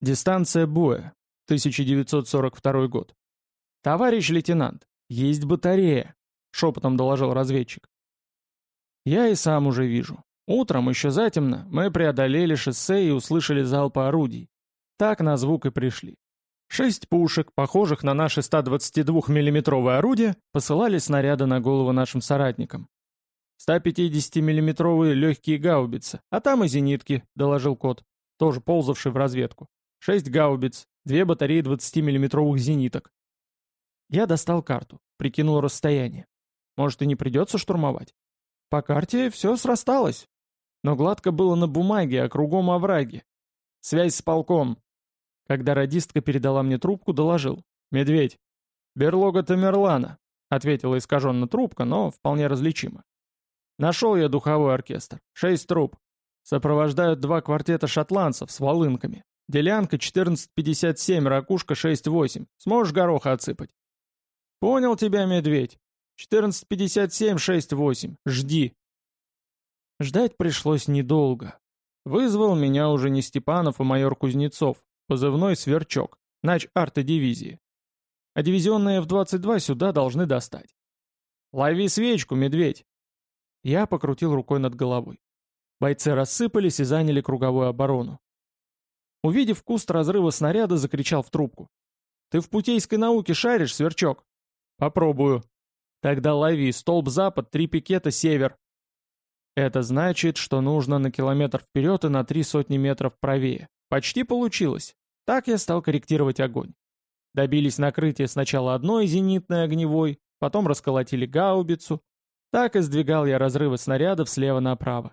Дистанция боя. 1942 год. «Товарищ лейтенант, есть батарея», — шепотом доложил разведчик. «Я и сам уже вижу. Утром, еще затемно, мы преодолели шоссе и услышали залпы орудий. Так на звук и пришли. Шесть пушек, похожих на наши 122 миллиметровые орудия, посылали снаряды на голову нашим соратникам. 150 миллиметровые легкие гаубицы, а там и зенитки», — доложил кот, тоже ползавший в разведку. «Шесть гаубиц, две батареи 20 миллиметровых зениток. Я достал карту, прикинул расстояние. Может и не придется штурмовать. По карте все срасталось. Но гладко было на бумаге, а кругом овраги. Связь с полком. Когда радистка передала мне трубку, доложил. «Медведь». «Берлога Тамерлана», — ответила искаженно трубка, но вполне различимо. «Нашел я духовой оркестр. Шесть труб. Сопровождают два квартета шотландцев с волынками. Делянка 1457, ракушка 68. Сможешь гороха отсыпать?» «Понял тебя, медведь. 14.57.68. Жди». Ждать пришлось недолго. Вызвал меня уже не Степанов, а майор Кузнецов, позывной «Сверчок», нач арты дивизии. А дивизионные F-22 сюда должны достать. «Лови свечку, медведь!» Я покрутил рукой над головой. Бойцы рассыпались и заняли круговую оборону. Увидев куст разрыва снаряда, закричал в трубку. «Ты в путейской науке шаришь, сверчок?» Попробую. Тогда лови, столб запад, три пикета север. Это значит, что нужно на километр вперед и на три сотни метров правее. Почти получилось. Так я стал корректировать огонь. Добились накрытия сначала одной зенитной огневой, потом расколотили гаубицу. Так и сдвигал я разрывы снарядов слева направо.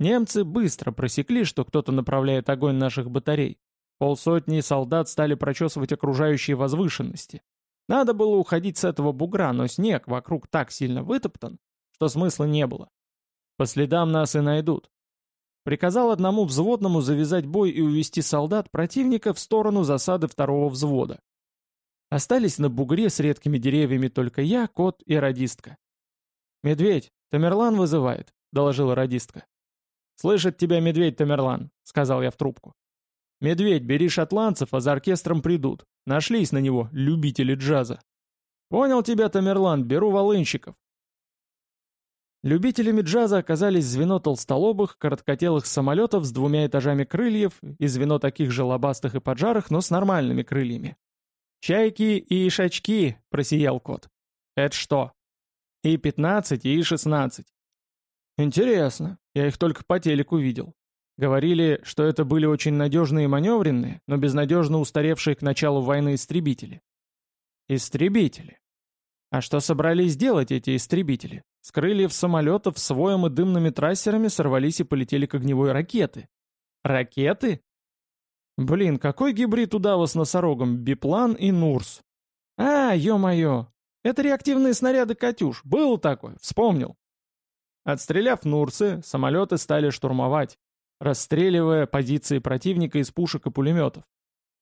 Немцы быстро просекли, что кто-то направляет огонь наших батарей. Полсотни солдат стали прочесывать окружающие возвышенности. Надо было уходить с этого бугра, но снег вокруг так сильно вытоптан, что смысла не было. По следам нас и найдут. Приказал одному взводному завязать бой и увести солдат противника в сторону засады второго взвода. Остались на бугре с редкими деревьями только я, кот и радистка. «Медведь, Тамерлан вызывает», — доложила радистка. «Слышит тебя медведь, Тамерлан», — сказал я в трубку. «Медведь, бери шотландцев, а за оркестром придут. Нашлись на него любители джаза». «Понял тебя, Тамерлан, беру волынщиков». Любителями джаза оказались звено толстолобых, короткотелых самолетов с двумя этажами крыльев и звено таких же лобастых и поджарых, но с нормальными крыльями. «Чайки и ишачки», — просиял кот. «Это что?» «И-15, и И-16». «Интересно, я их только по телеку видел. Говорили, что это были очень надежные и маневренные, но безнадежно устаревшие к началу войны истребители. Истребители. А что собрались делать эти истребители? С крыльев самолетов с воем и дымными трассерами сорвались и полетели к огневой ракеты. Ракеты? Блин, какой гибрид удава с носорогом, биплан и Нурс? А, ё-моё, это реактивные снаряды «Катюш», был такой, вспомнил. Отстреляв Нурсы, самолеты стали штурмовать, расстреливая позиции противника из пушек и пулеметов.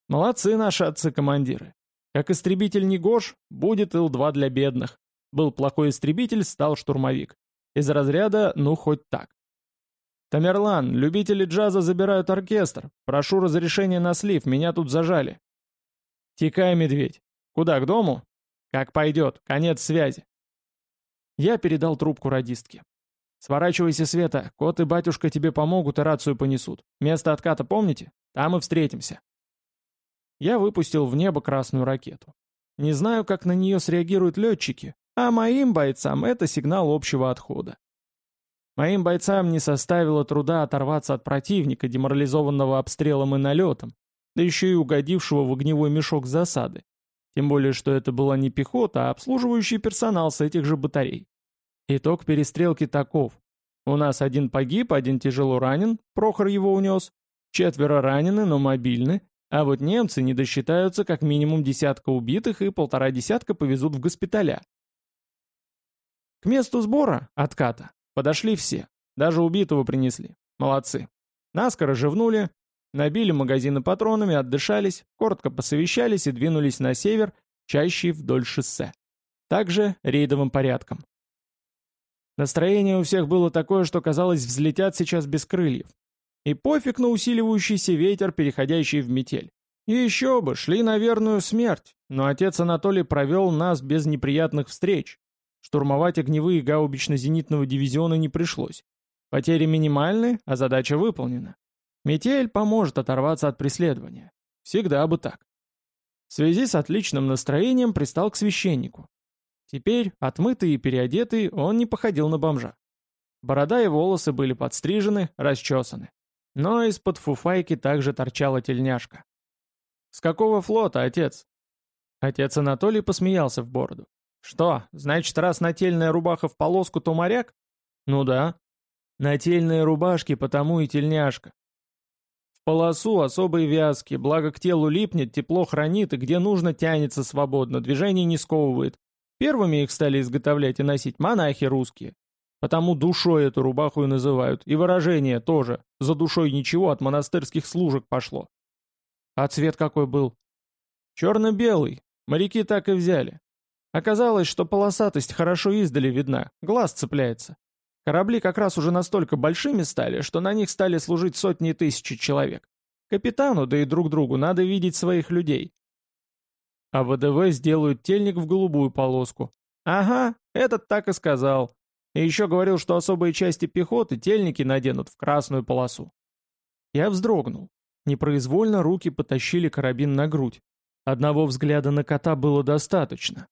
Молодцы наши отцы-командиры. Как истребитель не Гош, будет Ил-2 для бедных. Был плохой истребитель, стал штурмовик. Из разряда «ну хоть так». «Тамерлан, любители джаза забирают оркестр. Прошу разрешения на слив, меня тут зажали». «Текай, медведь. Куда, к дому?» «Как пойдет, конец связи». Я передал трубку радистке. «Сворачивайся, Света, кот и батюшка тебе помогут и рацию понесут. Место отката помните? Там и встретимся». Я выпустил в небо красную ракету. Не знаю, как на нее среагируют летчики, а моим бойцам это сигнал общего отхода. Моим бойцам не составило труда оторваться от противника, деморализованного обстрелом и налетом, да еще и угодившего в огневой мешок засады. Тем более, что это была не пехота, а обслуживающий персонал с этих же батарей. Итог перестрелки таков. У нас один погиб, один тяжело ранен, Прохор его унес, четверо ранены, но мобильны, а вот немцы не досчитаются как минимум десятка убитых и полтора десятка повезут в госпиталя. К месту сбора, отката, подошли все, даже убитого принесли. Молодцы. Наскоро живнули, набили магазины патронами, отдышались, коротко посовещались и двинулись на север, чаще вдоль шоссе. Также рейдовым порядком. Настроение у всех было такое, что казалось, взлетят сейчас без крыльев. И пофиг на усиливающийся ветер, переходящий в метель. И еще бы, шли на верную смерть, но отец Анатолий провел нас без неприятных встреч. Штурмовать огневые гаубично-зенитного дивизиона не пришлось. Потери минимальны, а задача выполнена. Метель поможет оторваться от преследования. Всегда бы так. В связи с отличным настроением пристал к священнику. Теперь, отмытый и переодетый, он не походил на бомжа. Борода и волосы были подстрижены, расчесаны. Но из-под фуфайки также торчала тельняшка. «С какого флота, отец?» Отец Анатолий посмеялся в бороду. «Что, значит, раз нательная рубаха в полоску, то моряк?» «Ну да». «Нательные рубашки, потому и тельняшка. В полосу особые вязки, благо к телу липнет, тепло хранит и где нужно тянется свободно, движение не сковывает. Первыми их стали изготовлять и носить монахи русские. Потому душой эту рубаху и называют. И выражение тоже. За душой ничего от монастырских служек пошло. А цвет какой был? Черно-белый. Моряки так и взяли. Оказалось, что полосатость хорошо издали видна, глаз цепляется. Корабли как раз уже настолько большими стали, что на них стали служить сотни и тысячи человек. Капитану, да и друг другу, надо видеть своих людей. А ВДВ сделают тельник в голубую полоску. Ага, этот так и сказал. И еще говорил, что особые части пехоты тельники наденут в красную полосу. Я вздрогнул. Непроизвольно руки потащили карабин на грудь. Одного взгляда на кота было достаточно.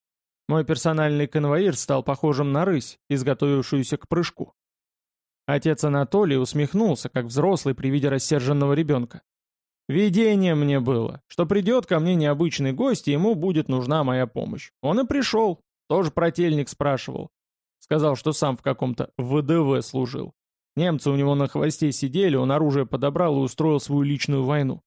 Мой персональный конвоир стал похожим на рысь, изготовившуюся к прыжку. Отец Анатолий усмехнулся, как взрослый при виде рассерженного ребенка. Видение мне было, что придет ко мне необычный гость, и ему будет нужна моя помощь. Он и пришел, тоже протельник спрашивал. Сказал, что сам в каком-то ВДВ служил. Немцы у него на хвосте сидели, он оружие подобрал и устроил свою личную войну.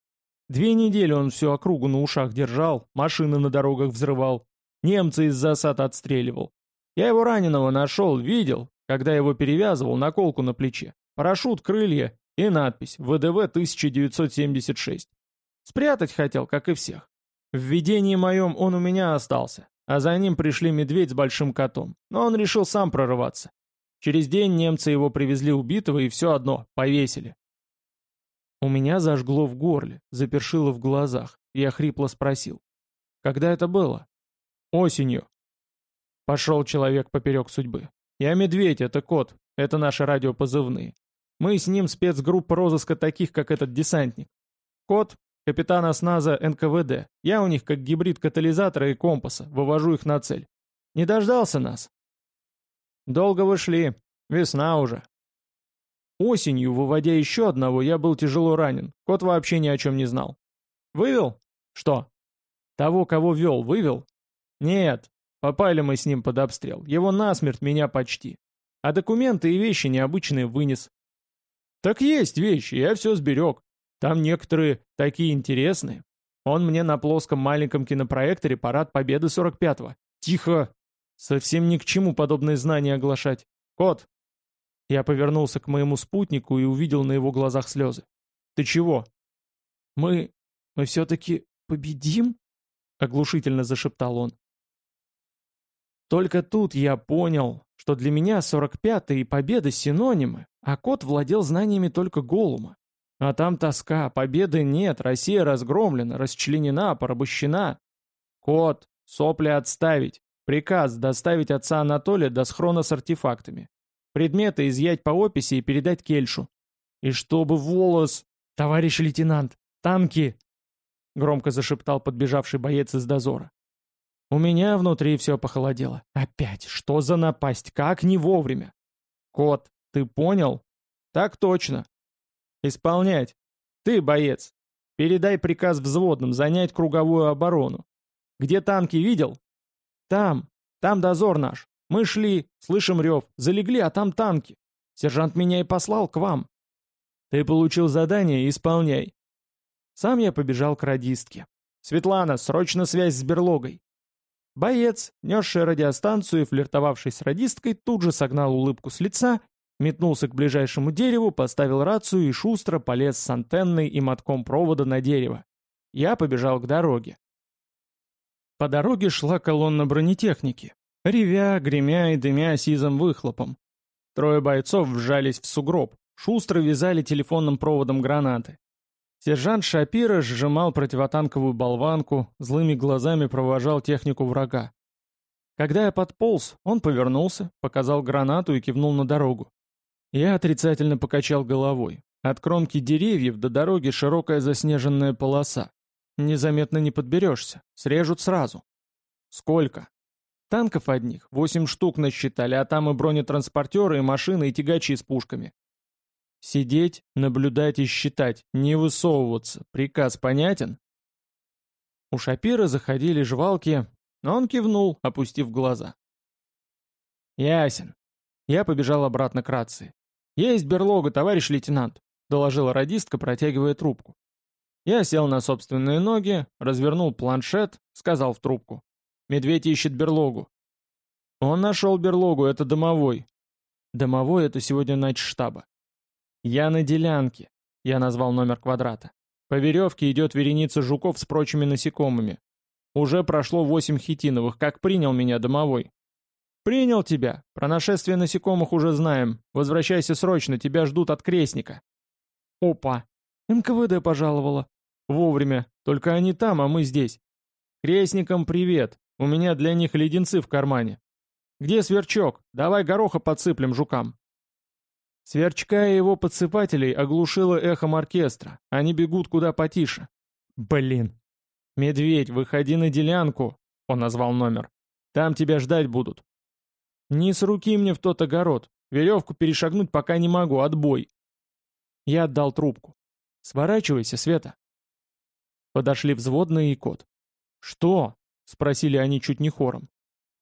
Две недели он всю округу на ушах держал, машины на дорогах взрывал, немцы из засад отстреливал. Я его раненого нашел, видел, когда его перевязывал, наколку на плече. Парашют, крылья и надпись «ВДВ 1976». Спрятать хотел, как и всех. В видении моем он у меня остался, а за ним пришли медведь с большим котом, но он решил сам прорываться. Через день немцы его привезли убитого и все одно, повесили. У меня зажгло в горле, запершило в глазах. Я хрипло спросил. Когда это было? Осенью. Пошел человек поперек судьбы. Я медведь, это кот, это наши радиопозывные. Мы с ним спецгруппа розыска таких, как этот десантник. Кот — капитан осназа НКВД. Я у них как гибрид катализатора и компаса, вывожу их на цель. Не дождался нас. Долго вы шли. Весна уже. Осенью, выводя еще одного, я был тяжело ранен. Кот вообще ни о чем не знал. Вывел? Что? Того, кого вел, вывел? Нет. Попали мы с ним под обстрел. Его насмерть, меня почти. А документы и вещи необычные вынес. Так есть вещи, я все сберег. Там некоторые такие интересные. Он мне на плоском маленьком кинопроекторе «Парад Победы 45-го». Тихо! Совсем ни к чему подобные знания оглашать. Кот!» Я повернулся к моему спутнику и увидел на его глазах слезы. «Ты чего?» «Мы... мы все-таки победим?» Оглушительно зашептал он. Только тут я понял, что для меня 45-й и победа синонимы, а кот владел знаниями только Голума. А там тоска, победы нет, Россия разгромлена, расчленена, порабощена. Кот, сопли отставить. Приказ доставить отца Анатолия до схрона с артефактами. Предметы изъять по описи и передать Кельшу. И чтобы волос... Товарищ лейтенант, танки! Громко зашептал подбежавший боец из дозора. У меня внутри все похолодело. Опять, что за напасть? Как не вовремя? Кот, ты понял? Так точно. Исполнять. Ты, боец, передай приказ взводным занять круговую оборону. Где танки видел? Там, там дозор наш. Мы шли, слышим рев, залегли, а там танки. Сержант меня и послал к вам. Ты получил задание, исполняй. Сам я побежал к радистке. Светлана, срочно связь с берлогой. Боец, несший радиостанцию и флиртовавший с радисткой, тут же согнал улыбку с лица, метнулся к ближайшему дереву, поставил рацию и шустро полез с антенной и мотком провода на дерево. Я побежал к дороге. По дороге шла колонна бронетехники, ревя, гремя и дымя сизым выхлопом. Трое бойцов вжались в сугроб, шустро вязали телефонным проводом гранаты. Сержант Шапира сжимал противотанковую болванку, злыми глазами провожал технику врага. Когда я подполз, он повернулся, показал гранату и кивнул на дорогу. Я отрицательно покачал головой. От кромки деревьев до дороги широкая заснеженная полоса. Незаметно не подберешься, срежут сразу. Сколько? Танков одних, восемь штук насчитали, а там и бронетранспортеры, и машины, и тягачи с пушками. Сидеть, наблюдать и считать, не высовываться. Приказ понятен? У Шапира заходили жвалки, но он кивнул, опустив глаза. «Ясен». Я побежал обратно к рации. «Есть берлога, товарищ лейтенант», — доложила радистка, протягивая трубку. Я сел на собственные ноги, развернул планшет, сказал в трубку. «Медведь ищет берлогу». «Он нашел берлогу, это домовой». «Домовой — это сегодня штаба. «Я на делянке», — я назвал номер квадрата. По веревке идет вереница жуков с прочими насекомыми. Уже прошло восемь хитиновых, как принял меня домовой. Принял тебя. Про нашествие насекомых уже знаем. Возвращайся срочно, тебя ждут от крестника. Опа. НКВД пожаловала. Вовремя. Только они там, а мы здесь. Крестникам привет. У меня для них леденцы в кармане. Где сверчок? Давай гороха подсыплем жукам. Сверчка и его подсыпателей оглушило эхом оркестра. Они бегут куда потише. Блин, «Медведь, выходи на делянку!» — он назвал номер. «Там тебя ждать будут». «Не с руки мне в тот огород. Веревку перешагнуть пока не могу, отбой». Я отдал трубку. «Сворачивайся, Света». Подошли взводные и кот. «Что?» — спросили они чуть не хором.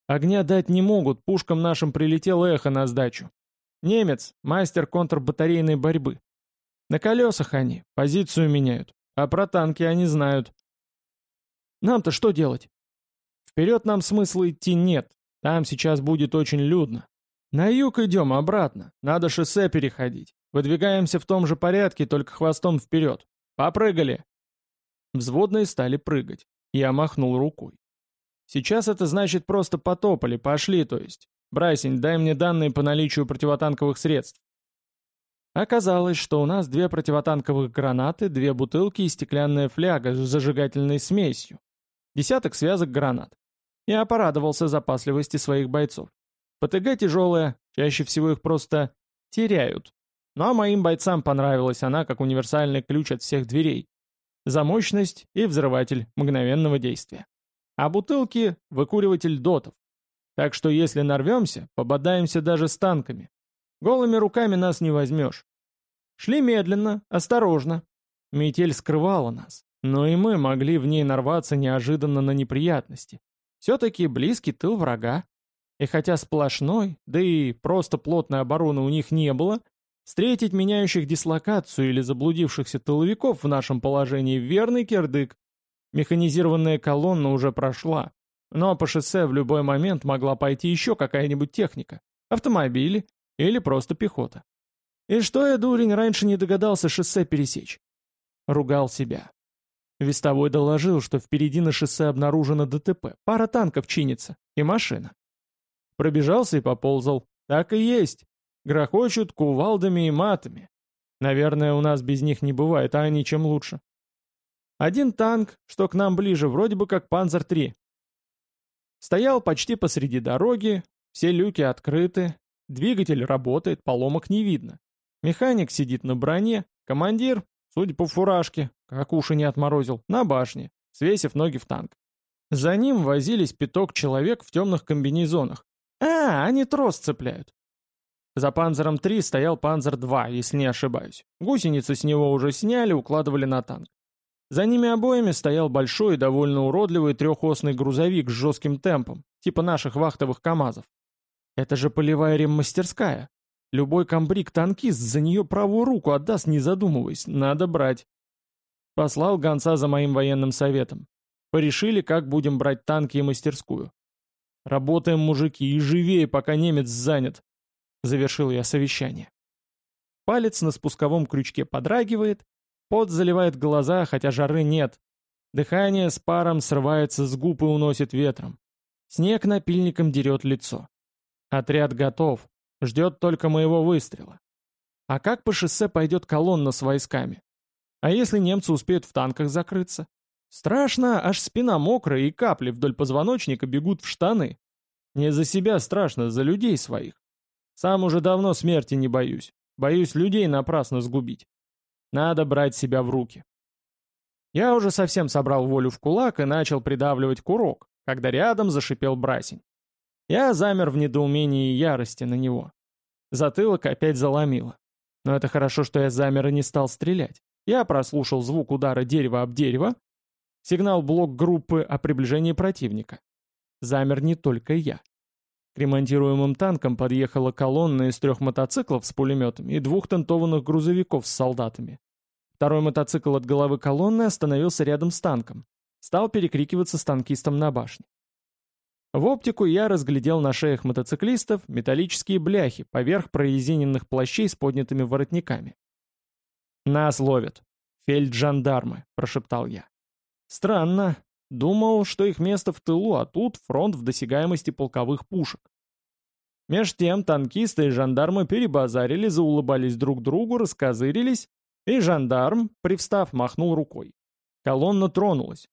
«Огня дать не могут, пушкам нашим прилетело эхо на сдачу. Немец, мастер контрбатарейной борьбы. На колесах они, позицию меняют, а про танки они знают. Нам-то что делать? Вперед нам смысла идти нет. Там сейчас будет очень людно. На юг идем обратно. Надо шоссе переходить. Выдвигаемся в том же порядке, только хвостом вперед. Попрыгали. Взводные стали прыгать. Я махнул рукой. Сейчас это значит просто потопали, пошли, то есть. Брайсень, дай мне данные по наличию противотанковых средств. Оказалось, что у нас две противотанковых гранаты, две бутылки и стеклянная фляга с зажигательной смесью, Десяток связок гранат. Я порадовался запасливости своих бойцов. ПТГ тяжелая, чаще всего их просто теряют. Ну а моим бойцам понравилась она как универсальный ключ от всех дверей. За мощность и взрыватель мгновенного действия. А бутылки — выкуриватель дотов. Так что если нарвемся, пободаемся даже с танками. Голыми руками нас не возьмешь. Шли медленно, осторожно. Метель скрывала нас. Но и мы могли в ней нарваться неожиданно на неприятности. Все-таки близкий тыл врага. И хотя сплошной, да и просто плотной обороны у них не было, встретить меняющих дислокацию или заблудившихся тыловиков в нашем положении верный кирдык. Механизированная колонна уже прошла, но по шоссе в любой момент могла пойти еще какая-нибудь техника, автомобили или просто пехота. И что я, дурень, раньше не догадался шоссе пересечь? Ругал себя. Вестовой доложил, что впереди на шоссе обнаружено ДТП, пара танков чинится и машина. Пробежался и поползал. Так и есть. Грохочут кувалдами и матами. Наверное, у нас без них не бывает, а они чем лучше. Один танк, что к нам ближе, вроде бы как Панзер-3. Стоял почти посреди дороги, все люки открыты, двигатель работает, поломок не видно. Механик сидит на броне, командир, судя по фуражке, как уши не отморозил, на башне, свесив ноги в танк. За ним возились пяток человек в темных комбинезонах. А, они трос цепляют. За Панзером-3 стоял Панзер-2, если не ошибаюсь. Гусеницы с него уже сняли, укладывали на танк. За ними обоими стоял большой и довольно уродливый трехосный грузовик с жестким темпом, типа наших вахтовых КАМАЗов. Это же полевая реммастерская. Любой комбриг-танкист за нее правую руку отдаст, не задумываясь. Надо брать. Послал гонца за моим военным советом. Порешили, как будем брать танки и мастерскую. Работаем, мужики, и живее, пока немец занят. Завершил я совещание. Палец на спусковом крючке подрагивает, пот заливает глаза, хотя жары нет. Дыхание с паром срывается с губ и уносит ветром. Снег напильником дерет лицо. Отряд готов, ждет только моего выстрела. А как по шоссе пойдет колонна с войсками? А если немцы успеют в танках закрыться? Страшно, аж спина мокрая и капли вдоль позвоночника бегут в штаны. Не за себя страшно, за людей своих. Сам уже давно смерти не боюсь. Боюсь людей напрасно сгубить. Надо брать себя в руки. Я уже совсем собрал волю в кулак и начал придавливать курок, когда рядом зашипел Брасень. Я замер в недоумении и ярости на него. Затылок опять заломило. Но это хорошо, что я замер и не стал стрелять. Я прослушал звук удара дерева об дерево, Сигнал блок группы о приближении противника. Замер не только я. К ремонтируемым танкам подъехала колонна из трех мотоциклов с пулеметами и двух тентованных грузовиков с солдатами. Второй мотоцикл от головы колонны остановился рядом с танком. Стал перекрикиваться с танкистом на башне. В оптику я разглядел на шеях мотоциклистов металлические бляхи поверх прорезиненных плащей с поднятыми воротниками. «Нас ловят. Фельджандармы», — прошептал я. Странно. Думал, что их место в тылу, а тут фронт в досягаемости полковых пушек. Меж тем танкисты и жандармы перебазарили, заулыбались друг другу, раскозырились, и жандарм, привстав, махнул рукой. Колонна тронулась.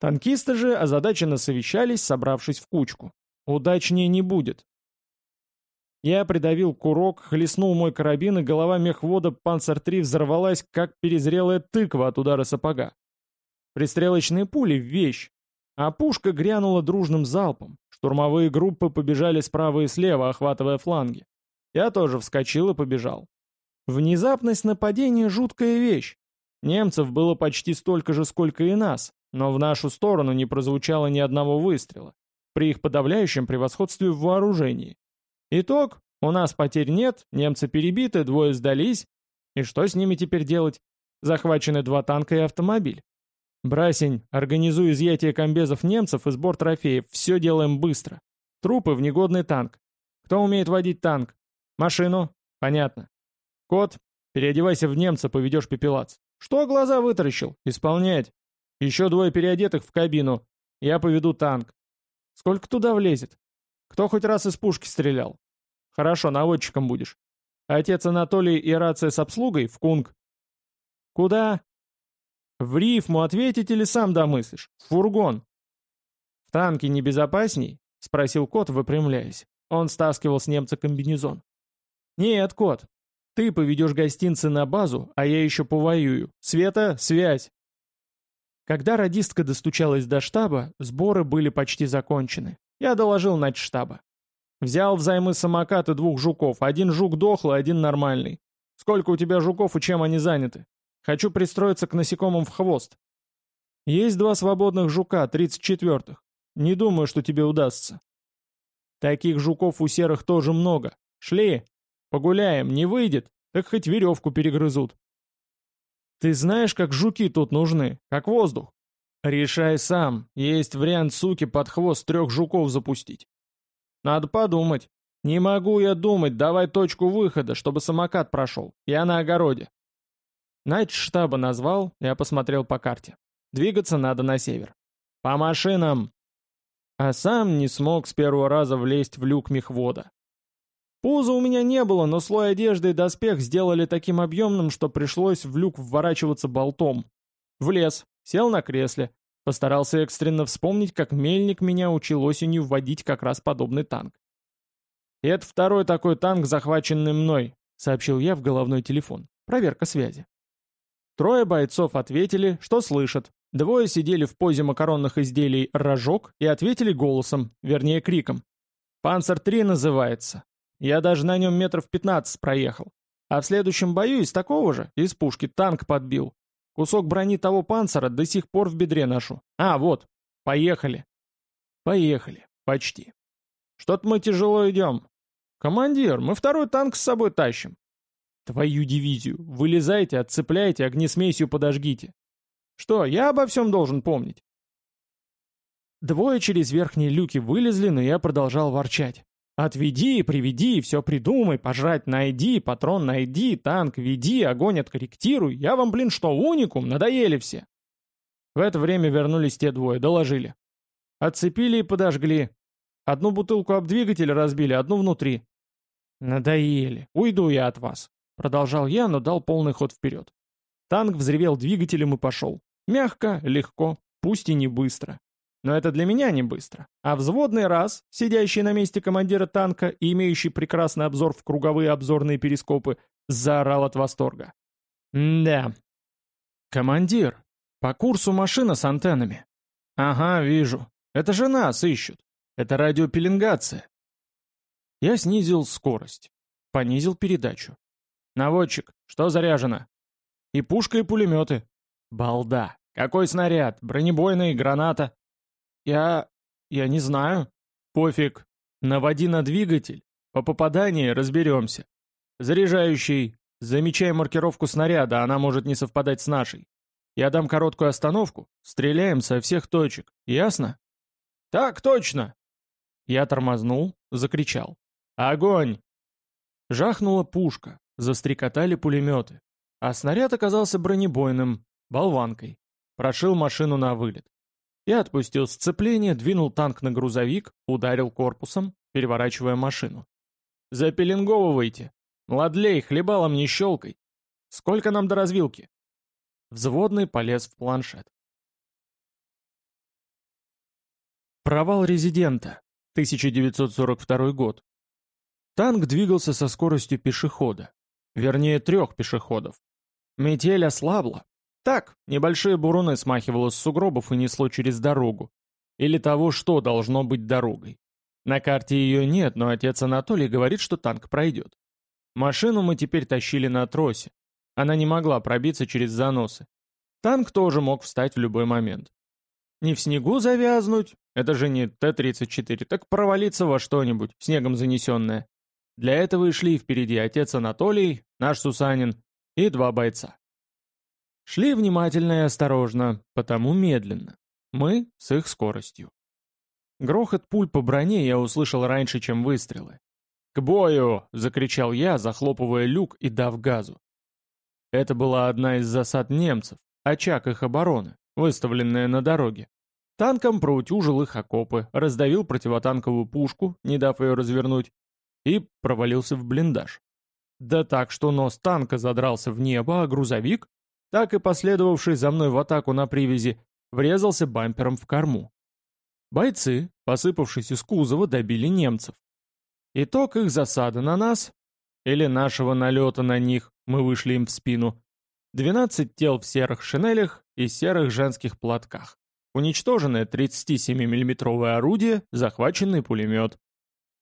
Танкисты же озадаченно совещались, собравшись в кучку. Удачнее не будет. Я придавил курок, хлестнул мой карабин, и голова мехвода «Панцер-3» взорвалась, как перезрелая тыква от удара сапога. Пристрелочные пули — вещь. А пушка грянула дружным залпом. Штурмовые группы побежали справа и слева, охватывая фланги. Я тоже вскочил и побежал. Внезапность нападения — жуткая вещь. Немцев было почти столько же, сколько и нас, но в нашу сторону не прозвучало ни одного выстрела, при их подавляющем превосходстве в вооружении. Итог — у нас потерь нет, немцы перебиты, двое сдались. И что с ними теперь делать? Захвачены два танка и автомобиль. «Брасень, организуй изъятие комбезов немцев и сбор трофеев. Все делаем быстро. Трупы в негодный танк. Кто умеет водить танк? Машину? Понятно. Кот, переодевайся в немца, поведешь пепелац. Что глаза вытаращил? Исполнять. Еще двое переодетых в кабину. Я поведу танк. Сколько туда влезет? Кто хоть раз из пушки стрелял? Хорошо, наводчиком будешь. Отец Анатолий и рация с обслугой в Кунг. Куда? В рифму ответить или сам домыслишь? В фургон. В танке небезопасней? Спросил кот, выпрямляясь. Он стаскивал с немца комбинезон. Нет, кот. Ты поведешь гостинцы на базу, а я еще повоюю. Света, связь. Когда радистка достучалась до штаба, сборы были почти закончены. Я доложил над штаба. Взял взаймы самокат двух жуков. Один жук дохлый, один нормальный. Сколько у тебя жуков и чем они заняты? Хочу пристроиться к насекомым в хвост. Есть два свободных жука, 34-х. Не думаю, что тебе удастся. Таких жуков у серых тоже много. Шли. Погуляем, не выйдет, так хоть веревку перегрызут. Ты знаешь, как жуки тут нужны, как воздух. Решай сам, есть вариант суки под хвост трех жуков запустить. Надо подумать. Не могу я думать, давай точку выхода, чтобы самокат прошел. Я на огороде. Найт штаба назвал, я посмотрел по карте. Двигаться надо на север. По машинам! А сам не смог с первого раза влезть в люк мехвода. Пуза у меня не было, но слой одежды и доспех сделали таким объемным, что пришлось в люк вворачиваться болтом. Влез, сел на кресле, постарался экстренно вспомнить, как мельник меня учил осенью вводить как раз подобный танк. «Это второй такой танк, захваченный мной», — сообщил я в головной телефон. Проверка связи. Трое бойцов ответили, что слышат. Двое сидели в позе макаронных изделий «Рожок» и ответили голосом, вернее криком. «Панцер-3» называется. Я даже на нем метров 15 проехал. А в следующем бою из такого же, из пушки, танк подбил. Кусок брони того панцера до сих пор в бедре ношу. А, вот. Поехали. Поехали. Почти. Что-то мы тяжело идем. Командир, мы второй танк с собой тащим. Твою дивизию. Вылезайте, отцепляйте, огнесмесью подожгите. Что, я обо всем должен помнить? Двое через верхние люки вылезли, но я продолжал ворчать. Отведи, приведи, все придумай, пожрать найди, патрон найди, танк веди, огонь откорректируй. Я вам, блин, что, уникум? Надоели все. В это время вернулись те двое, доложили. Отцепили и подожгли. Одну бутылку об двигатель разбили, одну внутри. «Надоели. Уйду я от вас», — продолжал я, но дал полный ход вперед. Танк взревел двигателем и пошел. Мягко, легко, пусть и не быстро. Но это для меня не быстро. А взводный раз, сидящий на месте командира танка и имеющий прекрасный обзор в круговые обзорные перископы, заорал от восторга. «Да». «Командир, по курсу машина с антеннами». «Ага, вижу. Это же нас ищут. Это радиопеленгация». Я снизил скорость. Понизил передачу. «Наводчик, что заряжено?» «И пушка, и пулеметы». «Балда. Какой снаряд? Бронебойный, граната?» «Я... я не знаю». «Пофиг. Наводи на двигатель. По попадании разберемся. Заряжающий. Замечай маркировку снаряда, она может не совпадать с нашей. Я дам короткую остановку. Стреляем со всех точек. Ясно?» «Так точно!» Я тормознул, закричал. «Огонь!» Жахнула пушка, застрекотали пулеметы. А снаряд оказался бронебойным, болванкой. Прошил машину на вылет. Я отпустил сцепление, двинул танк на грузовик, ударил корпусом, переворачивая машину. «Запеленговывайте! Младлей, хлебалом не щелкай! Сколько нам до развилки?» Взводный полез в планшет. Провал резидента. 1942 год. Танк двигался со скоростью пешехода. Вернее, трех пешеходов. Метель ослабла, так, небольшие буруны смахивало с сугробов и несло через дорогу. Или того, что должно быть дорогой. На карте ее нет, но отец Анатолий говорит, что танк пройдет. Машину мы теперь тащили на тросе. Она не могла пробиться через заносы. Танк тоже мог встать в любой момент. Не в снегу завязнуть, это же не Т-34, так провалиться во что-нибудь, снегом занесенное. Для этого и шли впереди отец Анатолий, наш Сусанин и два бойца. Шли внимательно и осторожно, потому медленно. Мы с их скоростью. Грохот пуль по броне я услышал раньше, чем выстрелы. «К бою!» — закричал я, захлопывая люк и дав газу. Это была одна из засад немцев, очаг их обороны, выставленная на дороге. Танком проутюжил их окопы, раздавил противотанковую пушку, не дав ее развернуть, и провалился в блиндаж. Да так, что нос танка задрался в небо, а грузовик так и последовавший за мной в атаку на привязи, врезался бампером в корму. Бойцы, посыпавшись из кузова, добили немцев. Итог их засады на нас, или нашего налета на них, мы вышли им в спину, 12 тел в серых шинелях и серых женских платках. Уничтоженное 37 миллиметровое орудие, захваченный пулемет.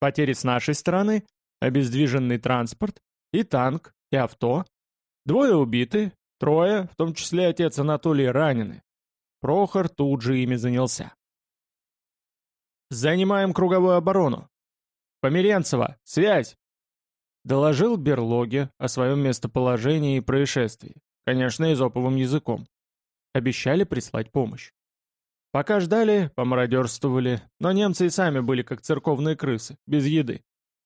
Потери с нашей стороны, обездвиженный транспорт, и танк, и авто. Двое убиты, Трое, в том числе отец Анатолий, ранены. Прохор тут же ими занялся. «Занимаем круговую оборону. Померенцева, связь!» Доложил Берлоге о своем местоположении и происшествии, конечно, изоповым языком. Обещали прислать помощь. Пока ждали, помародерствовали, но немцы и сами были как церковные крысы, без еды.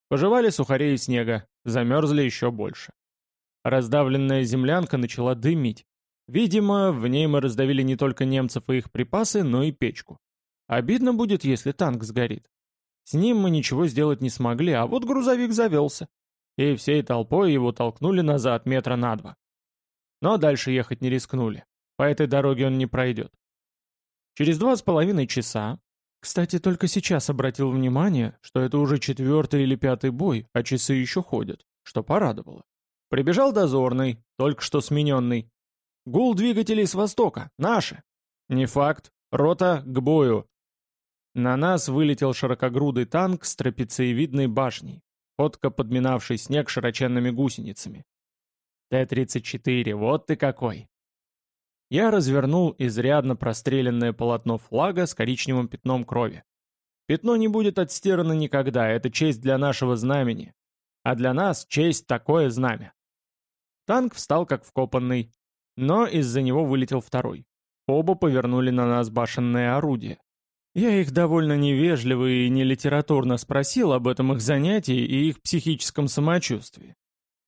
Пожевали сухарей и снега, замерзли еще больше. Раздавленная землянка начала дымить. Видимо, в ней мы раздавили не только немцев и их припасы, но и печку. Обидно будет, если танк сгорит. С ним мы ничего сделать не смогли, а вот грузовик завелся. И всей толпой его толкнули назад метра на два. Но дальше ехать не рискнули. По этой дороге он не пройдет. Через два с половиной часа, кстати, только сейчас обратил внимание, что это уже четвертый или пятый бой, а часы еще ходят, что порадовало. Прибежал дозорный, только что смененный. Гул двигателей с востока, наши. Не факт, рота к бою. На нас вылетел широкогрудый танк с трапециевидной башней, ходко подминавший снег широченными гусеницами. Т-34, вот ты какой! Я развернул изрядно простреленное полотно флага с коричневым пятном крови. Пятно не будет отстирано никогда, это честь для нашего знамени. А для нас честь такое знамя. Танк встал как вкопанный, но из-за него вылетел второй. Оба повернули на нас башенное орудие. Я их довольно невежливо и нелитературно спросил об этом их занятии и их психическом самочувствии.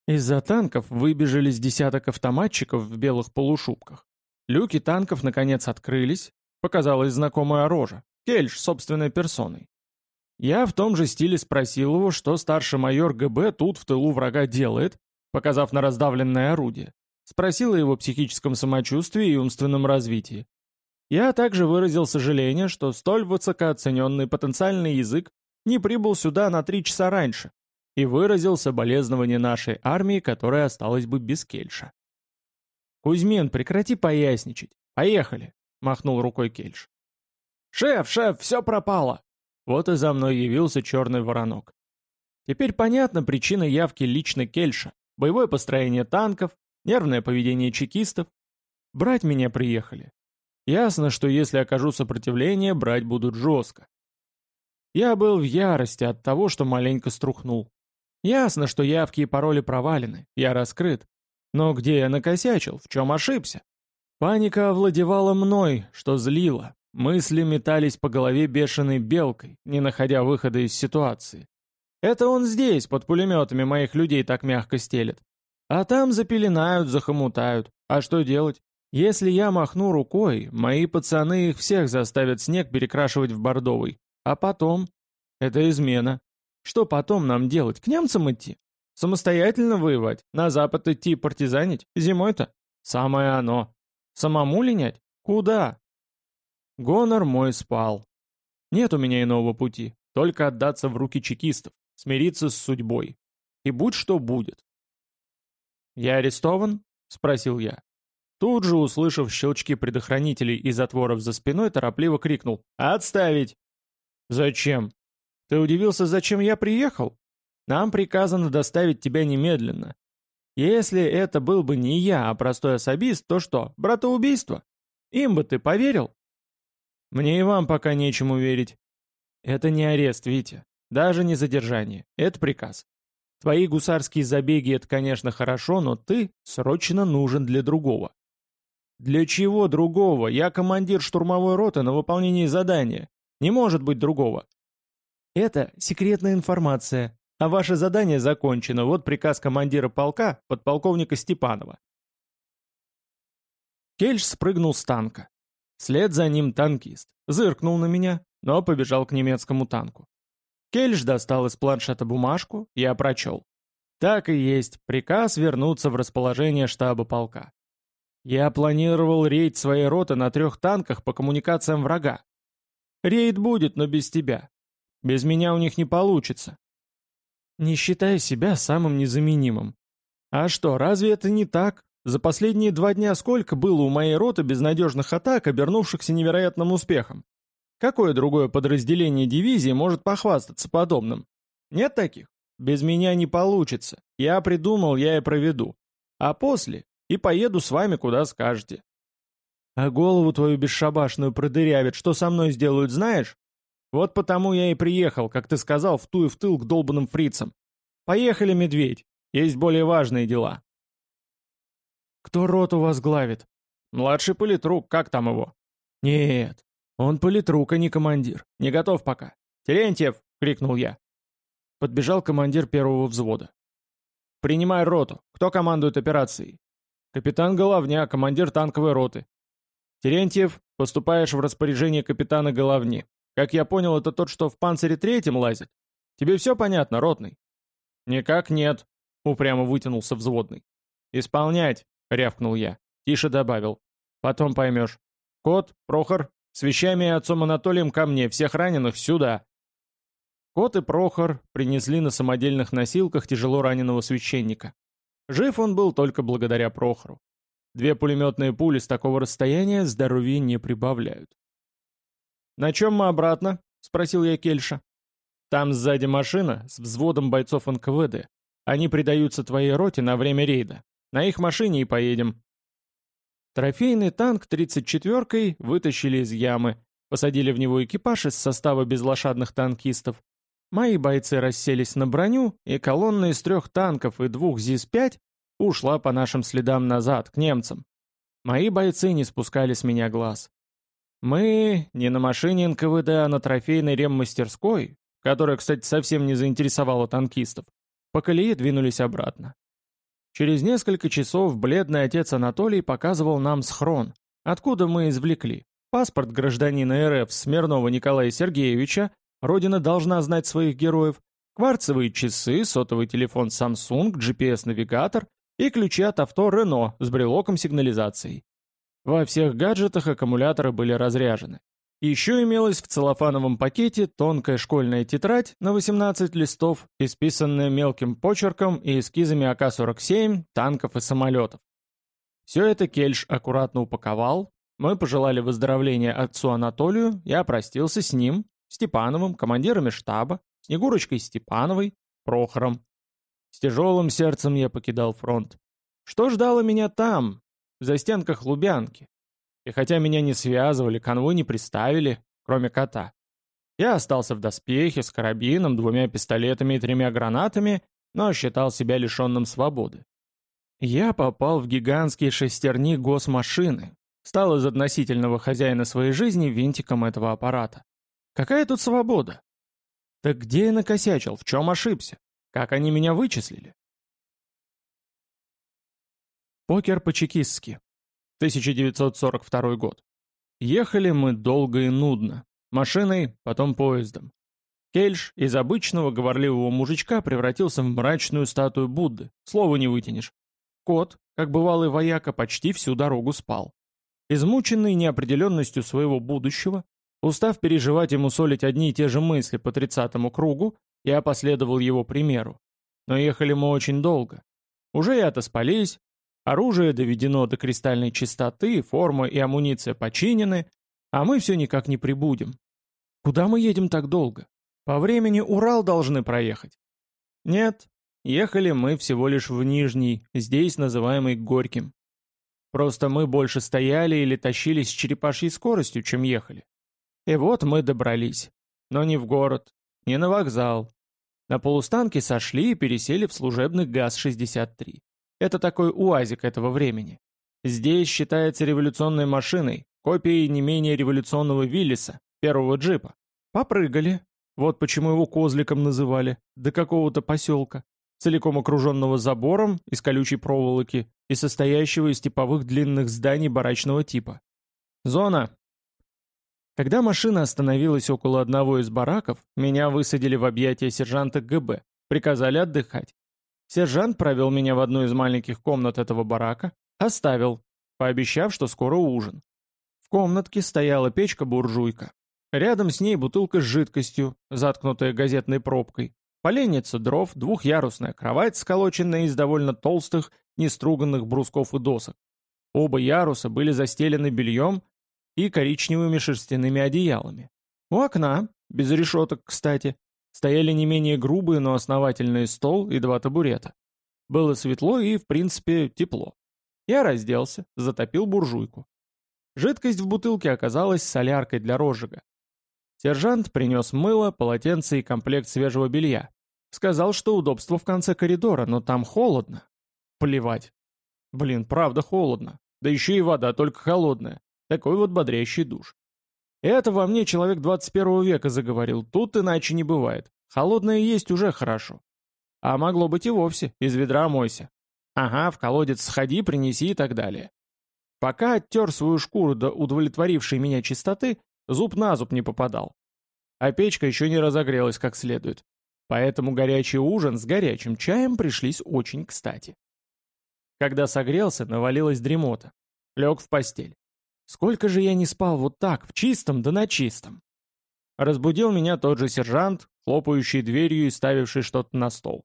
Из-за танков выбежали с десяток автоматчиков в белых полушубках. Люки танков наконец открылись, показалась знакомая рожа, Кельш собственной персоной. Я в том же стиле спросил его, что старший майор ГБ тут в тылу врага делает, показав на раздавленное орудие. Спросил о его психическом самочувствии и умственном развитии. Я также выразил сожаление, что столь высокооцененный потенциальный язык не прибыл сюда на три часа раньше, и выразил соболезнование нашей армии, которая осталась бы без Кельша. «Кузьмин, прекрати поясничать. Поехали!» — махнул рукой Кельш. «Шеф, шеф, все пропало!» Вот и за мной явился черный воронок. Теперь понятна причина явки лично Кельша. Боевое построение танков, нервное поведение чекистов. Брать меня приехали. Ясно, что если окажу сопротивление, брать будут жестко. Я был в ярости от того, что маленько струхнул. Ясно, что явки и пароли провалены, я раскрыт. Но где я накосячил, в чем ошибся? Паника овладевала мной, что злило. Мысли метались по голове бешеной белкой, не находя выхода из ситуации. Это он здесь, под пулеметами моих людей так мягко стелет. А там запеленают, захомутают. А что делать? Если я махну рукой, мои пацаны их всех заставят снег перекрашивать в бордовый. А потом? Это измена. Что потом нам делать? К немцам идти? Самостоятельно воевать? На запад идти партизанить? Зимой-то? Самое оно. Самому линять? Куда? Гонор мой спал. Нет у меня иного пути, только отдаться в руки чекистов, смириться с судьбой. И будь что будет. «Я арестован?» — спросил я. Тут же, услышав щелчки предохранителей и затворов за спиной, торопливо крикнул «Отставить!» «Зачем?» «Ты удивился, зачем я приехал? Нам приказано доставить тебя немедленно. Если это был бы не я, а простой особист, то что, братоубийство? Им бы ты поверил?» «Мне и вам пока нечему верить». «Это не арест, Витя. Даже не задержание. Это приказ. Твои гусарские забеги — это, конечно, хорошо, но ты срочно нужен для другого. Для чего другого? Я командир штурмовой роты на выполнении задания. Не может быть другого. Это секретная информация. А ваше задание закончено. Вот приказ командира полка, подполковника Степанова. Кельш спрыгнул с танка. След за ним танкист. Зыркнул на меня, но побежал к немецкому танку. Кельш достал из планшета бумажку, я прочел. Так и есть, приказ вернуться в расположение штаба полка. Я планировал рейд своей роты на трех танках по коммуникациям врага. Рейд будет, но без тебя. Без меня у них не получится. Не считай себя самым незаменимым. А что, разве это не так? За последние два дня сколько было у моей роты безнадежных атак, обернувшихся невероятным успехом? Какое другое подразделение дивизии может похвастаться подобным? Нет таких? Без меня не получится. Я придумал, я и проведу. А после и поеду с вами, куда скажете. А голову твою бесшабашную продырявят, что со мной сделают, знаешь? Вот потому я и приехал, как ты сказал, в ту и в тыл к долбанным фрицам. Поехали, медведь, есть более важные дела. Кто роту возглавит? Младший политрук, как там его? Нет, он политрук, а не командир. Не готов пока. Терентьев! — крикнул я. Подбежал командир первого взвода. «Принимай роту. Кто командует операцией?» Капитан Головня, командир танковой роты. Терентьев, поступаешь в распоряжение капитана Головни. Как я понял, это тот, что в панцире третьем лазит. Тебе все понятно, ротный? Никак нет, упрямо вытянулся взводный. Исполнять, рявкнул я. Тише добавил. Потом поймешь. Кот, Прохор, с вещами и отцом Анатолием ко мне, всех раненых сюда. Кот и Прохор принесли на самодельных носилках тяжело раненого священника. Жив он был только благодаря Прохору. Две пулеметные пули с такого расстояния здоровья не прибавляют. «На чем мы обратно?» — спросил я Кельша. «Там сзади машина с взводом бойцов НКВД. Они придаются твоей роте на время рейда. На их машине и поедем». Трофейный танк 34-кой вытащили из ямы, посадили в него экипаж из состава безлошадных танкистов, Мои бойцы расселись на броню, и колонна из трех танков и двух ЗИС-5 ушла по нашим следам назад, к немцам. Мои бойцы не спускали с меня глаз. Мы не на машине НКВД, а на трофейной реммастерской, которая, кстати, совсем не заинтересовала танкистов, по колее двинулись обратно. Через несколько часов бледный отец Анатолий показывал нам схрон, откуда мы извлекли паспорт гражданина РФ Смирнова Николая Сергеевича, Родина должна знать своих героев. Кварцевые часы, сотовый телефон Samsung, GPS-навигатор и ключи от авто Renault с брелоком сигнализации. Во всех гаджетах аккумуляторы были разряжены. Еще имелась в целлофановом пакете тонкая школьная тетрадь на 18 листов, исписанная мелким почерком и эскизами АК-47, танков и самолетов. Все это Кельш аккуратно упаковал, мы пожелали выздоровления отцу Анатолию, я простился с ним, Степановым, командирами штаба, Снегурочкой Степановой, Прохором. С тяжелым сердцем я покидал фронт. Что ждало меня там, в застенках Лубянки? И хотя меня не связывали, конвой не приставили, кроме кота. Я остался в доспехе с карабином, двумя пистолетами и тремя гранатами, но считал себя лишенным свободы. Я попал в гигантские шестерни госмашины, стал из относительного хозяина своей жизни винтиком этого аппарата. Какая тут свобода? Так где я накосячил, в чем ошибся? Как они меня вычислили? Покер по-чекистски. 1942 год. Ехали мы долго и нудно. Машиной, потом поездом. Кельш из обычного говорливого мужичка превратился в мрачную статую Будды. Слова не вытянешь. Кот, как бывалый вояка, почти всю дорогу спал. Измученный неопределенностью своего будущего, устав переживать и мусолить одни и те же мысли по тридцатому кругу, я последовал его примеру. Но ехали мы очень долго. Уже и отоспались, оружие доведено до кристальной чистоты, форма и амуниция починены, а мы все никак не прибудем. Куда мы едем так долго? По времени Урал должны проехать. Нет, ехали мы всего лишь в Нижний, здесь называемый Горьким. Просто мы больше стояли или тащились с черепашьей скоростью, чем ехали. И вот мы добрались. Но не в город, не на вокзал. На полустанке сошли и пересели в служебный ГАЗ-63. Это такой уазик этого времени. Здесь считается революционной машиной, копией не менее революционного Виллиса, первого джипа. Попрыгали. Вот почему его козликом называли, до какого-то поселка целиком окруженного забором из колючей проволоки и состоящего из типовых длинных зданий барачного типа. Зона. Когда машина остановилась около одного из бараков, меня высадили в объятия сержанта ГБ, приказали отдыхать. Сержант провел меня в одну из маленьких комнат этого барака, оставил, пообещав, что скоро ужин. В комнатке стояла печка-буржуйка. Рядом с ней бутылка с жидкостью, заткнутая газетной пробкой, Поленница дров, двухъярусная кровать, сколоченная из довольно толстых, неструганных брусков и досок. Оба яруса были застелены бельем и коричневыми шерстяными одеялами. У окна, без решеток, кстати, стояли не менее грубые, но основательные стол и два табурета. Было светло и, в принципе, тепло. Я разделся, затопил буржуйку. Жидкость в бутылке оказалась соляркой для розжига. Сержант принес мыло, полотенце и комплект свежего белья. Сказал, что удобство в конце коридора, но там холодно. Плевать. Блин, правда холодно. Да еще и вода только холодная. Такой вот бодрящий душ. Это во мне человек 21 века заговорил, тут иначе не бывает. Холодное есть уже хорошо. А могло быть и вовсе, из ведра мойся. Ага, в колодец сходи, принеси и так далее. Пока оттер свою шкуру до удовлетворившей меня чистоты, зуб на зуб не попадал. А печка еще не разогрелась как следует. Поэтому горячий ужин с горячим чаем пришлись очень кстати. Когда согрелся, навалилась дремота. Лег в постель. Сколько же я не спал вот так, в чистом да на чистом. Разбудил меня тот же сержант, хлопающий дверью и ставивший что-то на стол.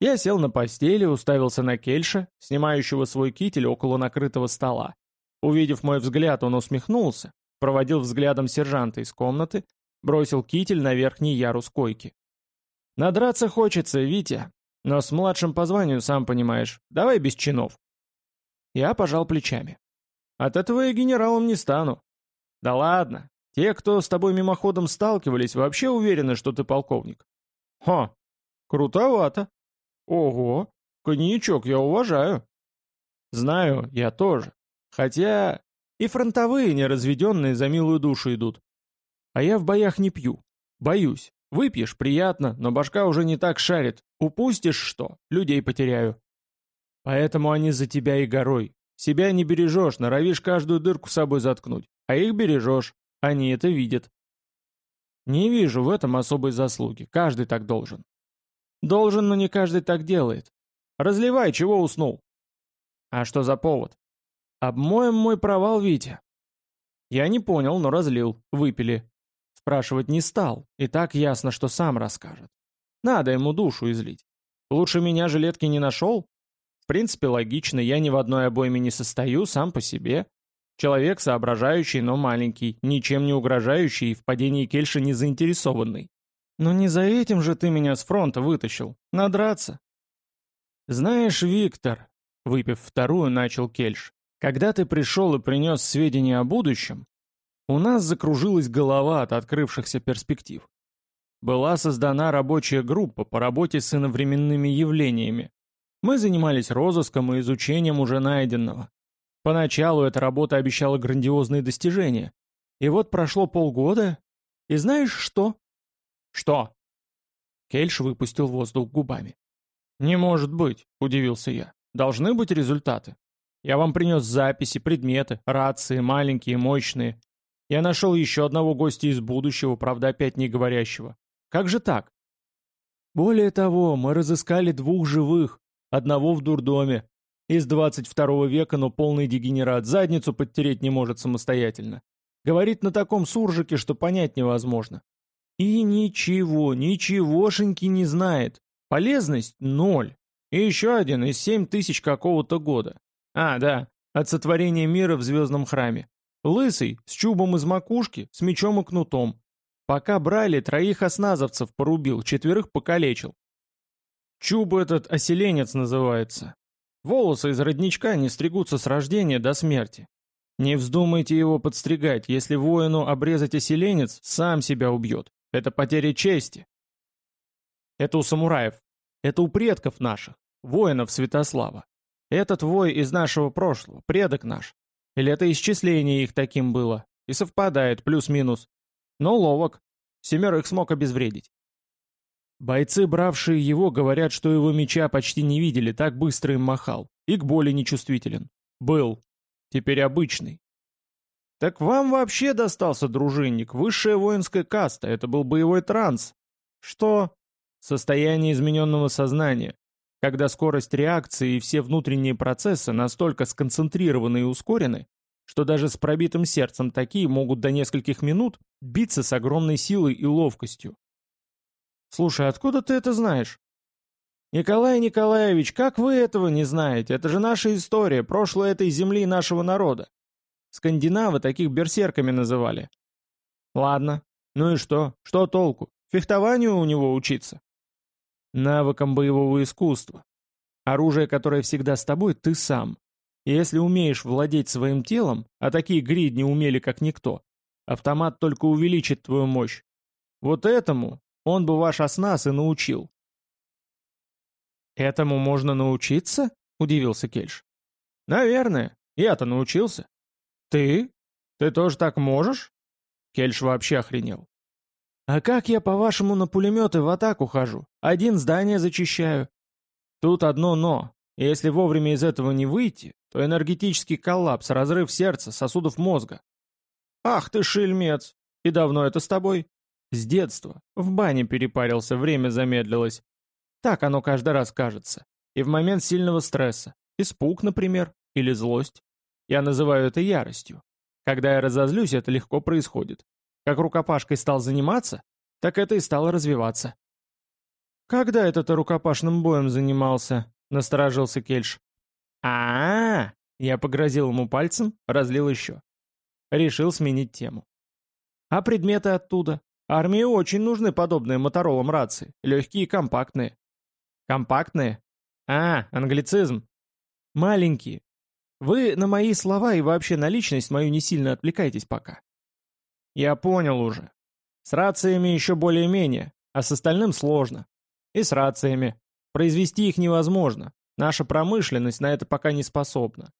Я сел на постели, уставился на Кельша, снимающего свой китель около накрытого стола. Увидев мой взгляд, он усмехнулся, проводил взглядом сержанта из комнаты, бросил китель на верхний ярус койки. Надраться хочется, Витя. Но с младшим по званию, сам понимаешь. Давай без чинов. Я пожал плечами. От этого я генералом не стану. Да ладно. Те, кто с тобой мимоходом сталкивались, вообще уверены, что ты полковник. Хо, крутовато. Ого, коньячок я уважаю. Знаю, я тоже. Хотя и фронтовые неразведенные за милую душу идут. А я в боях не пью. Боюсь. Выпьешь, приятно, но башка уже не так шарит. Упустишь что, людей потеряю. Поэтому они за тебя и горой. Себя не бережешь, норовишь каждую дырку собой заткнуть. А их бережешь. Они это видят. Не вижу в этом особой заслуги, каждый так должен. Должен, но не каждый так делает. Разливай, чего уснул? А что за повод? Обмоем мой провал, Витя. Я не понял, но разлил, выпили. Спрашивать не стал, и так ясно, что сам расскажет. Надо ему душу излить. Лучше меня жилетки не нашел? Принципе, логично, я ни в одной обойме не состою, сам по себе. Человек соображающий, но маленький, ничем не угрожающий и в падении Кельша не заинтересованный. Но не за этим же ты меня с фронта вытащил. Надраться. Знаешь, Виктор, выпив вторую, начал Кельш, когда ты пришел и принес сведения о будущем, у нас закружилась голова от открывшихся перспектив. Была создана рабочая группа по работе с иновременными явлениями. Мы занимались розыском и изучением уже найденного. Поначалу эта работа обещала грандиозные достижения. И вот прошло полгода, и знаешь что? Что? Кельш выпустил воздух губами. «Не может быть», — удивился я. «Должны быть результаты. Я вам принес записи, предметы, рации, маленькие, мощные. Я нашел еще одного гостя из будущего, правда, опять не говорящего. Как же так? Более того, мы разыскали двух живых, одного в дурдоме, из 22 века, но полный дегенерат, задницу подтереть не может самостоятельно. Говорит на таком суржике, что понять невозможно. И ничего, ничегошеньки не знает. Полезность — ноль. И еще один из семь тысяч какого-то года. А, да, от сотворения мира в звездном храме. Лысый, с чубом из макушки, с мечом и кнутом. Пока брали, троих осназовцев порубил, четверых покалечил. Чуб этот оселенец называется. Волосы из родничка не стригутся с рождения до смерти. Не вздумайте его подстригать, если воину обрезать оселенец, сам себя убьет. Это потеря чести. Это у самураев. Это у предков наших, воинов Святослава. Этот вой из нашего прошлого, предок наш. Или это исчисление их таким было. И совпадает, плюс-минус. Но ловок. Семерых смог обезвредить. Бойцы, бравшие его, говорят, что его меча почти не видели, так быстро им махал. И к боли нечувствителен. Был. Теперь обычный. Так вам вообще достался дружинник, высшая воинская каста, это был боевой транс. Что? Состояние измененного сознания когда скорость реакции и все внутренние процессы настолько сконцентрированы и ускорены, что даже с пробитым сердцем такие могут до нескольких минут биться с огромной силой и ловкостью. «Слушай, откуда ты это знаешь?» «Николай Николаевич, как вы этого не знаете? Это же наша история, прошлое этой земли нашего народа. Скандинавы таких берсерками называли». «Ладно. Ну и что? Что толку? Фехтованию у него учиться?» навыкам боевого искусства. Оружие, которое всегда с тобой, ты сам. Если умеешь владеть своим телом, а такие гридни умели как никто, автомат только увеличит твою мощь. Вот этому он бы ваш оснас и научил. «Этому можно научиться?» — удивился Кельш. «Наверное. Я-то научился». «Ты? Ты тоже так можешь?» Кельш вообще охренел. «А как я, по-вашему, на пулеметы в атаку хожу? Один здание зачищаю». Тут одно «но». Если вовремя из этого не выйти, то энергетический коллапс, разрыв сердца, сосудов мозга. «Ах ты шельмец! И давно это с тобой?» «С детства. В бане перепарился, время замедлилось. Так оно каждый раз кажется. И в момент сильного стресса. Испуг, например, или злость. Я называю это яростью. Когда я разозлюсь, это легко происходит. Как рукопашкой стал заниматься, так это и стало развиваться. «Когда это ты рукопашным боем занимался?» — насторожился Кельш. а, -а, -а Я погрозил ему пальцем, разлил еще. Решил сменить тему. «А предметы оттуда? Армии очень нужны подобные моторолам рации, легкие и компактные». «Компактные? А, англицизм. Маленькие. Вы на мои слова и вообще на личность мою не сильно отвлекайтесь пока. Я понял уже. С рациями еще более-менее, а с остальным сложно. И с рациями. Произвести их невозможно. Наша промышленность на это пока не способна.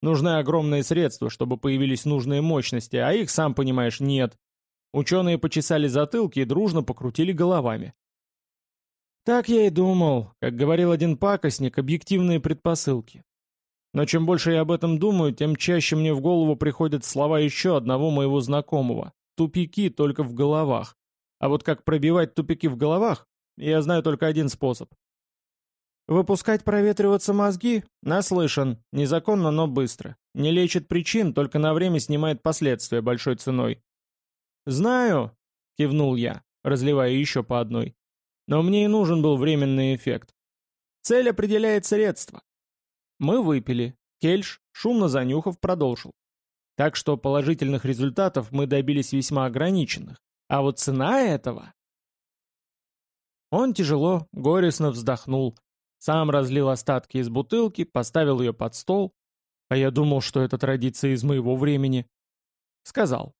Нужны огромные средства, чтобы появились нужные мощности, а их, сам понимаешь, нет. Ученые почесали затылки и дружно покрутили головами. Так я и думал, как говорил один пакостник, объективные предпосылки. Но чем больше я об этом думаю, тем чаще мне в голову приходят слова еще одного моего знакомого. Тупики только в головах. А вот как пробивать тупики в головах, я знаю только один способ. Выпускать проветриваться мозги? Наслышан. Незаконно, но быстро. Не лечит причин, только на время снимает последствия большой ценой. «Знаю», — кивнул я, разливая еще по одной. «Но мне и нужен был временный эффект. Цель определяет средства». Мы выпили. Кельш, шумно занюхав, продолжил. Так что положительных результатов мы добились весьма ограниченных. А вот цена этого... Он тяжело, горестно вздохнул, сам разлил остатки из бутылки, поставил ее под стол, а я думал, что это традиция из моего времени. Сказал.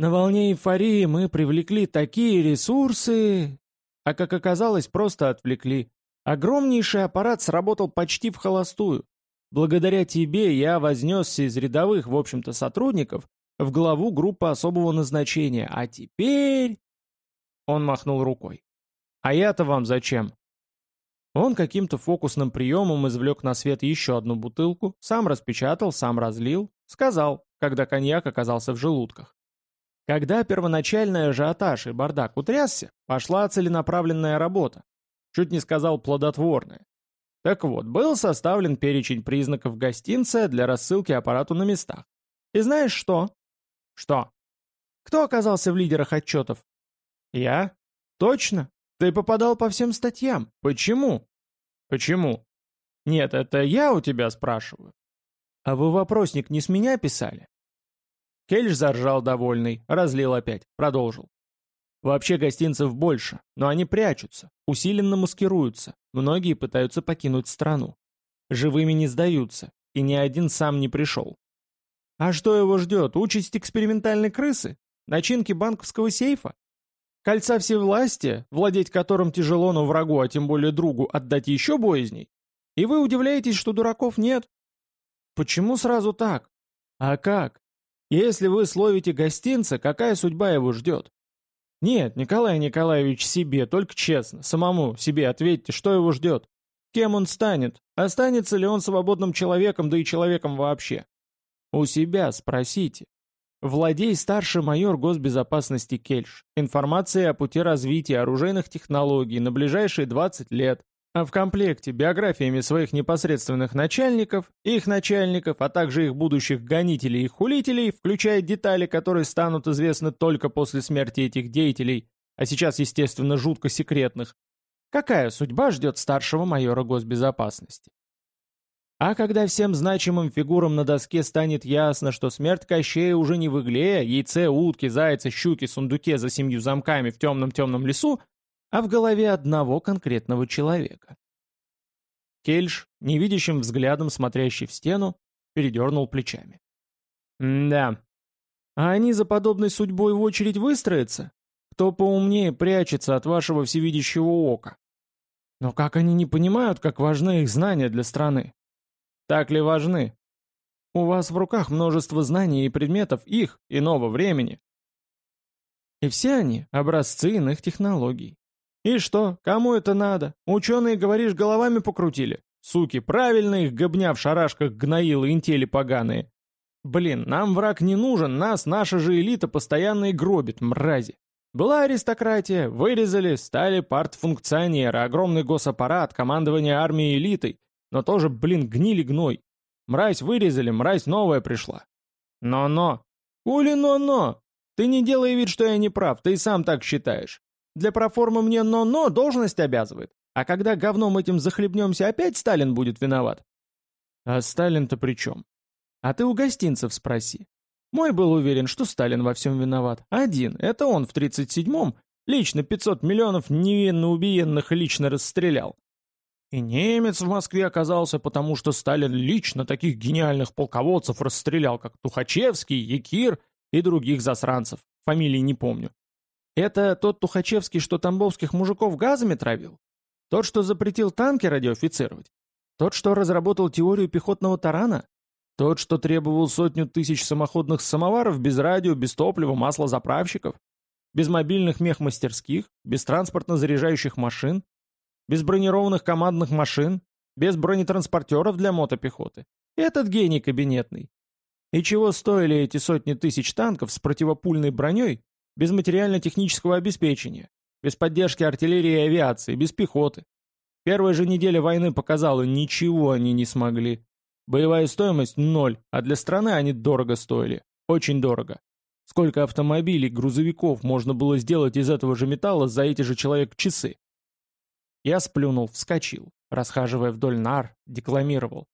На волне эйфории мы привлекли такие ресурсы, а как оказалось, просто отвлекли. Огромнейший аппарат сработал почти в холостую. Благодаря тебе я вознесся из рядовых, в общем-то, сотрудников в главу группы особого назначения, а теперь...» Он махнул рукой. «А я-то вам зачем?» Он каким-то фокусным приемом извлек на свет еще одну бутылку, сам распечатал, сам разлил, сказал, когда коньяк оказался в желудках. Когда первоначальный ажиотаж и бардак утрясся, пошла целенаправленная работа. Чуть не сказал плодотворная. Так вот, был составлен перечень признаков гостинца для рассылки аппарату на местах. И знаешь что? Что? Кто оказался в лидерах отчетов? Я? Точно. Ты попадал по всем статьям. Почему? Почему? Нет, это я у тебя спрашиваю. А вы вопросник не с меня писали? Кельш заржал довольный, разлил опять, продолжил. Вообще гостинцев больше, но они прячутся, усиленно маскируются, многие пытаются покинуть страну. Живыми не сдаются, и ни один сам не пришел. А что его ждет? Участь экспериментальной крысы? Начинки банковского сейфа? Кольца всевластия, владеть которым тяжело, но врагу, а тем более другу, отдать еще боязней? И вы удивляетесь, что дураков нет? Почему сразу так? А как? Если вы словите гостинца, какая судьба его ждет? Нет, Николай Николаевич себе, только честно, самому себе ответьте, что его ждет. Кем он станет? Останется ли он свободным человеком, да и человеком вообще? У себя спросите. Владей старший майор госбезопасности Кельш. Информация о пути развития оружейных технологий на ближайшие 20 лет. А в комплекте биографиями своих непосредственных начальников, их начальников, а также их будущих гонителей и хулителей, включая детали, которые станут известны только после смерти этих деятелей, а сейчас, естественно, жутко секретных. Какая судьба ждет старшего майора госбезопасности? А когда всем значимым фигурам на доске станет ясно, что смерть Кощея уже не в игле, яйце, утки, зайца, щуки, сундуке за семью замками в темном-темном лесу, а в голове одного конкретного человека. Кельш, невидящим взглядом смотрящий в стену, передернул плечами. «Да. А они за подобной судьбой в очередь выстроятся? Кто поумнее прячется от вашего всевидящего ока? Но как они не понимают, как важны их знания для страны? Так ли важны? У вас в руках множество знаний и предметов их, иного времени. И все они — образцы иных технологий. И что, кому это надо? Ученые, говоришь, головами покрутили? Суки, правильно их гобня в шарашках гноилы интели поганые. Блин, нам враг не нужен, нас наша же элита постоянно и гробит, мрази. Была аристократия, вырезали, стали партфункционеры, огромный госаппарат, командование армией элитой, но тоже, блин, гнили гной. Мразь вырезали, мразь новая пришла. Но-но. Ули но-но. Ты не делай вид, что я не прав, ты и сам так считаешь. Для проформы мне но-но должность обязывает. А когда говном этим захлебнемся, опять Сталин будет виноват. А Сталин-то при чем? А ты у гостинцев спроси. Мой был уверен, что Сталин во всем виноват. Один, это он в 37-м лично 500 миллионов невинно убиенных лично расстрелял. И немец в Москве оказался, потому что Сталин лично таких гениальных полководцев расстрелял, как Тухачевский, Якир и других засранцев. Фамилии не помню. Это тот Тухачевский, что тамбовских мужиков газами травил? Тот, что запретил танки радиофицировать? Тот, что разработал теорию пехотного тарана? Тот, что требовал сотню тысяч самоходных самоваров без радио, без топлива, масла заправщиков? Без мобильных мехмастерских? Без транспортно-заряжающих машин? Без бронированных командных машин? Без бронетранспортеров для мотопехоты? Этот гений кабинетный. И чего стоили эти сотни тысяч танков с противопульной броней, без материально-технического обеспечения, без поддержки артиллерии и авиации, без пехоты. Первая же неделя войны показала, ничего они не смогли. Боевая стоимость – ноль, а для страны они дорого стоили. Очень дорого. Сколько автомобилей, грузовиков можно было сделать из этого же металла за эти же человек-часы? Я сплюнул, вскочил, расхаживая вдоль нар, декламировал.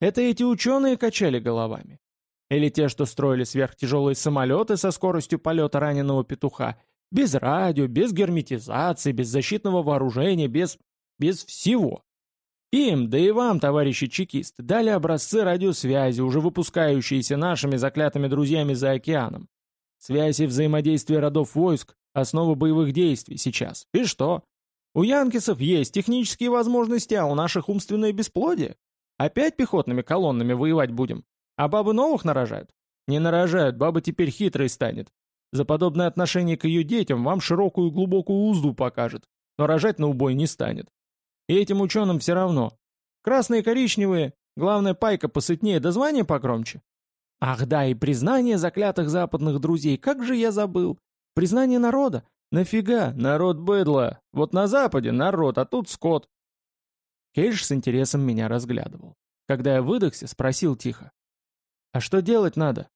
Это эти ученые качали головами. Или те, что строили сверхтяжелые самолеты со скоростью полета раненого петуха, без радио, без герметизации, без защитного вооружения, без... без всего. Им, да и вам, товарищи чекисты, дали образцы радиосвязи, уже выпускающиеся нашими заклятыми друзьями за океаном. Связь и взаимодействие родов войск – основа боевых действий сейчас. И что? У янкисов есть технические возможности, а у наших умственное бесплодие. Опять пехотными колоннами воевать будем? А бабы новых нарожают? Не нарожают, баба теперь хитрой станет. За подобное отношение к ее детям вам широкую и глубокую узду покажет, но рожать на убой не станет. И этим ученым все равно. Красные коричневые, главное пайка посытнее, да звание покромче. Ах да, и признание заклятых западных друзей, как же я забыл. Признание народа. Нафига? Народ быдло. Вот на западе народ, а тут скот. Кейдж с интересом меня разглядывал. Когда я выдохся, спросил тихо. «А что делать надо?»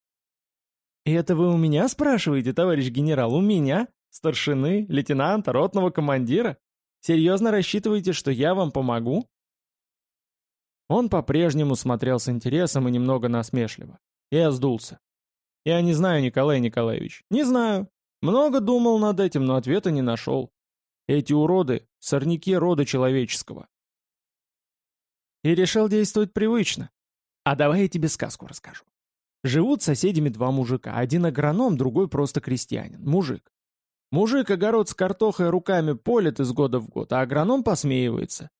«И это вы у меня спрашиваете, товарищ генерал? У меня? Старшины, лейтенанта, ротного командира? Серьезно рассчитываете, что я вам помогу?» Он по-прежнему смотрел с интересом и немного насмешливо. Я сдулся. «Я не знаю, Николай Николаевич. Не знаю. Много думал над этим, но ответа не нашел. Эти уроды — сорняки рода человеческого. И решил действовать привычно. А давай я тебе сказку расскажу. Живут соседями два мужика. Один агроном, другой просто крестьянин. Мужик. Мужик огород с картохой руками полит из года в год, а агроном посмеивается.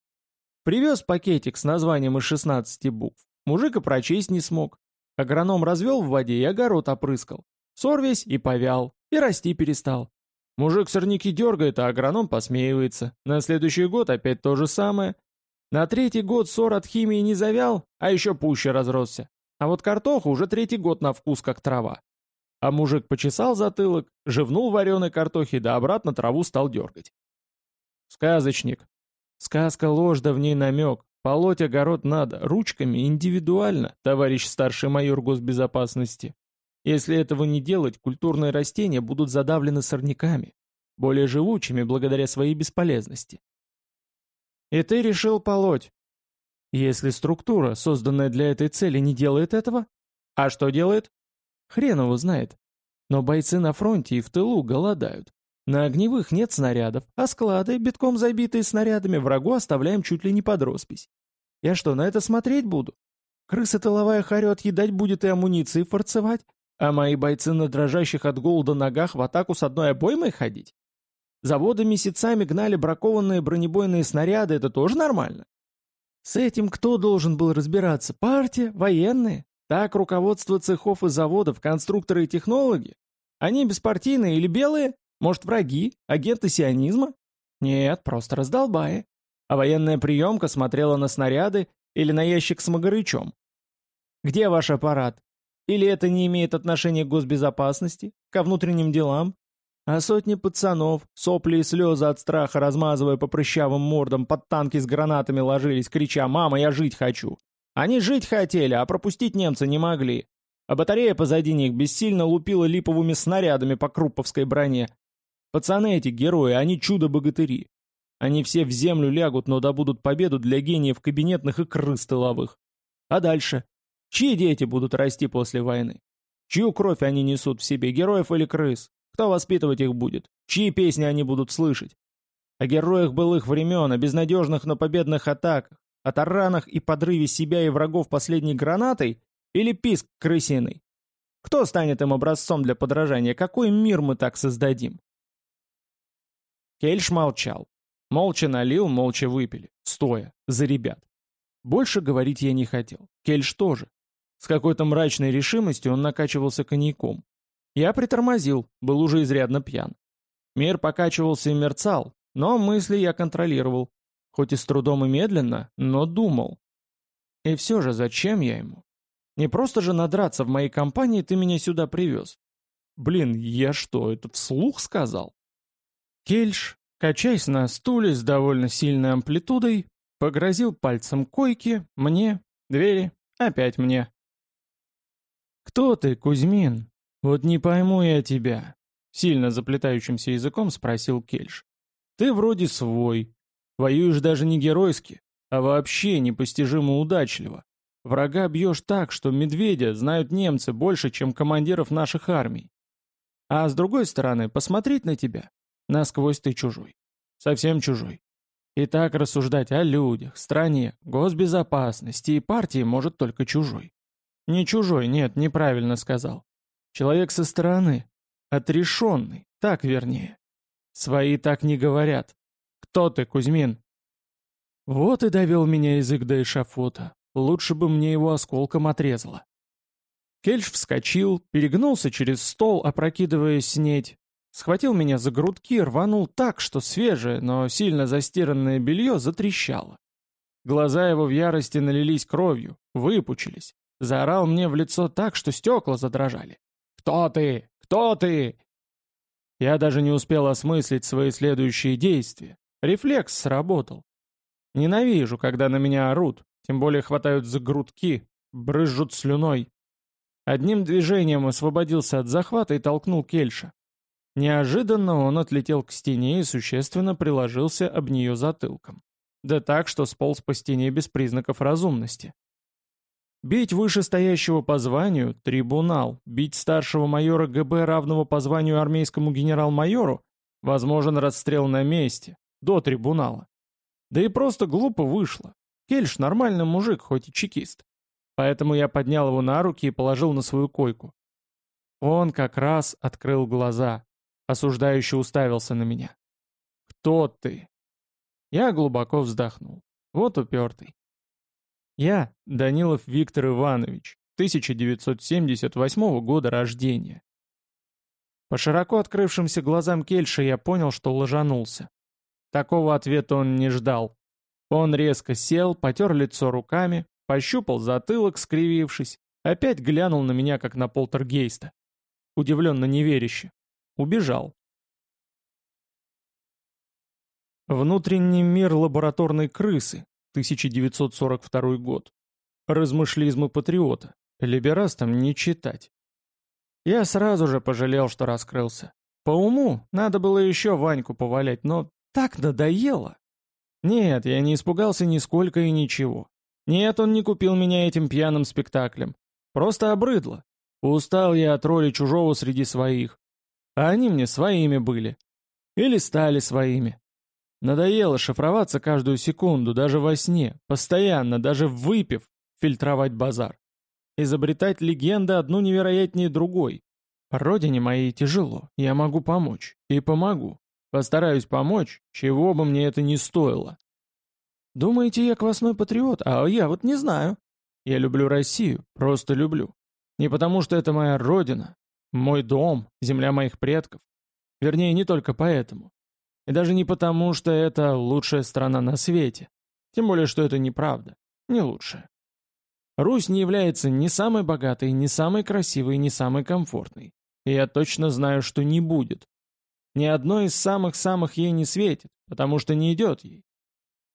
Привез пакетик с названием из 16 букв. Мужик и прочесть не смог. Агроном развел в воде и огород опрыскал. Сор весь и повял, и расти перестал. Мужик сорняки дергает, а агроном посмеивается. На следующий год опять то же самое. На третий год сор от химии не завял, а еще пуще разросся. А вот картоха уже третий год на вкус как трава. А мужик почесал затылок, живнул вареной картохи, да обратно траву стал дергать. Сказочник. Сказка ложь, да в ней намек. Полоть огород надо, ручками, индивидуально, товарищ старший майор госбезопасности. Если этого не делать, культурные растения будут задавлены сорняками, более живучими благодаря своей бесполезности. И ты решил полоть. Если структура, созданная для этой цели, не делает этого? А что делает? Хрен его знает. Но бойцы на фронте и в тылу голодают. На огневых нет снарядов, а склады, битком забитые снарядами, врагу оставляем чуть ли не под роспись. Я что, на это смотреть буду? Крыса тыловая хорет, едать будет и амуниции форцевать, а мои бойцы на дрожащих от голода ногах в атаку с одной обоймой ходить? Заводы месяцами гнали бракованные бронебойные снаряды, это тоже нормально? С этим кто должен был разбираться? Партия? Военные? Так руководство цехов и заводов, конструкторы и технологи? Они беспартийные или белые? Может, враги? Агенты сионизма? Нет, просто раздолбая. А военная приемка смотрела на снаряды или на ящик с магарычом. Где ваш аппарат? Или это не имеет отношения к госбезопасности, ко внутренним делам? А сотни пацанов, сопли и слезы от страха размазывая по прыщавым мордам, под танки с гранатами ложились, крича «Мама, я жить хочу!». Они жить хотели, а пропустить немцы не могли. А батарея позади них бессильно лупила липовыми снарядами по крупповской броне. Пацаны эти герои, они чудо-богатыри. Они все в землю лягут, но добудут победу для гениев кабинетных и крыс тыловых. А дальше? Чьи дети будут расти после войны? Чью кровь они несут в себе, героев или крыс? Кто воспитывать их будет? Чьи песни они будут слышать? О героях былых времен, о безнадежных, но победных атаках, о таранах и подрыве себя и врагов последней гранатой или писк крысиный? Кто станет им образцом для подражания? Какой мир мы так создадим? Кельш молчал. Молча налил, молча выпили. Стоя, за ребят. Больше говорить я не хотел. Кельш тоже. С какой-то мрачной решимостью он накачивался коньяком. Я притормозил, был уже изрядно пьян. Мир покачивался и мерцал, но мысли я контролировал. Хоть и с трудом и медленно, но думал. И все же, зачем я ему? Не просто же надраться в моей компании ты меня сюда привез. Блин, я что, это вслух сказал? Кельш, качаясь на стуле с довольно сильной амплитудой, погрозил пальцем койки, мне, двери, опять мне. «Кто ты, Кузьмин? Вот не пойму я тебя», — сильно заплетающимся языком спросил Кельш. «Ты вроде свой, воюешь даже не геройски, а вообще непостижимо удачливо. Врага бьешь так, что медведя знают немцы больше, чем командиров наших армий. А с другой стороны, посмотреть на тебя, насквозь ты чужой. Совсем чужой. И так рассуждать о людях, стране, госбезопасности и партии может только чужой. Не чужой, нет, неправильно сказал. Человек со стороны. Отрешенный, так вернее. Свои так не говорят. Кто ты, Кузьмин? Вот и довел меня язык до эшафота. Лучше бы мне его осколком отрезало. Кельш вскочил, перегнулся через стол, опрокидывая снеть, схватил меня за грудки, рванул так, что свежее, но сильно застиранное белье затрещало. Глаза его в ярости налились кровью, выпучились. Заорал мне в лицо так, что стекла задрожали. «Кто ты? Кто ты?» Я даже не успел осмыслить свои следующие действия. Рефлекс сработал. Ненавижу, когда на меня орут, тем более хватают за грудки, брызжут слюной. Одним движением освободился от захвата и толкнул Кельша. Неожиданно он отлетел к стене и существенно приложился об нее затылком. Да так, что сполз по стене без признаков разумности. Бить вышестоящего по званию – трибунал, бить старшего майора ГБ, равного по званию армейскому генерал-майору – возможен расстрел на месте, до трибунала. Да и просто глупо вышло. Кельш нормальный мужик, хоть и чекист. Поэтому я поднял его на руки и положил на свою койку. Он как раз открыл глаза, осуждающе уставился на меня. «Кто ты?» Я глубоко вздохнул. Вот упертый. Я Данилов Виктор Иванович, 1978 года рождения. По широко открывшимся глазам Кельша я понял, что ложанулся. Такого ответа он не ждал. Он резко сел, потер лицо руками, пощупал затылок, скривившись, опять глянул на меня, как на полтергейста. Удивленно неверяще. Убежал. Внутренний мир лабораторной крысы, 1942 год. Размышлизмы патриота. Либерастам не читать. Я сразу же пожалел, что раскрылся. По уму надо было еще Ваньку повалять, но так надоело. Нет, я не испугался нисколько и ничего. Нет, он не купил меня этим пьяным спектаклем. Просто обрыдло. Устал я от роли чужого среди своих. А они мне своими были. Или стали своими. Надоело шифроваться каждую секунду, даже во сне, постоянно, даже выпив, фильтровать базар. Изобретать легенды одну невероятнее другой. Родине моей тяжело, я могу помочь. И помогу. Постараюсь помочь, чего бы мне это ни стоило. Думаете, я квасной патриот, а я вот не знаю. Я люблю Россию, просто люблю. Не потому, что это моя родина, мой дом, земля моих предков. Вернее, не только поэтому. И даже не потому, что это лучшая страна на свете. Тем более, что это неправда. Не лучшая. Русь не является ни самой богатой, ни самой красивой, ни самой комфортной. И я точно знаю, что не будет. Ни одно из самых-самых ей не светит, потому что не идет ей.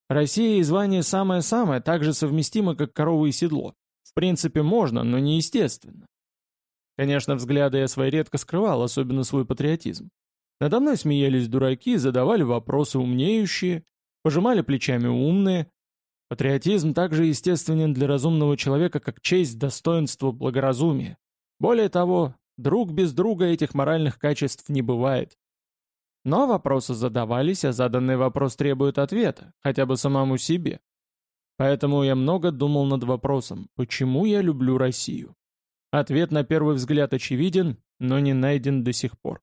Россия и звание самое-самое так же совместимо, как корова и седло. В принципе, можно, но не естественно. Конечно, взгляды я свои редко скрывал, особенно свой патриотизм. Надо мной смеялись дураки, задавали вопросы умнеющие, пожимали плечами умные. Патриотизм также естественен для разумного человека, как честь, достоинство, благоразумие. Более того, друг без друга этих моральных качеств не бывает. Но вопросы задавались, а заданный вопрос требует ответа, хотя бы самому себе. Поэтому я много думал над вопросом, почему я люблю Россию. Ответ на первый взгляд очевиден, но не найден до сих пор.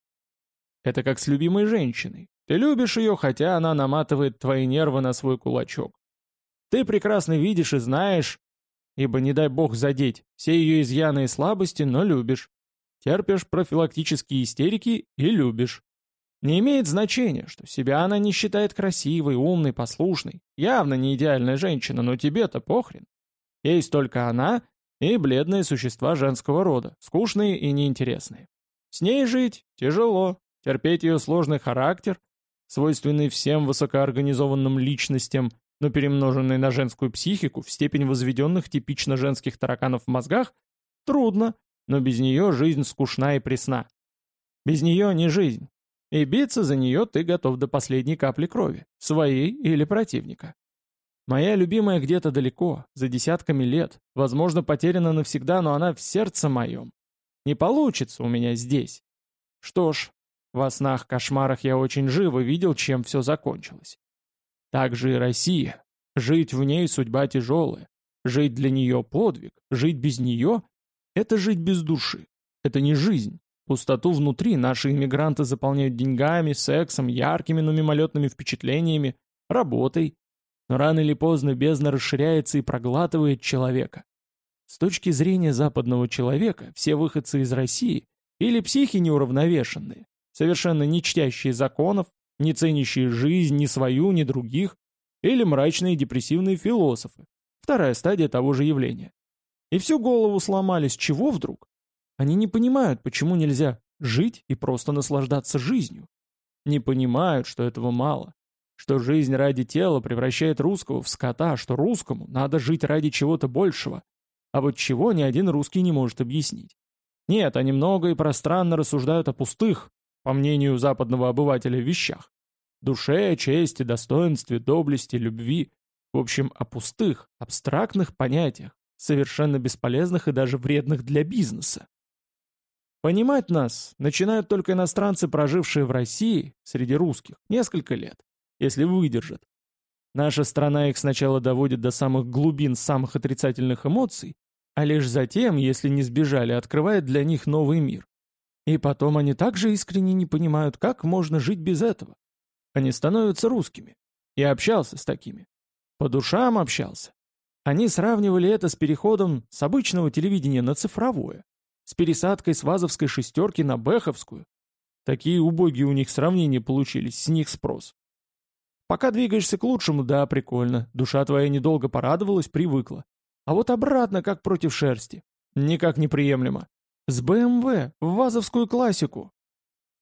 Это как с любимой женщиной. Ты любишь ее, хотя она наматывает твои нервы на свой кулачок. Ты прекрасно видишь и знаешь, ибо не дай бог задеть, все ее изъяны и слабости, но любишь. Терпишь профилактические истерики и любишь. Не имеет значения, что себя она не считает красивой, умной, послушной. Явно не идеальная женщина, но тебе-то похрен. Есть только она и бледные существа женского рода, скучные и неинтересные. С ней жить тяжело, терпеть ее сложный характер, свойственный всем высокоорганизованным личностям, но перемноженный на женскую психику в степень возведенных типично женских тараканов в мозгах, трудно, но без нее жизнь скучна и пресна. Без нее не жизнь. И биться за нее ты готов до последней капли крови, своей или противника. Моя любимая где-то далеко, за десятками лет, возможно, потеряна навсегда, но она в сердце моем. Не получится у меня здесь. Что ж, во снах-кошмарах я очень живо видел, чем все закончилось. Так же и Россия. Жить в ней судьба тяжелая. Жить для нее подвиг. Жить без нее — это жить без души. Это не жизнь. Пустоту внутри наши иммигранты заполняют деньгами, сексом, яркими, но мимолетными впечатлениями, работой. Но рано или поздно бездна расширяется и проглатывает человека. С точки зрения западного человека, все выходцы из России или психи неуравновешенные, совершенно не чтящие законов, не ценящие жизнь ни свою, ни других, или мрачные депрессивные философы, вторая стадия того же явления. И всю голову сломали, с чего вдруг? Они не понимают, почему нельзя жить и просто наслаждаться жизнью. Не понимают, что этого мало. Что жизнь ради тела превращает русского в скота, что русскому надо жить ради чего-то большего. А вот чего ни один русский не может объяснить. Нет, они много и пространно рассуждают о пустых, по мнению западного обывателя, вещах. Душе, чести, достоинстве, доблести, любви. В общем, о пустых, абстрактных понятиях, совершенно бесполезных и даже вредных для бизнеса. Понимать нас начинают только иностранцы, прожившие в России, среди русских, несколько лет, если выдержат. Наша страна их сначала доводит до самых глубин самых отрицательных эмоций, а лишь затем, если не сбежали, открывает для них новый мир. И потом они также искренне не понимают, как можно жить без этого. Они становятся русскими. Я общался с такими. По душам общался. Они сравнивали это с переходом с обычного телевидения на цифровое с пересадкой с вазовской шестерки на бэховскую. Такие убогие у них сравнения получились, с них спрос. Пока двигаешься к лучшему, да, прикольно, душа твоя недолго порадовалась, привыкла. А вот обратно, как против шерсти. Никак неприемлемо. С БМВ, в вазовскую классику.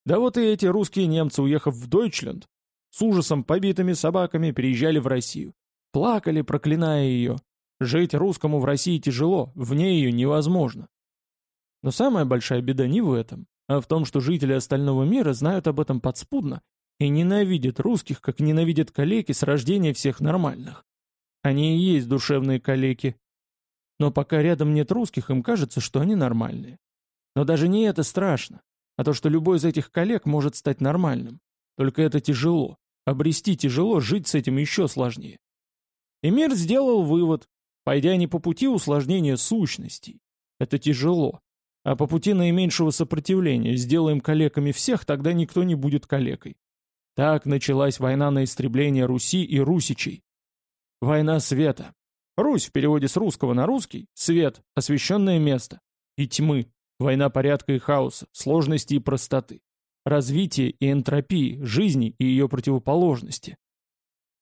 Да вот и эти русские немцы, уехав в Дойчленд, с ужасом побитыми собаками переезжали в Россию. Плакали, проклиная ее. Жить русскому в России тяжело, вне ее невозможно. Но самая большая беда не в этом, а в том, что жители остального мира знают об этом подспудно и ненавидят русских, как ненавидят калеки с рождения всех нормальных. Они и есть душевные калеки. Но пока рядом нет русских, им кажется, что они нормальные. Но даже не это страшно, а то, что любой из этих коллег может стать нормальным. Только это тяжело. Обрести тяжело, жить с этим еще сложнее. И мир сделал вывод, пойдя не по пути усложнения сущностей. Это тяжело а по пути наименьшего сопротивления сделаем калеками всех, тогда никто не будет калекой. Так началась война на истребление Руси и русичей. Война света. Русь в переводе с русского на русский — свет, освещенное место. И тьмы. Война порядка и хаоса, сложности и простоты. Развитие и энтропии, жизни и ее противоположности.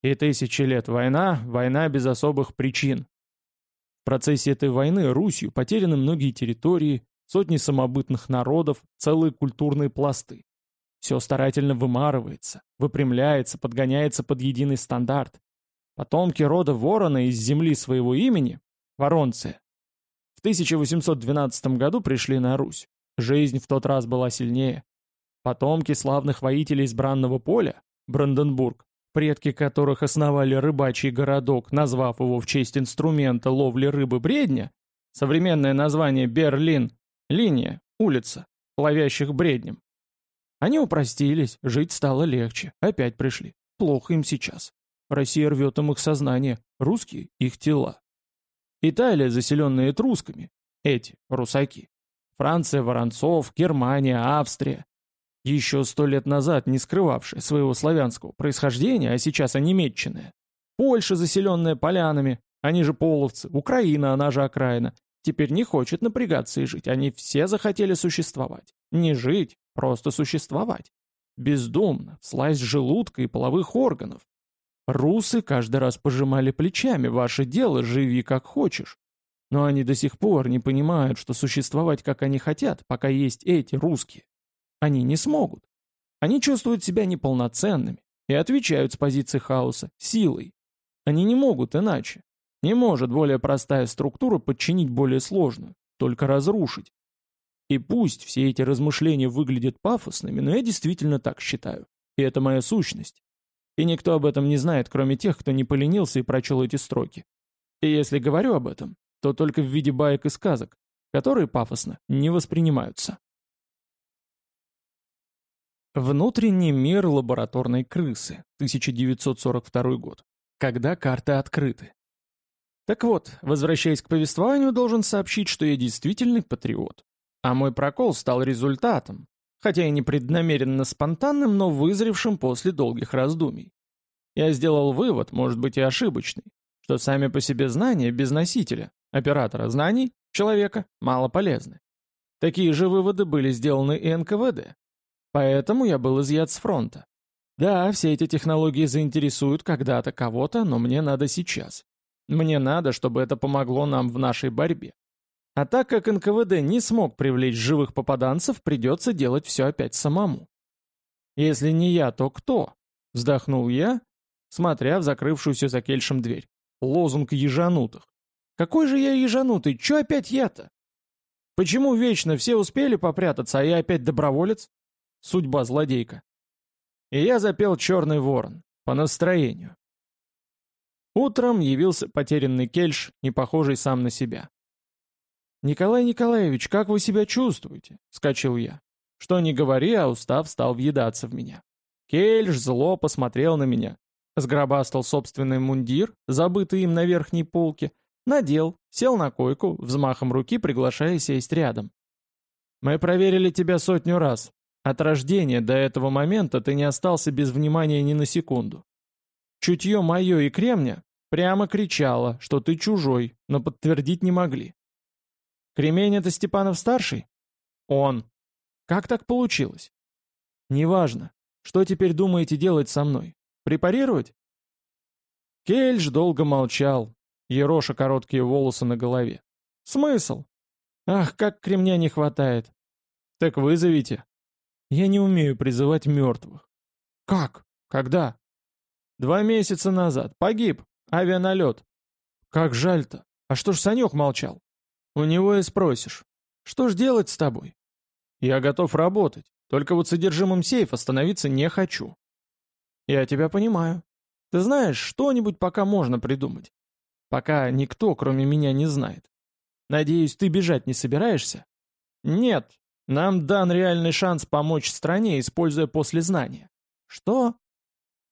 И тысячи лет война, война без особых причин. В процессе этой войны Русью потеряны многие территории, сотни самобытных народов, целые культурные пласты. Все старательно вымарывается, выпрямляется, подгоняется под единый стандарт. Потомки рода ворона из земли своего имени, воронцы, 1812 году пришли на Русь. Жизнь в тот раз была сильнее. Потомки славных воителей избранного поля, Бранденбург, предки которых основали рыбачий городок, назвав его в честь инструмента ловли рыбы бредня, современное название Берлин, Линия, улица, ловящих бреднем. Они упростились, жить стало легче, опять пришли. Плохо им сейчас. Россия рвет им их сознание, русские — их тела. Италия, заселенная этрусками, эти, русаки. Франция, Воронцов, Германия, Австрия. Еще сто лет назад не скрывавшая своего славянского происхождения, а сейчас онемеченная. Польша, заселенная полянами, они же половцы, Украина, она же окраина, теперь не хочет напрягаться и жить. Они все захотели существовать. Не жить, просто существовать. Бездумно, вслазь желудка и половых органов. Русы каждый раз пожимали плечами, ваше дело, живи как хочешь. Но они до сих пор не понимают, что существовать как они хотят, пока есть эти русские. Они не смогут. Они чувствуют себя неполноценными и отвечают с позиции хаоса, силой. Они не могут иначе. Не может более простая структура подчинить более сложную, только разрушить. И пусть все эти размышления выглядят пафосными, но я действительно так считаю. И это моя сущность. И никто об этом не знает, кроме тех, кто не поленился и прочел эти строки. И если говорю об этом, то только в виде баек и сказок, которые пафосно не воспринимаются. Внутренний мир лабораторной крысы, 1942 год. Когда карты открыты. Так вот, возвращаясь к повествованию, должен сообщить, что я действительный патриот. А мой прокол стал результатом, хотя и не преднамеренно спонтанным, но вызревшим после долгих раздумий. Я сделал вывод, может быть и ошибочный, что сами по себе знания без носителя, оператора знаний, человека, мало полезны. Такие же выводы были сделаны и НКВД. Поэтому я был изъят с фронта. Да, все эти технологии заинтересуют когда-то кого-то, но мне надо сейчас. Мне надо, чтобы это помогло нам в нашей борьбе. А так как НКВД не смог привлечь живых попаданцев, придется делать все опять самому. Если не я, то кто? Вздохнул я, смотря в закрывшуюся за кельшем дверь. Лозунг ежанутых. Какой же я ежанутый? Че опять я-то? Почему вечно все успели попрятаться, а я опять доброволец? Судьба злодейка. И я запел «Черный ворон» по настроению. Утром явился потерянный кельш, не похожий сам на себя. «Николай Николаевич, как вы себя чувствуете?» — скачал я. Что ни говори, а устав стал въедаться в меня. Кельш зло посмотрел на меня, сгробастал собственный мундир, забытый им на верхней полке, надел, сел на койку, взмахом руки приглашая сесть рядом. «Мы проверили тебя сотню раз. От рождения до этого момента ты не остался без внимания ни на секунду. Чутье мое и кремня прямо кричало, что ты чужой, но подтвердить не могли. Кремень — это Степанов-старший? Он. Как так получилось? Неважно. Что теперь думаете делать со мной? Препарировать? Кельш долго молчал, ероша короткие волосы на голове. Смысл? Ах, как кремня не хватает. Так вызовите. Я не умею призывать мертвых. Как? Когда? Два месяца назад. Погиб. Авианалет. Как жаль-то. А что ж Санек молчал? У него и спросишь. Что ж делать с тобой? Я готов работать, только вот содержимым сейфа становиться не хочу. Я тебя понимаю. Ты знаешь, что-нибудь пока можно придумать. Пока никто, кроме меня, не знает. Надеюсь, ты бежать не собираешься? Нет, нам дан реальный шанс помочь стране, используя послезнание. Что?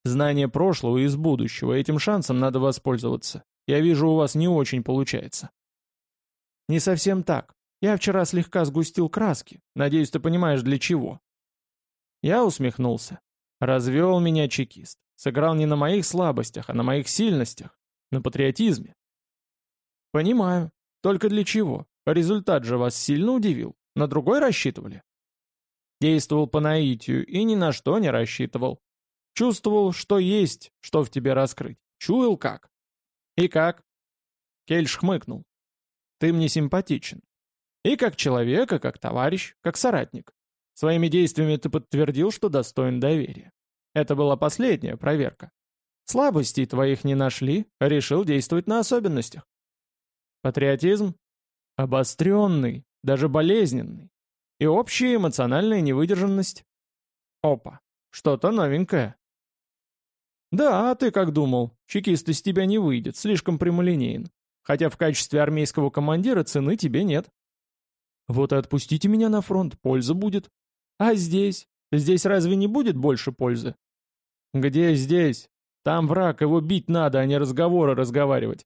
Знание прошлого и из будущего. Этим шансом надо воспользоваться. Я вижу, у вас не очень получается. «Не совсем так. Я вчера слегка сгустил краски. Надеюсь, ты понимаешь, для чего». Я усмехнулся. Развел меня чекист. Сыграл не на моих слабостях, а на моих сильностях. На патриотизме. «Понимаю. Только для чего? Результат же вас сильно удивил. На другой рассчитывали?» Действовал по наитию и ни на что не рассчитывал. Чувствовал, что есть, что в тебе раскрыть. Чуял как. «И как?» Кельш хмыкнул. Ты мне симпатичен. И как человек, и как товарищ, как соратник. Своими действиями ты подтвердил, что достоин доверия. Это была последняя проверка. Слабостей твоих не нашли, решил действовать на особенностях. Патриотизм? Обостренный, даже болезненный. И общая эмоциональная невыдержанность? Опа, что-то новенькое. Да, а ты как думал? Чекист из тебя не выйдет, слишком прямолинеен хотя в качестве армейского командира цены тебе нет. Вот и отпустите меня на фронт, польза будет. А здесь? Здесь разве не будет больше пользы? Где здесь? Там враг, его бить надо, а не разговоры разговаривать.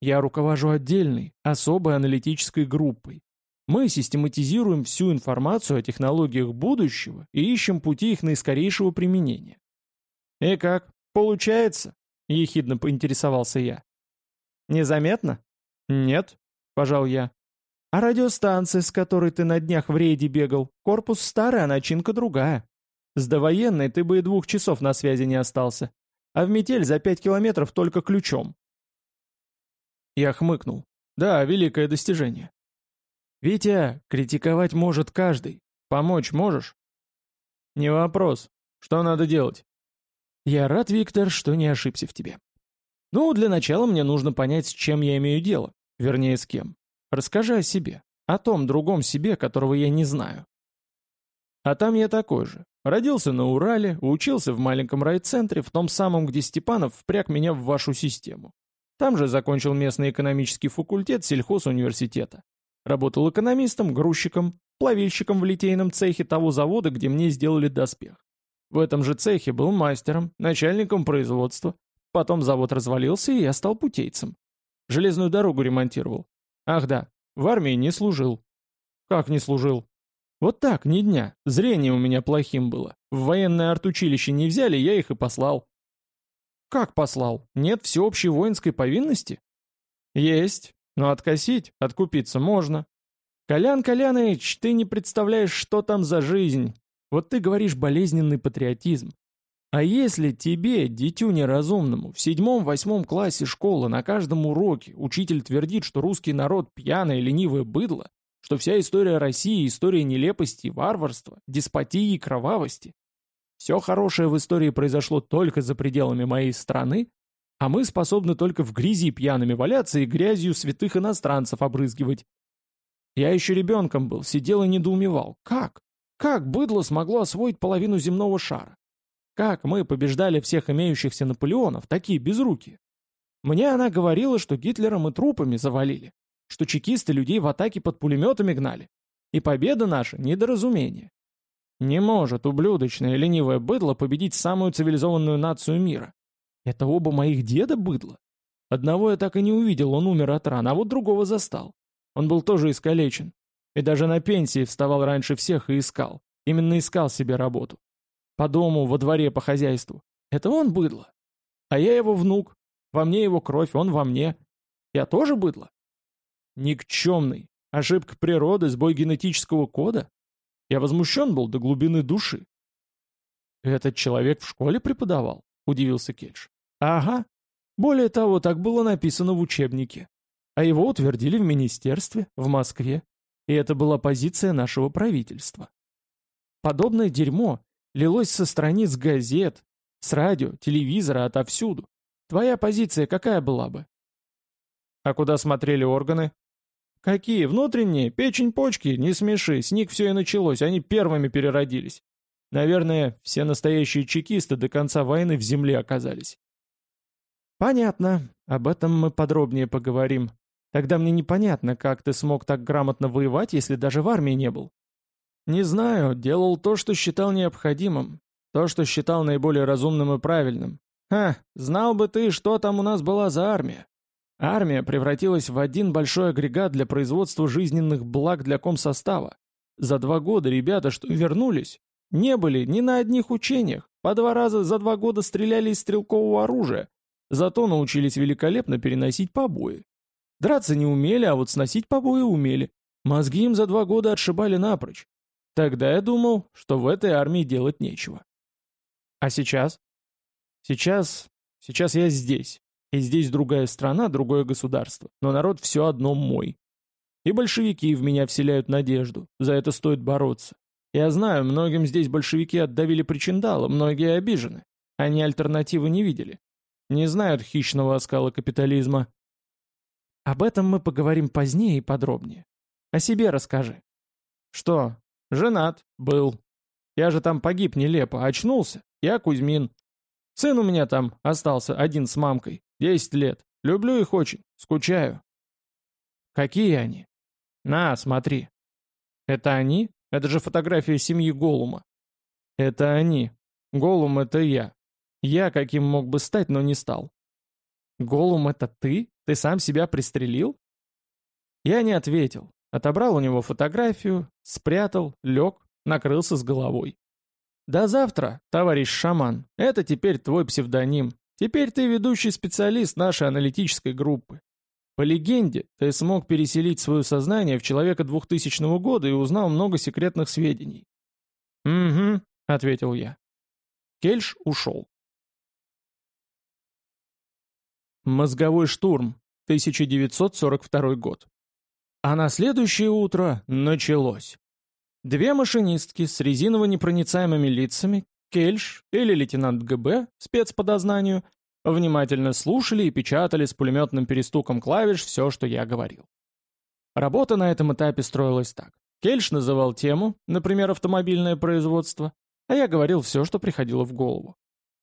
Я руковожу отдельной, особой аналитической группой. Мы систематизируем всю информацию о технологиях будущего и ищем пути их наискорейшего применения. «И как, получается?» — ехидно поинтересовался я. Незаметно? Нет, пожал я. А радиостанция, с которой ты на днях в рейде бегал, корпус старый, а начинка другая. С довоенной ты бы и двух часов на связи не остался. А в метель за пять километров только ключом. Я хмыкнул. Да, великое достижение. Витя, критиковать может каждый. Помочь можешь?» «Не вопрос. Что надо делать?» «Я рад, Виктор, что не ошибся в тебе. Ну, для начала мне нужно понять, с чем я имею дело. Вернее, с кем. Расскажи о себе. О том другом себе, которого я не знаю. А там я такой же. Родился на Урале, учился в маленьком райцентре, в том самом, где Степанов впряг меня в вашу систему. Там же закончил местный экономический факультет сельхозуниверситета. Работал экономистом, грузчиком, плавильщиком в литейном цехе того завода, где мне сделали доспех. В этом же цехе был мастером, начальником производства. Потом завод развалился, и я стал путейцем. Железную дорогу ремонтировал. Ах да, в армии не служил. Как не служил? Вот так, ни дня. Зрение у меня плохим было. В военное артучилище не взяли, я их и послал. Как послал? Нет всеобщей воинской повинности? Есть. Но откосить, откупиться можно. Колян Коляныч, ты не представляешь, что там за жизнь. Вот ты говоришь болезненный патриотизм. А если тебе, дитю неразумному, в седьмом-восьмом классе школы на каждом уроке учитель твердит, что русский народ пьяное ленивое быдло, что вся история России – история нелепости, варварства, деспотии и кровавости, все хорошее в истории произошло только за пределами моей страны, а мы способны только в грязи пьяными валяться и грязью святых иностранцев обрызгивать. Я еще ребенком был, сидел и недоумевал. Как? Как быдло смогло освоить половину земного шара? Как мы побеждали всех имеющихся Наполеонов, такие безрукие? Мне она говорила, что Гитлера мы трупами завалили, что чекисты людей в атаке под пулеметами гнали. И победа наша — недоразумение. Не может ублюдочное ленивое быдло победить самую цивилизованную нацию мира. Это оба моих деда быдло. Одного я так и не увидел, он умер от ран, а вот другого застал. Он был тоже искалечен. И даже на пенсии вставал раньше всех и искал. Именно искал себе работу. По дому, во дворе, по хозяйству. Это он быдло. А я его внук. Во мне его кровь, он во мне. Я тоже быдло? Никчемный. Ошибка природы, сбой генетического кода? Я возмущен был до глубины души. «Этот человек в школе преподавал?» — удивился Кельш. «Ага. Более того, так было написано в учебнике. А его утвердили в министерстве, в Москве. И это была позиция нашего правительства. Подобное дерьмо лилось со страниц газет, с радио, телевизора, отовсюду. Твоя позиция какая была бы? А куда смотрели органы? Какие? Внутренние? Печень, почки? Не смеши, с них все и началось, они первыми переродились. Наверное, все настоящие чекисты до конца войны в земле оказались. Понятно, об этом мы подробнее поговорим. Тогда мне непонятно, как ты смог так грамотно воевать, если даже в армии не был. Не знаю, делал то, что считал необходимым, то, что считал наиболее разумным и правильным. Ха, знал бы ты, что там у нас была за армия. Армия превратилась в один большой агрегат для производства жизненных благ для комсостава. За два года ребята, что вернулись, не были ни на одних учениях, по два раза за два года стреляли из стрелкового оружия, зато научились великолепно переносить побои. Драться не умели, а вот сносить побои умели. Мозги им за два года отшибали напрочь. Тогда я думал, что в этой армии делать нечего. А сейчас? Сейчас... Сейчас я здесь. И здесь другая страна, другое государство. Но народ все одно мой. И большевики в меня вселяют надежду. За это стоит бороться. Я знаю, многим здесь большевики отдавили причиндала, многие обижены. Они альтернативы не видели. Не знают хищного оскала капитализма. Об этом мы поговорим позднее и подробнее. О себе расскажи. Что, Женат. Был. Я же там погиб нелепо. Очнулся. Я Кузьмин. Сын у меня там остался один с мамкой. Десять лет. Люблю их очень. Скучаю. Какие они? На, смотри. Это они? Это же фотография семьи Голума. Это они. Голум — это я. Я каким мог бы стать, но не стал. Голум — это ты? Ты сам себя пристрелил? Я не ответил. Отобрал у него фотографию, спрятал, лег, накрылся с головой. «До завтра, товарищ шаман. Это теперь твой псевдоним. Теперь ты ведущий специалист нашей аналитической группы. По легенде, ты смог переселить свое сознание в человека 2000 года и узнал много секретных сведений». «Угу», — ответил я. Кельш ушел. Мозговой штурм, 1942 год. А на следующее утро началось. Две машинистки с резиново-непроницаемыми лицами, Кельш или лейтенант ГБ, спец по дознанию, внимательно слушали и печатали с пулеметным перестуком клавиш все, что я говорил. Работа на этом этапе строилась так. Кельш называл тему, например, автомобильное производство, а я говорил все, что приходило в голову.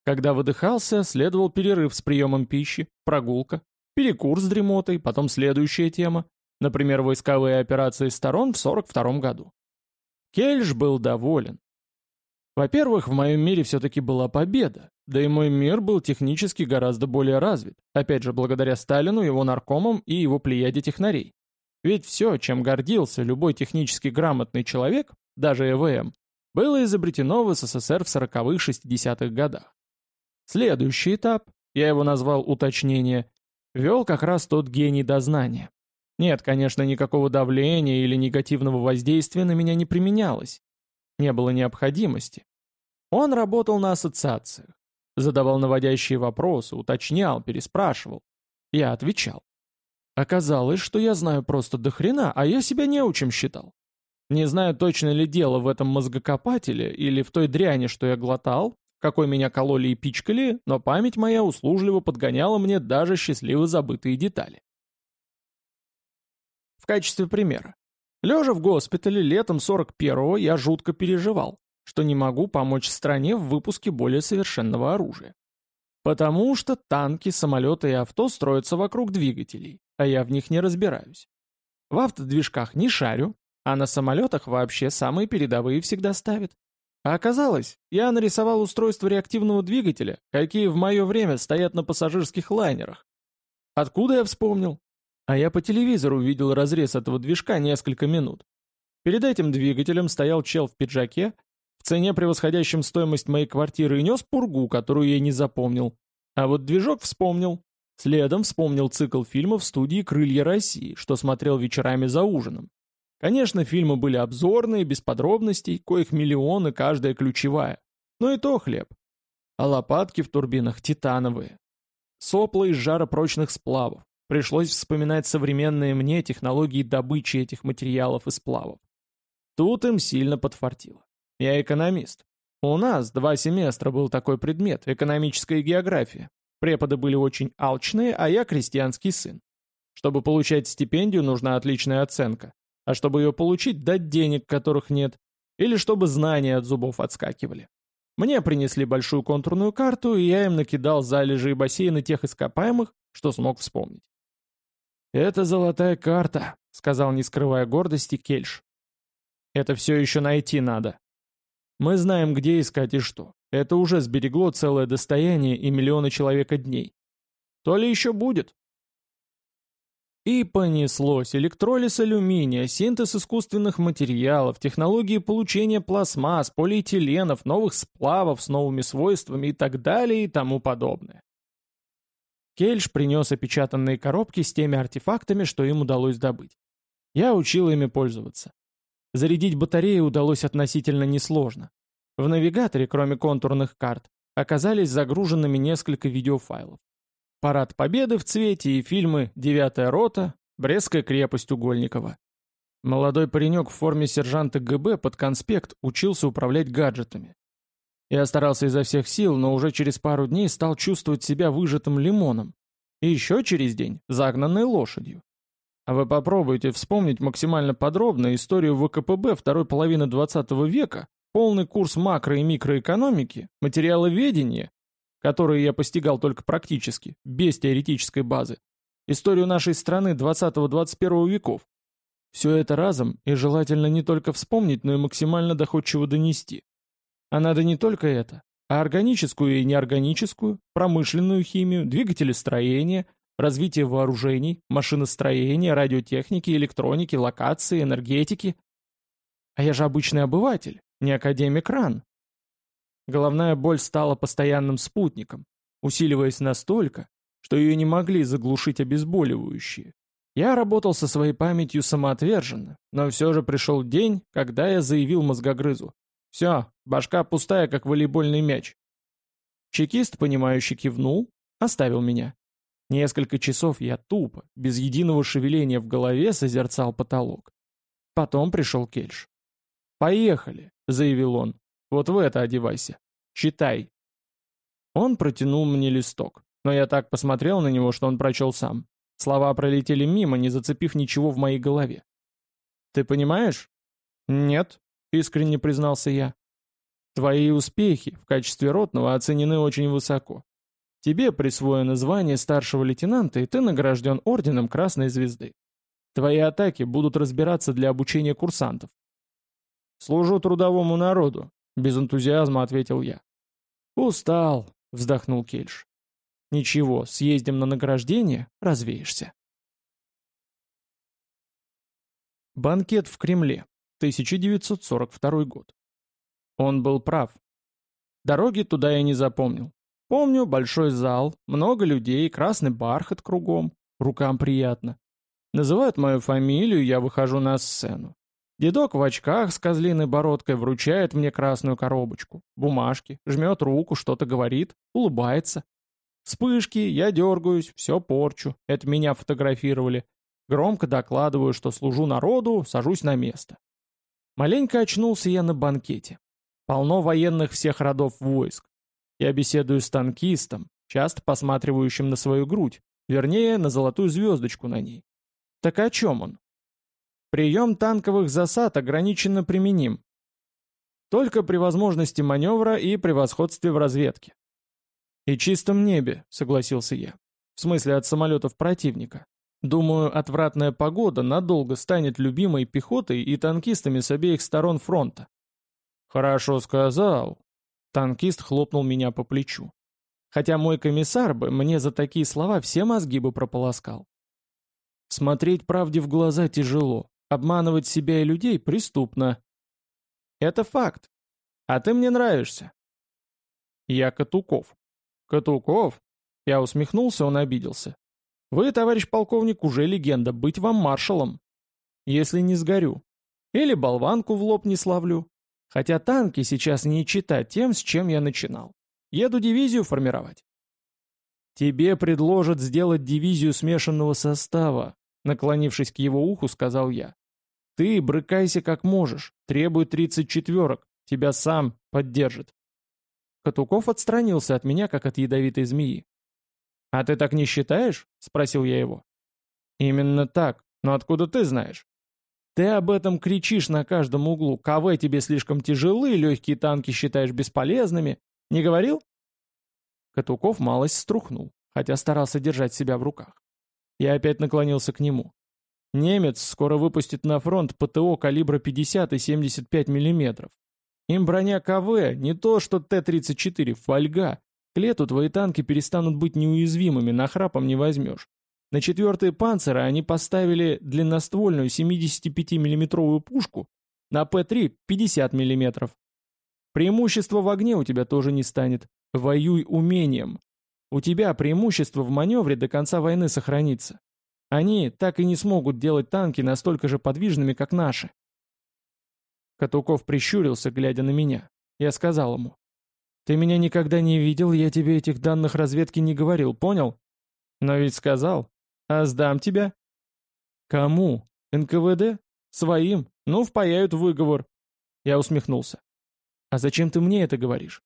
Когда выдыхался, следовал перерыв с приемом пищи, прогулка, перекур с дремотой, потом следующая тема, например, войсковые операции сторон в 42 году. Кельш был доволен. Во-первых, в моем мире все-таки была победа, да и мой мир был технически гораздо более развит, опять же благодаря Сталину, его наркомам и его плеяде технарей. Ведь все, чем гордился любой технически грамотный человек, даже ЭВМ, было изобретено в СССР в 40-х-60-х годах. Следующий этап, я его назвал уточнение, вел как раз тот гений дознания. Нет, конечно, никакого давления или негативного воздействия на меня не применялось. Не было необходимости. Он работал на ассоциациях, задавал наводящие вопросы, уточнял, переспрашивал. Я отвечал. Оказалось, что я знаю просто до хрена, а я себя неучим считал. Не знаю, точно ли дело в этом мозгокопателе или в той дряни, что я глотал, какой меня кололи и пичкали, но память моя услужливо подгоняла мне даже счастливо забытые детали. В качестве примера. Лежа в госпитале летом 41-го я жутко переживал, что не могу помочь стране в выпуске более совершенного оружия. Потому что танки, самолеты и авто строятся вокруг двигателей, а я в них не разбираюсь. В автодвижках не шарю, а на самолетах вообще самые передовые всегда ставят. А оказалось, я нарисовал устройство реактивного двигателя, какие в мое время стоят на пассажирских лайнерах. Откуда я вспомнил? А я по телевизору видел разрез этого движка несколько минут. Перед этим двигателем стоял чел в пиджаке, в цене превосходящем стоимость моей квартиры и нес пургу, которую я не запомнил. А вот движок вспомнил. Следом вспомнил цикл фильмов студии «Крылья России», что смотрел вечерами за ужином. Конечно, фильмы были обзорные, без подробностей, коих миллионы, каждая ключевая. Но и то хлеб. А лопатки в турбинах титановые. Сопла из жаропрочных сплавов. Пришлось вспоминать современные мне технологии добычи этих материалов и сплавов. Тут им сильно подфартило. Я экономист. У нас два семестра был такой предмет – экономическая география. Преподы были очень алчные, а я крестьянский сын. Чтобы получать стипендию, нужна отличная оценка. А чтобы ее получить, дать денег, которых нет. Или чтобы знания от зубов отскакивали. Мне принесли большую контурную карту, и я им накидал залежи и бассейны тех ископаемых, что смог вспомнить. «Это золотая карта», — сказал, не скрывая гордости, Кельш. «Это все еще найти надо. Мы знаем, где искать и что. Это уже сберегло целое достояние и миллионы человека дней. То ли еще будет? И понеслось. Электролиз алюминия, синтез искусственных материалов, технологии получения пластмасс, полиэтиленов, новых сплавов с новыми свойствами и так далее и тому подобное. Кельш принес опечатанные коробки с теми артефактами, что им удалось добыть. Я учил ими пользоваться. Зарядить батареи удалось относительно несложно. В навигаторе, кроме контурных карт, оказались загруженными несколько видеофайлов. Парад Победы в цвете и фильмы «Девятая рота», «Брестская крепость Угольникова». Молодой паренек в форме сержанта ГБ под конспект учился управлять гаджетами. Я старался изо всех сил, но уже через пару дней стал чувствовать себя выжатым лимоном. И еще через день – загнанной лошадью. А вы попробуйте вспомнить максимально подробно историю ВКПБ второй половины 20 века Полный курс макро- и микроэкономики, материаловедения, которые я постигал только практически, без теоретической базы, историю нашей страны 20-21 веков. Все это разом и желательно не только вспомнить, но и максимально доходчиво донести. А надо не только это, а органическую и неорганическую, промышленную химию, двигателестроение, развитие вооружений, машиностроения, радиотехники, электроники, локации, энергетики. А я же обычный обыватель, не академик Ран. Головная боль стала постоянным спутником, усиливаясь настолько, что ее не могли заглушить обезболивающие. Я работал со своей памятью самоотверженно, но все же пришел день, когда я заявил мозгогрызу. Все, башка пустая, как волейбольный мяч. Чекист, понимающий, кивнул, оставил меня. Несколько часов я тупо, без единого шевеления в голове созерцал потолок. Потом пришел Кельш. «Поехали», — заявил он. «Вот в это одевайся. Читай». Он протянул мне листок, но я так посмотрел на него, что он прочел сам. Слова пролетели мимо, не зацепив ничего в моей голове. «Ты понимаешь?» «Нет», — искренне признался я. «Твои успехи в качестве ротного оценены очень высоко. Тебе присвоено звание старшего лейтенанта, и ты награжден орденом Красной Звезды. Твои атаки будут разбираться для обучения курсантов. «Служу трудовому народу», — без энтузиазма ответил я. «Устал», — вздохнул Кельш. «Ничего, съездим на награждение, развеешься». Банкет в Кремле, 1942 год. Он был прав. Дороги туда я не запомнил. Помню большой зал, много людей, красный бархат кругом, рукам приятно. Называют мою фамилию, я выхожу на сцену. Дедок в очках с козлиной бородкой вручает мне красную коробочку, бумажки, жмет руку, что-то говорит, улыбается. Вспышки, я дергаюсь, все порчу, это меня фотографировали. Громко докладываю, что служу народу, сажусь на место. Маленько очнулся я на банкете. Полно военных всех родов войск. Я беседую с танкистом, часто посматривающим на свою грудь, вернее, на золотую звездочку на ней. Так о чем он? Прием танковых засад ограниченно применим. Только при возможности маневра и превосходстве в разведке. И чистом небе, согласился я. В смысле от самолетов противника. Думаю, отвратная погода надолго станет любимой пехотой и танкистами с обеих сторон фронта. Хорошо сказал. Танкист хлопнул меня по плечу. Хотя мой комиссар бы мне за такие слова все мозги бы прополоскал. Смотреть правде в глаза тяжело, обманывать себя и людей преступно. Это факт. А ты мне нравишься. Я Катуков. Катуков? Я усмехнулся, он обиделся. Вы, товарищ полковник, уже легенда, быть вам маршалом. Если не сгорю. Или болванку в лоб не славлю. Хотя танки сейчас не читать тем, с чем я начинал. Еду дивизию формировать. Тебе предложат сделать дивизию смешанного состава, Наклонившись к его уху, сказал я. «Ты брыкайся как можешь, требуй тридцать четверок, тебя сам поддержит». Катуков отстранился от меня, как от ядовитой змеи. «А ты так не считаешь?» — спросил я его. «Именно так. Но откуда ты знаешь?» «Ты об этом кричишь на каждом углу. КВ тебе слишком тяжелы, легкие танки считаешь бесполезными. Не говорил?» Катуков малость струхнул, хотя старался держать себя в руках. Я опять наклонился к нему. Немец скоро выпустит на фронт ПТО калибра 50 и 75 мм. Им броня КВ, не то что Т-34, фольга. К лету твои танки перестанут быть неуязвимыми, нахрапом не возьмешь. На четвертые панциры они поставили длинноствольную 75 миллиметровую пушку, на П-3 50 мм. Преимущества в огне у тебя тоже не станет. Воюй умением. У тебя преимущество в маневре до конца войны сохранится. Они так и не смогут делать танки настолько же подвижными, как наши. Катуков прищурился, глядя на меня. Я сказал ему. «Ты меня никогда не видел, я тебе этих данных разведки не говорил, понял? Но ведь сказал. А сдам тебя?» «Кому? НКВД? Своим? Ну, впаяют выговор». Я усмехнулся. «А зачем ты мне это говоришь?»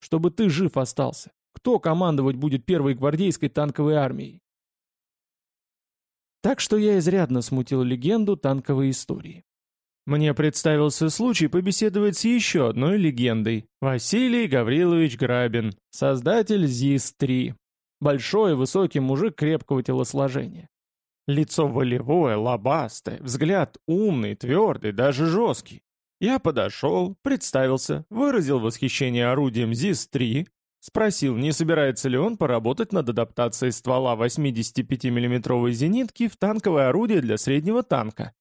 «Чтобы ты жив остался. Кто командовать будет первой гвардейской танковой армией? Так что я изрядно смутил легенду танковой истории. Мне представился случай побеседовать с еще одной легендой. Василий Гаврилович Грабин, создатель ЗИС-3. Большой высокий мужик крепкого телосложения. Лицо волевое, лобастое, взгляд умный, твердый, даже жесткий. Я подошел, представился, выразил восхищение орудием ЗИС-3, Спросил, не собирается ли он поработать над адаптацией ствола 85 миллиметровой зенитки в танковое орудие для среднего танка.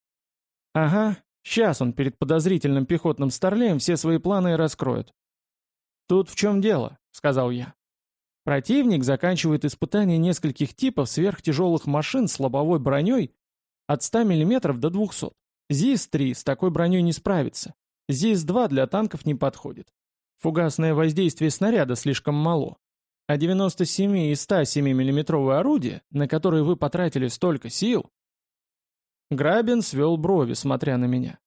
Ага, сейчас он перед подозрительным пехотным старлеем все свои планы раскроет. «Тут в чем дело», — сказал я. Противник заканчивает испытания нескольких типов сверхтяжелых машин с лобовой броней от 100 мм до 200. ЗИС-3 с такой броней не справится. ЗИС-2 для танков не подходит. Фугасное воздействие снаряда слишком мало. А 97 и 107 миллиметровые орудия, на которые вы потратили столько сил... Грабин свел брови, смотря на меня.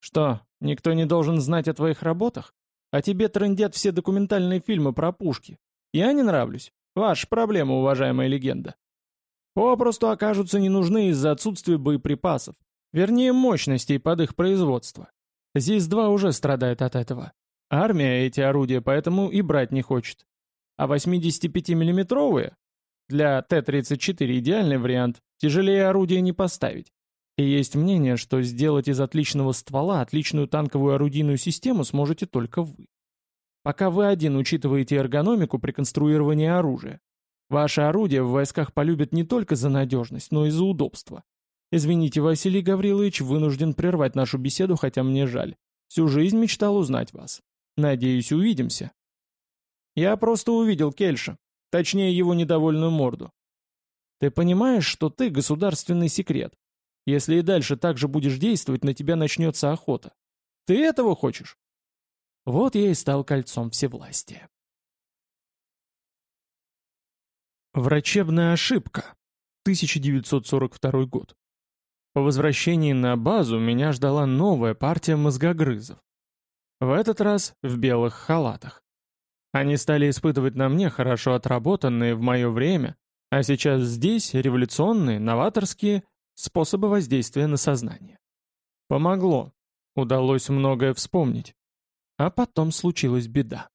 Что, Никто не должен знать о твоих работах? А тебе трындят все документальные фильмы про пушки. Я не нравлюсь. Ваша проблема, уважаемая легенда. Попросту окажутся не нужны из-за отсутствия боеприпасов. Вернее, мощностей под их производство. ЗИС-2 уже страдает от этого. Армия эти орудия поэтому и брать не хочет. А 85-миллиметровые для Т-34 идеальный вариант, тяжелее орудия не поставить. И есть мнение, что сделать из отличного ствола отличную танковую орудийную систему сможете только вы. Пока вы один учитываете эргономику при конструировании оружия. Ваше орудие в войсках полюбят не только за надежность, но и за удобство. Извините, Василий Гаврилович, вынужден прервать нашу беседу, хотя мне жаль. Всю жизнь мечтал узнать вас. Надеюсь, увидимся. Я просто увидел Кельша, точнее его недовольную морду. Ты понимаешь, что ты государственный секрет? Если и дальше так же будешь действовать, на тебя начнется охота. Ты этого хочешь? Вот я и стал кольцом всевластия. Врачебная ошибка. 1942 год. По возвращении на базу меня ждала новая партия мозгогрызов. В этот раз в белых халатах. Они стали испытывать на мне хорошо отработанные в мое время, а сейчас здесь революционные, новаторские способы воздействия на сознание. Помогло. Удалось многое вспомнить. А потом случилась беда.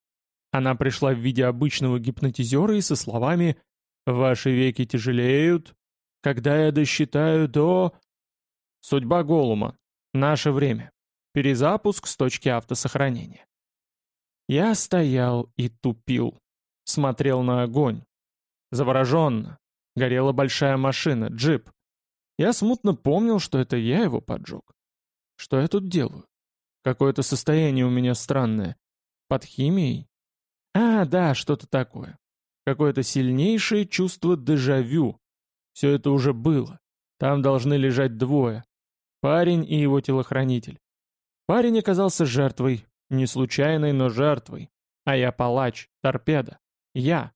Она пришла в виде обычного гипнотизера и со словами «Ваши веки тяжелеют. Когда я досчитаю до...» Судьба Голума. Наше время. Перезапуск с точки автосохранения. Я стоял и тупил. Смотрел на огонь. Завороженно. Горела большая машина, джип. Я смутно помнил, что это я его поджег. Что я тут делаю? Какое-то состояние у меня странное. Под химией? А, да, что-то такое. Какое-то сильнейшее чувство дежавю. Все это уже было. Там должны лежать двое. Парень и его телохранитель. Парень оказался жертвой, не случайной, но жертвой. А я палач, торпеда. Я.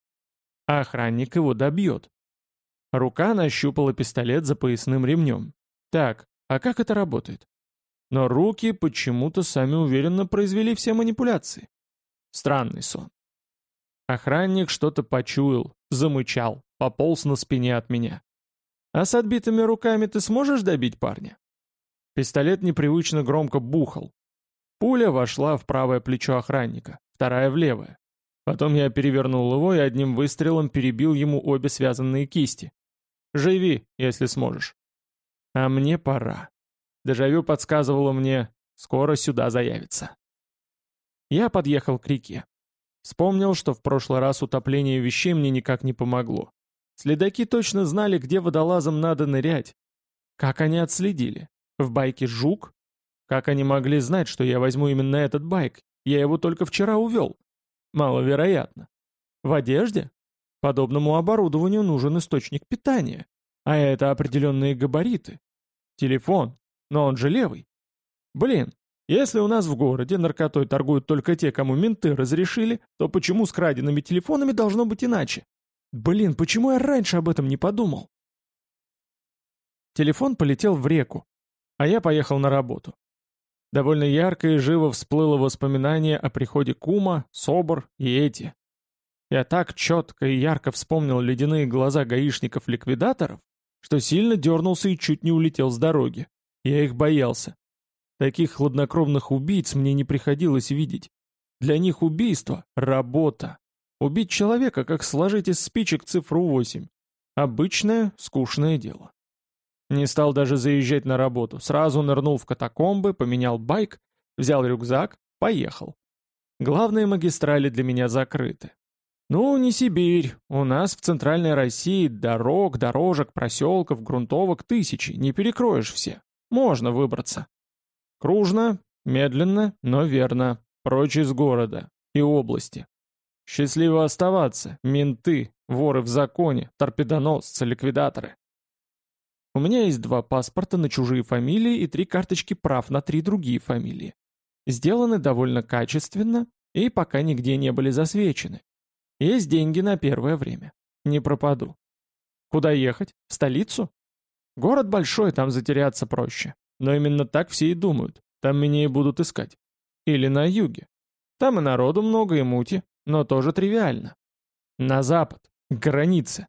А охранник его добьет. Рука нащупала пистолет за поясным ремнем. Так, а как это работает? Но руки почему-то сами уверенно произвели все манипуляции. Странный сон. Охранник что-то почуял, замычал, пополз на спине от меня. «А с отбитыми руками ты сможешь добить парня?» Пистолет непривычно громко бухал. Пуля вошла в правое плечо охранника, вторая в левое. Потом я перевернул его и одним выстрелом перебил ему обе связанные кисти. «Живи, если сможешь». А мне пора. Дежавю подсказывало мне, скоро сюда заявится. Я подъехал к реке. Вспомнил, что в прошлый раз утопление вещей мне никак не помогло. Следаки точно знали, где водолазам надо нырять. Как они отследили? В байке «Жук»? Как они могли знать, что я возьму именно этот байк? Я его только вчера увел. Маловероятно. В одежде? Подобному оборудованию нужен источник питания. А это определенные габариты. Телефон. Но он же левый. Блин, если у нас в городе наркотой торгуют только те, кому менты разрешили, то почему с краденными телефонами должно быть иначе? Блин, почему я раньше об этом не подумал? Телефон полетел в реку, а я поехал на работу. Довольно ярко и живо всплыло воспоминание о приходе Кума, Собор и Эти. Я так четко и ярко вспомнил ледяные глаза гаишников-ликвидаторов, что сильно дернулся и чуть не улетел с дороги. Я их боялся. Таких хладнокровных убийц мне не приходилось видеть. Для них убийство — работа. Убить человека, как сложить из спичек цифру 8. Обычное, скучное дело. Не стал даже заезжать на работу, сразу нырнул в катакомбы, поменял байк, взял рюкзак, поехал. Главные магистрали для меня закрыты. Ну, не Сибирь, у нас в центральной России дорог, дорожек, проселков, грунтовок тысячи, не перекроешь все. Можно выбраться. Кружно, медленно, но верно, прочь из города и области. Счастливо оставаться, менты, воры в законе, торпедоносцы, ликвидаторы. У меня есть два паспорта на чужие фамилии и три карточки прав на три другие фамилии. Сделаны довольно качественно и пока нигде не были засвечены. Есть деньги на первое время. Не пропаду. Куда ехать? В столицу? Город большой, там затеряться проще. Но именно так все и думают. Там меня и будут искать. Или на юге. Там и народу много, и мути, но тоже тривиально. На запад, к границе.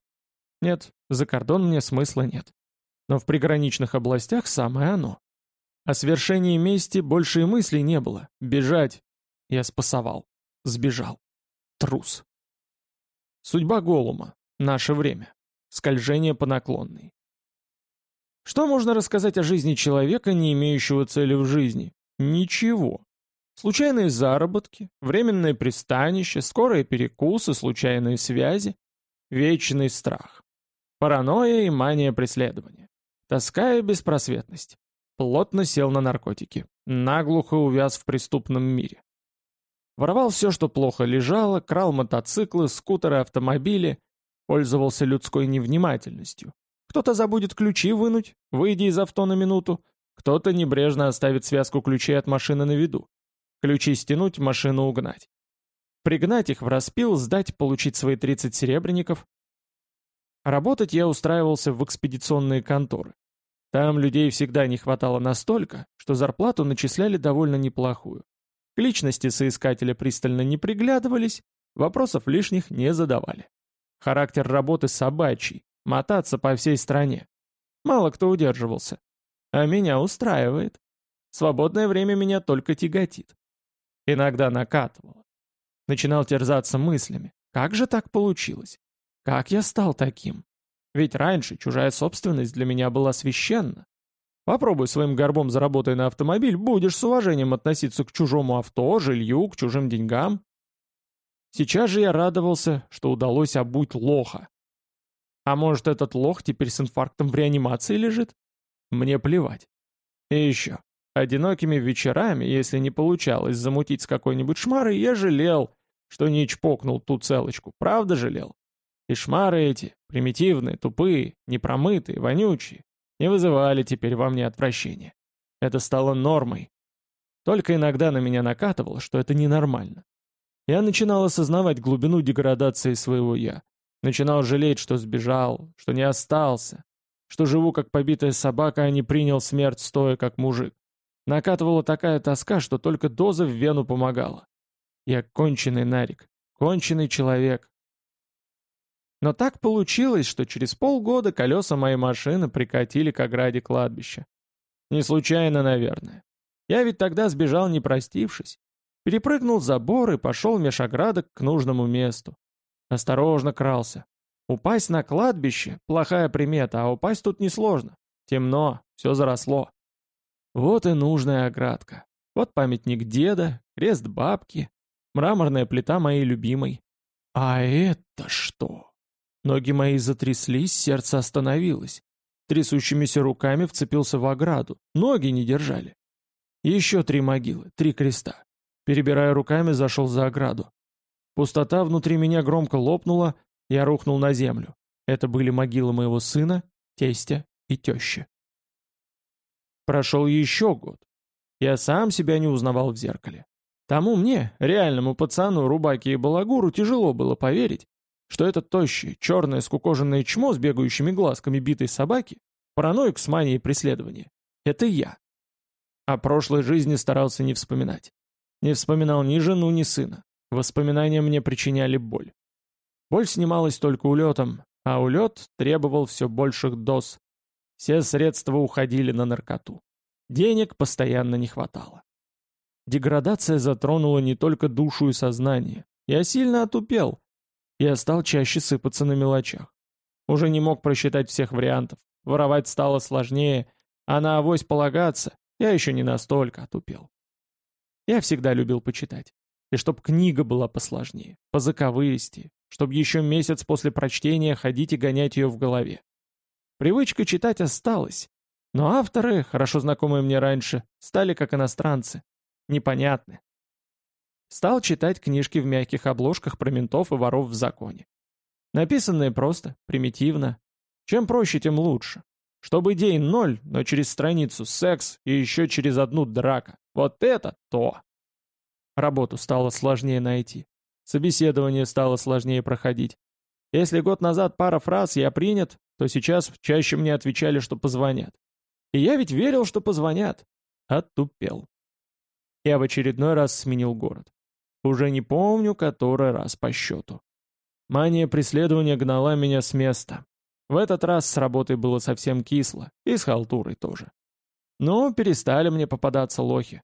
Нет, за кордон мне смысла нет. Но в приграничных областях самое оно. О свершении мести больше и мыслей не было. Бежать. Я спасовал. Сбежал. Трус. Судьба Голума. Наше время. Скольжение по наклонной. Что можно рассказать о жизни человека, не имеющего цели в жизни? Ничего. Случайные заработки, временное пристанище, скорые перекусы, случайные связи, вечный страх. Паранойя и мания преследования. Тоска и беспросветность. Плотно сел на наркотики. Наглухо увяз в преступном мире. Воровал все, что плохо лежало, крал мотоциклы, скутеры, автомобили, пользовался людской невнимательностью. Кто-то забудет ключи вынуть, выйдя из авто на минуту, кто-то небрежно оставит связку ключей от машины на виду. Ключи стянуть, машину угнать. Пригнать их в распил, сдать, получить свои 30 серебряников. Работать я устраивался в экспедиционные конторы. Там людей всегда не хватало настолько, что зарплату начисляли довольно неплохую. К личности соискателя пристально не приглядывались, вопросов лишних не задавали. Характер работы собачий, мотаться по всей стране. Мало кто удерживался. А меня устраивает. Свободное время меня только тяготит. Иногда накатывало. Начинал терзаться мыслями. Как же так получилось? Как я стал таким? Ведь раньше чужая собственность для меня была священна. Попробуй своим горбом заработай на автомобиль, будешь с уважением относиться к чужому авто, жилью, к чужим деньгам. Сейчас же я радовался, что удалось обуть лоха. А может, этот лох теперь с инфарктом в реанимации лежит? Мне плевать. И еще. Одинокими вечерами, если не получалось замутить с какой-нибудь шмарой, я жалел, что не чпокнул ту целочку. Правда жалел? И шмары эти, примитивные, тупые, непромытые, вонючие, не вызывали теперь во мне отвращения. Это стало нормой. Только иногда на меня накатывало, что это ненормально. Я начинал осознавать глубину деградации своего «я», Начинал жалеть, что сбежал, что не остался, что живу как побитая собака, а не принял смерть стоя как мужик. Накатывала такая тоска, что только доза в вену помогала. Я конченый нарик, конченый человек. Но так получилось, что через полгода колеса моей машины прикатили к ограде кладбища. Не случайно, наверное. Я ведь тогда сбежал, не простившись. Перепрыгнул забор и пошел меж оградок к нужному месту. Осторожно крался. Упасть на кладбище — плохая примета, а упасть тут несложно. Темно, все заросло. Вот и нужная оградка. Вот памятник деда, крест бабки, мраморная плита моей любимой. А это что? Ноги мои затряслись, сердце остановилось. Трясущимися руками вцепился в ограду, ноги не держали. Еще три могилы, три креста. Перебирая руками, зашел за ограду. Пустота внутри меня громко лопнула, я рухнул на землю. Это были могилы моего сына, тестя и тещи. Прошел еще год. Я сам себя не узнавал в зеркале. Тому мне, реальному пацану, рубаке и балагуру, тяжело было поверить, что это тощее, черное скукоженное чмо с бегающими глазками битой собаки, параноик с манией преследования, это я. О прошлой жизни старался не вспоминать. Не вспоминал ни жену, ни сына. Воспоминания мне причиняли боль. Боль снималась только улетом, а улет требовал все больших доз. Все средства уходили на наркоту. Денег постоянно не хватало. Деградация затронула не только душу и сознание. Я сильно отупел. Я стал чаще сыпаться на мелочах. Уже не мог просчитать всех вариантов. Воровать стало сложнее, а на авось полагаться я еще не настолько отупел. Я всегда любил почитать. И чтоб книга была посложнее, по заковыристее, чтоб еще месяц после прочтения ходить и гонять ее в голове. Привычка читать осталась, но авторы, хорошо знакомые мне раньше, стали как иностранцы, непонятны. Стал читать книжки в мягких обложках про ментов и воров в законе. Написанные просто, примитивно. Чем проще, тем лучше. Чтобы идей ноль, но через страницу секс и еще через одну драка. Вот это то! Работу стало сложнее найти. Собеседование стало сложнее проходить. Если год назад пара фраз «я принят», то сейчас чаще мне отвечали, что позвонят. И я ведь верил, что позвонят. Оттупел. Я в очередной раз сменил город. Уже не помню, который раз по счету. Мания преследования гнала меня с места. В этот раз с работой было совсем кисло, и с халтурой тоже. Но перестали мне попадаться лохи.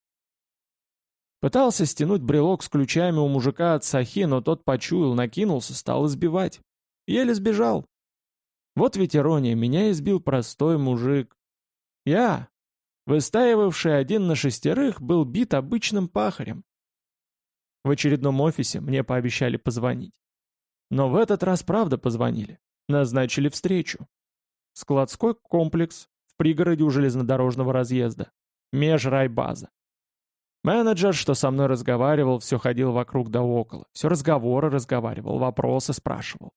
Пытался стянуть брелок с ключами у мужика от сахи, но тот почуял, накинулся, стал избивать. Еле сбежал. Вот ведь ирония, меня избил простой мужик. Я, выстаивавший один на шестерых, был бит обычным пахарем. В очередном офисе мне пообещали позвонить. Но в этот раз правда позвонили. Назначили встречу. Складской комплекс в пригороде у железнодорожного разъезда. Межрайбаза. Менеджер, что со мной разговаривал, все ходил вокруг да около. Все разговоры разговаривал, вопросы спрашивал.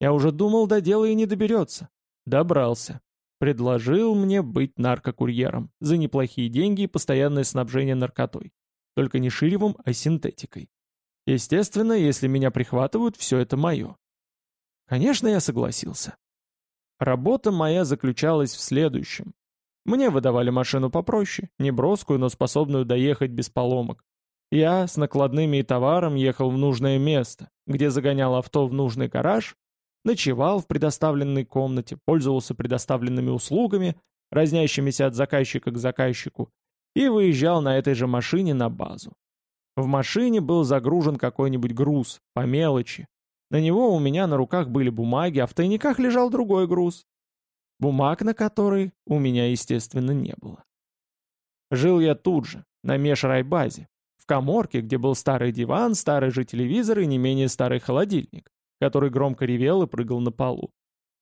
Я уже думал, до дела и не доберется. Добрался. Предложил мне быть наркокурьером за неплохие деньги и постоянное снабжение наркотой. Только не ширевом, а синтетикой. Естественно, если меня прихватывают, все это мое. Конечно, я согласился. Работа моя заключалась в следующем. Мне выдавали машину попроще, неброскую, но способную доехать без поломок. Я с накладными и товаром ехал в нужное место, где загонял авто в нужный гараж, ночевал в предоставленной комнате, пользовался предоставленными услугами, разнящимися от заказчика к заказчику, и выезжал на этой же машине на базу. В машине был загружен какой-нибудь груз, по мелочи. На него у меня на руках были бумаги, а в тайниках лежал другой груз бумаг на который у меня, естественно, не было. Жил я тут же, на межрайбазе, в коморке, где был старый диван, старый же телевизор и не менее старый холодильник, который громко ревел и прыгал на полу.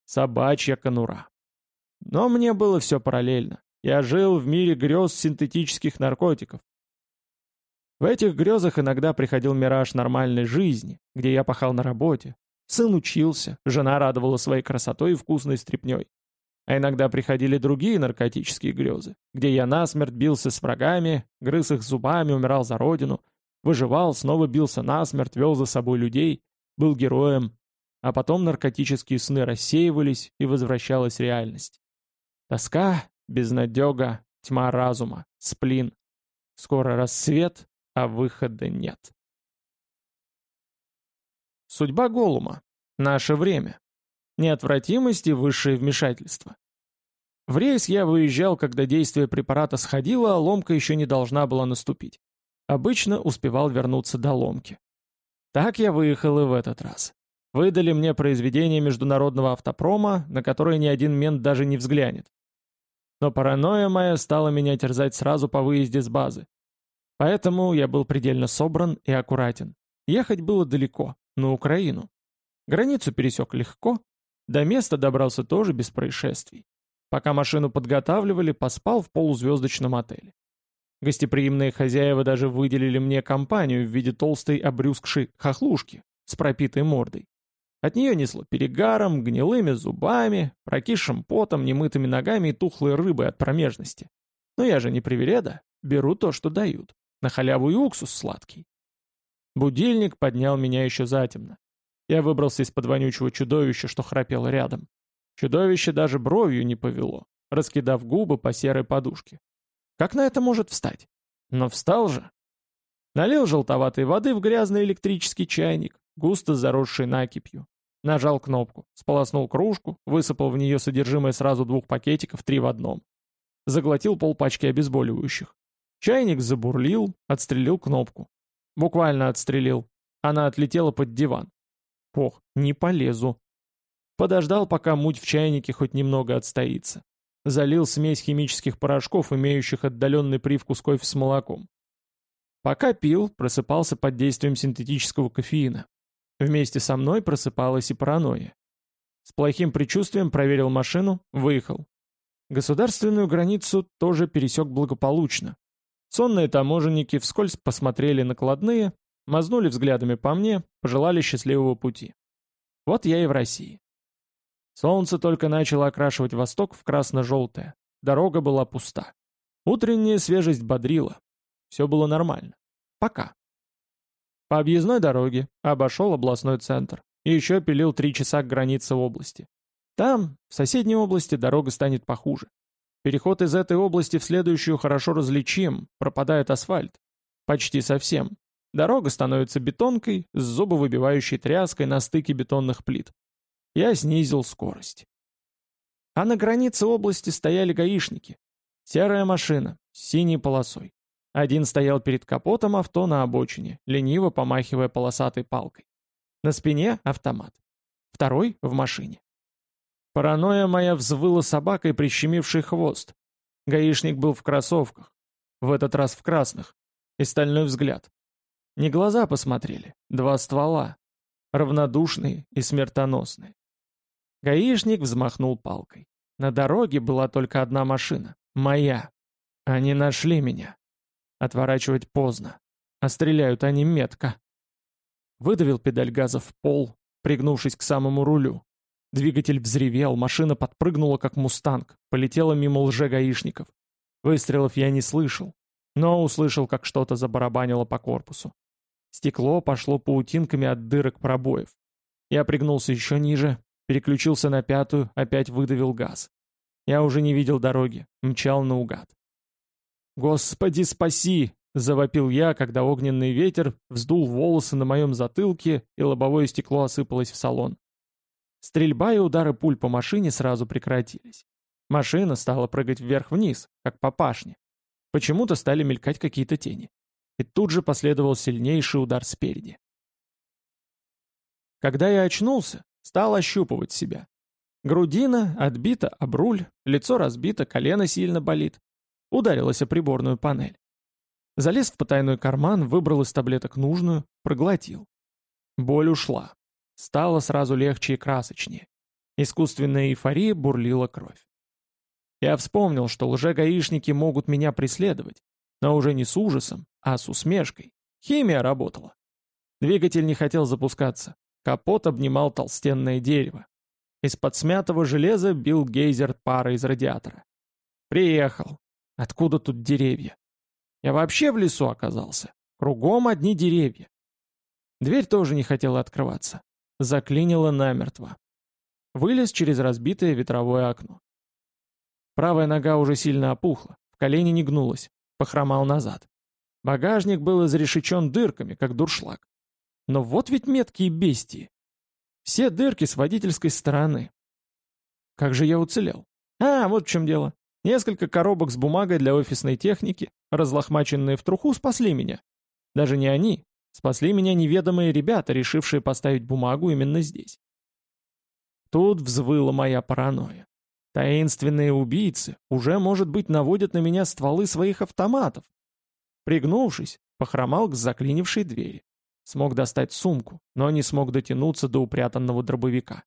Собачья конура. Но мне было все параллельно. Я жил в мире грез синтетических наркотиков. В этих грезах иногда приходил мираж нормальной жизни, где я пахал на работе. Сын учился, жена радовала своей красотой и вкусной стряпней. А иногда приходили другие наркотические грезы, где я насмерть бился с врагами, грыз их зубами, умирал за родину, выживал, снова бился насмерть, вел за собой людей, был героем, а потом наркотические сны рассеивались и возвращалась реальность. Тоска, безнадега, тьма разума, сплин. Скоро рассвет, а выхода нет. Судьба Голума. Наше время. Неотвратимость и высшее вмешательство. В рейс я выезжал, когда действие препарата сходило, а ломка еще не должна была наступить. Обычно успевал вернуться до ломки. Так я выехал и в этот раз. Выдали мне произведение международного автопрома, на которое ни один мент даже не взглянет. Но паранойя моя стала меня терзать сразу по выезде с базы. Поэтому я был предельно собран и аккуратен. Ехать было далеко, на Украину. Границу пересек легко, до места добрался тоже без происшествий. Пока машину подготавливали, поспал в полузвездочном отеле. Гостеприимные хозяева даже выделили мне компанию в виде толстой обрюзгшей хохлушки с пропитой мордой. От нее несло перегаром, гнилыми зубами, прокисшим потом, немытыми ногами и тухлой рыбой от промежности. Но я же не привереда, беру то, что дают. На халяву и уксус сладкий. Будильник поднял меня еще затемно. Я выбрался из-под вонючего чудовища, что храпело рядом. Чудовище даже бровью не повело, раскидав губы по серой подушке. Как на это может встать? Но встал же. Налил желтоватой воды в грязный электрический чайник, густо заросший накипью. Нажал кнопку, сполоснул кружку, высыпал в нее содержимое сразу двух пакетиков, три в одном. Заглотил полпачки обезболивающих. Чайник забурлил, отстрелил кнопку. Буквально отстрелил. Она отлетела под диван. Пох, не полезу. Подождал, пока муть в чайнике хоть немного отстоится. Залил смесь химических порошков, имеющих отдаленный привкус кофе с молоком. Пока пил, просыпался под действием синтетического кофеина. Вместе со мной просыпалась и паранойя. С плохим предчувствием проверил машину, выехал. Государственную границу тоже пересек благополучно. Сонные таможенники вскользь посмотрели накладные, Мазнули взглядами по мне, пожелали счастливого пути. Вот я и в России. Солнце только начало окрашивать восток в красно-желтое. Дорога была пуста. Утренняя свежесть бодрила. Все было нормально. Пока. По объездной дороге обошел областной центр. И еще пилил три часа к границе области. Там, в соседней области, дорога станет похуже. Переход из этой области в следующую хорошо различим, пропадает асфальт. Почти совсем. Дорога становится бетонкой с зубовыбивающей тряской на стыке бетонных плит. Я снизил скорость. А на границе области стояли гаишники. Серая машина с синей полосой. Один стоял перед капотом авто на обочине, лениво помахивая полосатой палкой. На спине автомат. Второй в машине. Паранойя моя взвыла собакой, прищемившей хвост. Гаишник был в кроссовках. В этот раз в красных. И стальной взгляд. Не глаза посмотрели, два ствола. Равнодушные и смертоносные. Гаишник взмахнул палкой. На дороге была только одна машина. Моя. Они нашли меня. Отворачивать поздно. А стреляют они метко. Выдавил педаль газа в пол, пригнувшись к самому рулю. Двигатель взревел, машина подпрыгнула, как мустанг, полетела мимо лже-гаишников. Выстрелов я не слышал, но услышал, как что-то забарабанило по корпусу. Стекло пошло паутинками от дырок пробоев. Я пригнулся еще ниже, переключился на пятую, опять выдавил газ. Я уже не видел дороги, мчал наугад. «Господи, спаси!» — завопил я, когда огненный ветер вздул волосы на моем затылке, и лобовое стекло осыпалось в салон. Стрельба и удары пуль по машине сразу прекратились. Машина стала прыгать вверх-вниз, как по пашне. Почему-то стали мелькать какие-то тени. И тут же последовал сильнейший удар спереди. Когда я очнулся, стал ощупывать себя. Грудина отбита об руль, лицо разбито, колено сильно болит. Ударилась о приборную панель. Залез в потайной карман, выбрал из таблеток нужную, проглотил. Боль ушла. Стало сразу легче и красочнее. Искусственная эйфория бурлила кровь. Я вспомнил, что лже-гаишники могут меня преследовать, но уже не с ужасом, а с усмешкой. Химия работала. Двигатель не хотел запускаться. Капот обнимал толстенное дерево. Из-под смятого железа бил гейзер пара из радиатора. Приехал. Откуда тут деревья? Я вообще в лесу оказался. Кругом одни деревья. Дверь тоже не хотела открываться. Заклинило намертво. Вылез через разбитое ветровое окно. Правая нога уже сильно опухла, в колени не гнулась, похромал назад. Багажник был изрешечен дырками, как дуршлаг. Но вот ведь меткие бестии. Все дырки с водительской стороны. Как же я уцелел? А, вот в чем дело. Несколько коробок с бумагой для офисной техники, разлохмаченные в труху, спасли меня. Даже не они, Спасли меня неведомые ребята, решившие поставить бумагу именно здесь. Тут взвыла моя паранойя. Таинственные убийцы уже, может быть, наводят на меня стволы своих автоматов. Пригнувшись, похромал к заклинившей двери. Смог достать сумку, но не смог дотянуться до упрятанного дробовика.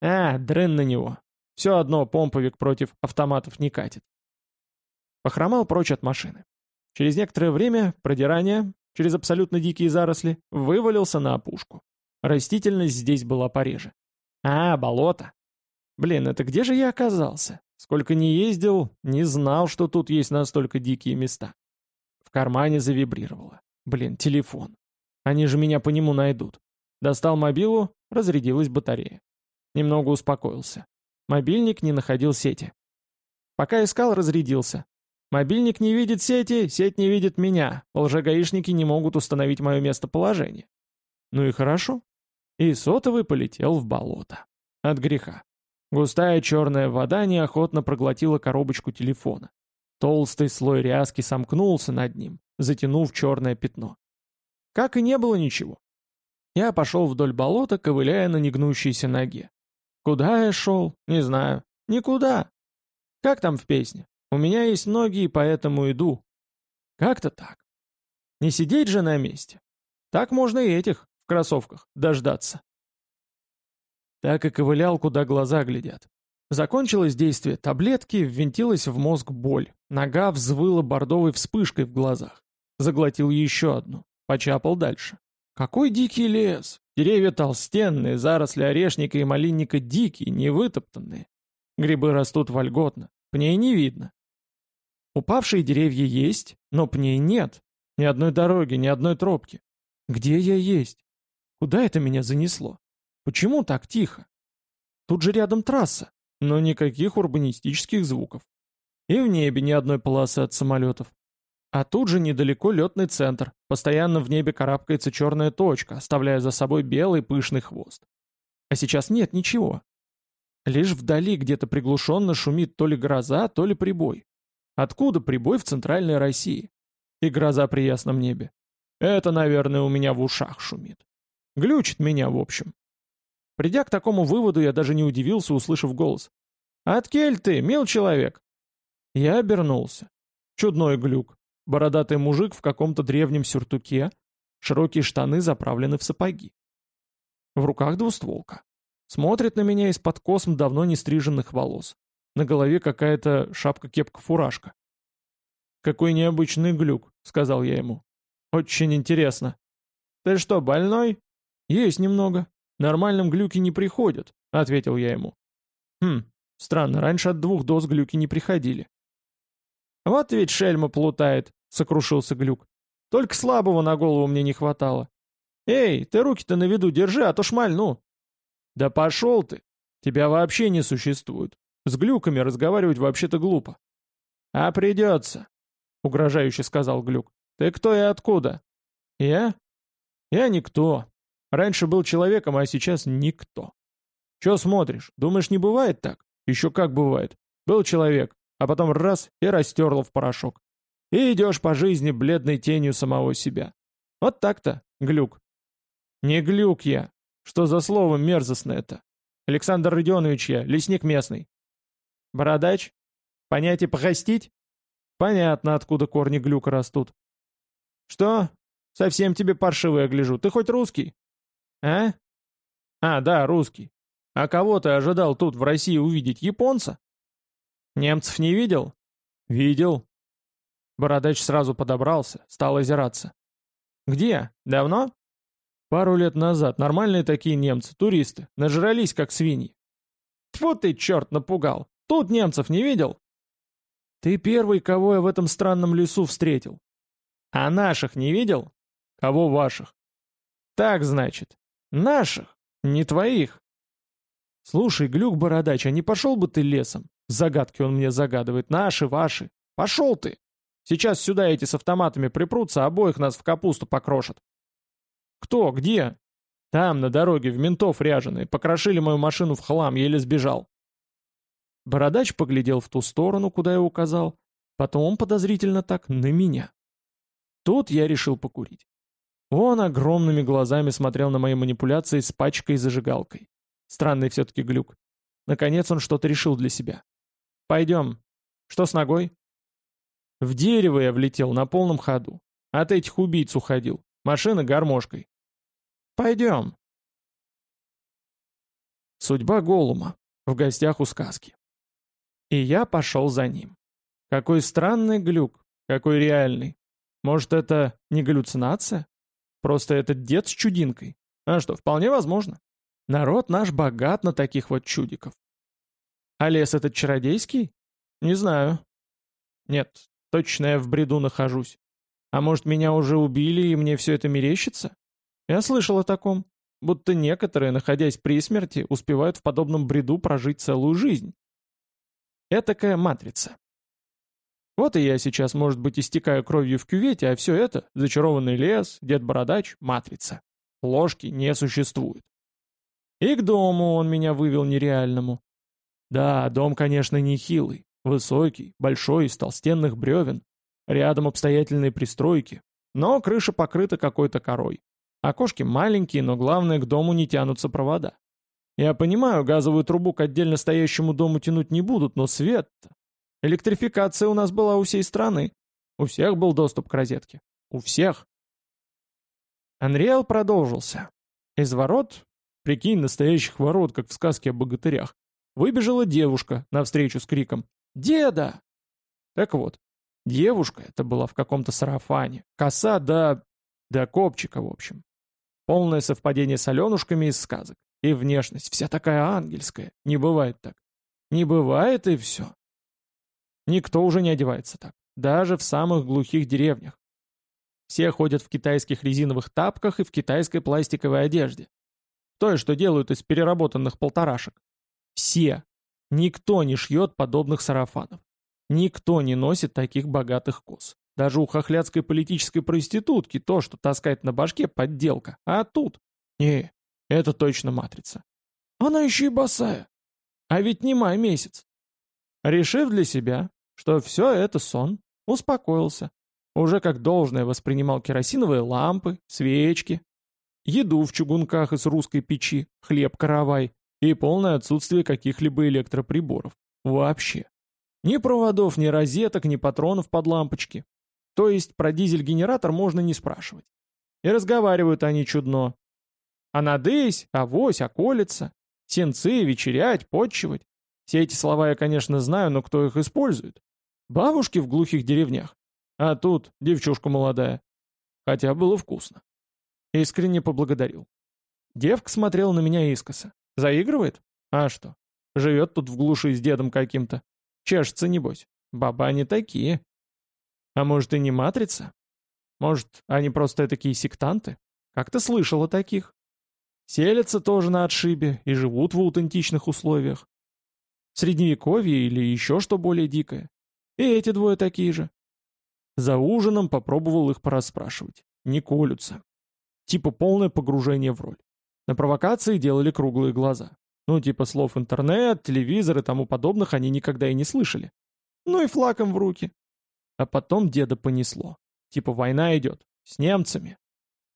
А, дрын на него. Все одно помповик против автоматов не катит. Похромал прочь от машины. Через некоторое время продирания через абсолютно дикие заросли, вывалился на опушку. Растительность здесь была пореже. А, болото. Блин, это где же я оказался? Сколько не ездил, не знал, что тут есть настолько дикие места. В кармане завибрировало. Блин, телефон. Они же меня по нему найдут. Достал мобилу, разрядилась батарея. Немного успокоился. Мобильник не находил сети. Пока искал, разрядился. Мобильник не видит сети, сеть не видит меня. Лжегаишники не могут установить мое местоположение. Ну и хорошо. И сотовый полетел в болото. От греха. Густая черная вода неохотно проглотила коробочку телефона. Толстый слой ряски сомкнулся над ним, затянув черное пятно. Как и не было ничего. Я пошел вдоль болота, ковыляя на негнущейся ноге. Куда я шел? Не знаю. Никуда. Как там в песне? У меня есть ноги, и поэтому иду. Как-то так. Не сидеть же на месте. Так можно и этих, в кроссовках, дождаться. Так и ковылял, куда глаза глядят. Закончилось действие таблетки, ввинтилась в мозг боль. Нога взвыла бордовой вспышкой в глазах. Заглотил еще одну. Почапал дальше. Какой дикий лес! Деревья толстенные, заросли орешника и малинника дикие, невытоптанные. Грибы растут вольготно, пней не видно. Упавшие деревья есть, но пней нет. Ни одной дороги, ни одной тропки. Где я есть? Куда это меня занесло? Почему так тихо? Тут же рядом трасса, но никаких урбанистических звуков. И в небе ни одной полосы от самолетов. А тут же недалеко летный центр, постоянно в небе карабкается черная точка, оставляя за собой белый пышный хвост. А сейчас нет ничего. Лишь вдали где-то приглушенно шумит то ли гроза, то ли прибой. Откуда прибой в центральной России? И гроза при ясном небе. Это, наверное, у меня в ушах шумит. Глючит меня, в общем. Придя к такому выводу, я даже не удивился, услышав голос. «Откель ты, мил человек!» Я обернулся. Чудной глюк. Бородатый мужик в каком-то древнем сюртуке, широкие штаны заправлены в сапоги. В руках двустволка. Смотрит на меня из-под косм давно не стриженных волос. На голове какая-то шапка-кепка-фуражка. «Какой необычный глюк», — сказал я ему. «Очень интересно». «Ты что, больной?» «Есть немного. Нормальным глюки не приходят», — ответил я ему. «Хм, странно, раньше от двух доз глюки не приходили». «Вот ведь шельма плутает», — сокрушился глюк. «Только слабого на голову мне не хватало. Эй, ты руки-то на виду держи, а то шмальну». «Да пошел ты! Тебя вообще не существует. С глюками разговаривать вообще-то глупо». «А придется», — угрожающе сказал глюк. «Ты кто и откуда?» «Я?» «Я никто. Раньше был человеком, а сейчас никто. Че смотришь? Думаешь, не бывает так? Еще как бывает. Был человек, а потом раз и растерло в порошок. И идешь по жизни бледной тенью самого себя. Вот так-то, глюк. Не глюк я. Что за слово мерзостное это? Александр Родионович я, лесник местный. Бородач? Понятие «погостить»? Понятно, откуда корни глюка растут. Что? Совсем тебе паршивый гляжу. Ты хоть русский? А? А, да, русский. А кого ты ожидал тут в России увидеть? Японца? Немцев не видел? Видел. Бородач сразу подобрался, стал озираться. Где? Давно? Пару лет назад нормальные такие немцы, туристы, нажрались как свиньи. Тьфу ты, черт, напугал. Тут немцев не видел? Ты первый, кого я в этом странном лесу встретил. А наших не видел? Кого ваших? Так, значит. Наших, не твоих. Слушай, Глюк-бородач, а не пошел бы ты лесом? Загадки он мне загадывает. Наши, ваши. Пошел ты. Сейчас сюда эти с автоматами припрутся, обоих нас в капусту покрошат. Кто? Где? Там, на дороге, в ментов ряженые. Покрошили мою машину в хлам, еле сбежал. Бородач поглядел в ту сторону, куда я указал. Потом подозрительно так на меня. Тут я решил покурить. Он огромными глазами смотрел на мои манипуляции с пачкой и зажигалкой. Странный все-таки глюк. Наконец он что-то решил для себя. «Пойдем. Что с ногой?» В дерево я влетел на полном ходу. От этих убийц уходил. Машина гармошкой. «Пойдем». Судьба Голума. В гостях у сказки. И я пошел за ним. Какой странный глюк, какой реальный. Может, это не галлюцинация? Просто этот дед с чудинкой. А что, вполне возможно. Народ наш богат на таких вот чудиков. А лес этот чародейский? Не знаю. Нет, точно я в бреду нахожусь. А может, меня уже убили, и мне все это мерещится? Я слышал о таком. Будто некоторые, находясь при смерти, успевают в подобном бреду прожить целую жизнь. Этакая матрица. Вот и я сейчас, может быть, истекаю кровью в кювете, а все это — зачарованный лес, дед-бородач, матрица. Ложки не существует. И к дому он меня вывел нереальному. Да, дом, конечно, нехилый, высокий, большой, из толстенных бревен. Рядом обстоятельные пристройки, но крыша покрыта какой-то корой. Окошки маленькие, но главное, к дому не тянутся провода. Я понимаю, газовую трубу к отдельно стоящему дому тянуть не будут, но свет-то Электрификация у нас была у всей страны. У всех был доступ к розетке. У всех. Анриэл продолжился. Из ворот, прикинь, настоящих ворот, как в сказке о богатырях, выбежала девушка навстречу с криком «Деда!». Так вот, девушка это была в каком-то сарафане, коса до... до копчика, в общем. Полное совпадение с Аленушками из сказок. И внешность вся такая ангельская. Не бывает так. Не бывает и все. Никто уже не одевается так, даже в самых глухих деревнях. Все ходят в китайских резиновых тапках и в китайской пластиковой одежде. То, что делают из переработанных полторашек. Все. Никто не шьет подобных сарафанов. Никто не носит таких богатых кос. Даже у хохлядской политической проститутки то, что таскает на башке, подделка. А тут? Не, это точно матрица. Она еще и босая. А ведь не май месяц. Решив для себя, что все это сон, успокоился. Уже как должное воспринимал керосиновые лампы, свечки, еду в чугунках из русской печи, хлеб-каравай и полное отсутствие каких-либо электроприборов. Вообще. Ни проводов, ни розеток, ни патронов под лампочки. То есть про дизель-генератор можно не спрашивать. И разговаривают они чудно. А надысь, авось, околица, сенцы, вечерять, подчивать. Все эти слова я, конечно, знаю, но кто их использует? Бабушки в глухих деревнях. А тут девчушка молодая. Хотя было вкусно. Искренне поблагодарил. Девка смотрела на меня искоса. Заигрывает? А что? Живет тут в глуши с дедом каким-то. Чешется, небось. Баба они такие. А может и не матрица? Может, они просто такие сектанты? Как ты слышал о таких? Селятся тоже на отшибе и живут в аутентичных условиях. Средневековье или еще что более дикое. И эти двое такие же. За ужином попробовал их порасспрашивать. Не колются. Типа полное погружение в роль. На провокации делали круглые глаза. Ну, типа слов интернет, телевизор и тому подобных они никогда и не слышали. Ну и флаком в руки. А потом деда понесло. Типа война идет. С немцами.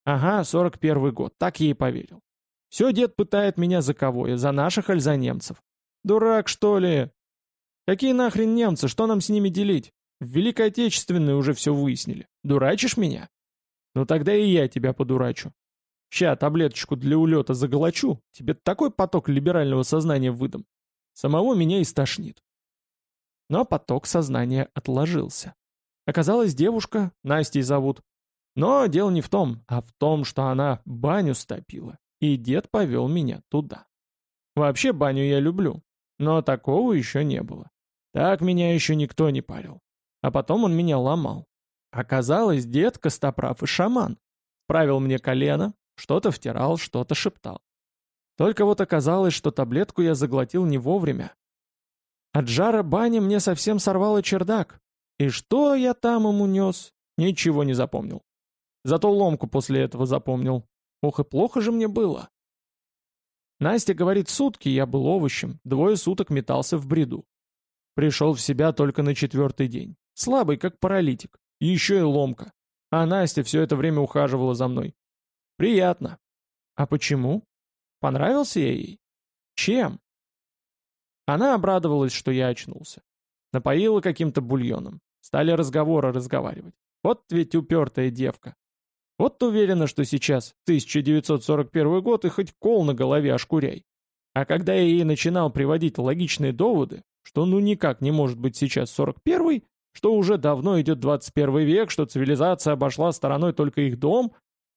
Ага, 41 год, так и поверил. Все дед пытает меня за кого я, за наших аль за немцев? Дурак, что ли? Какие нахрен немцы, что нам с ними делить? В Великой Отечественной уже все выяснили. Дурачишь меня? Ну тогда и я тебя подурачу. Ща таблеточку для улета заголочу, тебе такой поток либерального сознания выдам. Самого меня и стошнит. Но поток сознания отложился. Оказалась девушка, Настей зовут. Но дело не в том, а в том, что она баню стопила, и дед повел меня туда. Вообще баню я люблю, но такого еще не было. Так меня еще никто не парил. А потом он меня ломал. Оказалось, дед Костоправ и шаман. Правил мне колено, что-то втирал, что-то шептал. Только вот оказалось, что таблетку я заглотил не вовремя. От жара бани мне совсем сорвало чердак, и что я там ему нес, ничего не запомнил. Зато ломку после этого запомнил. Ох и плохо же мне было. Настя говорит, сутки я был овощем, двое суток метался в бреду. Пришел в себя только на четвертый день. Слабый, как паралитик. И еще и ломка. А Настя все это время ухаживала за мной. Приятно. А почему? Понравился я ей? Чем? Она обрадовалась, что я очнулся. Напоила каким-то бульоном. Стали разговоры разговаривать. Вот ведь упертая девка. Вот уверена, что сейчас 1941 год и хоть кол на голове ошкуряй. А когда я ей начинал приводить логичные доводы, что ну никак не может быть сейчас 41-й, что уже давно идет 21 век, что цивилизация обошла стороной только их дом,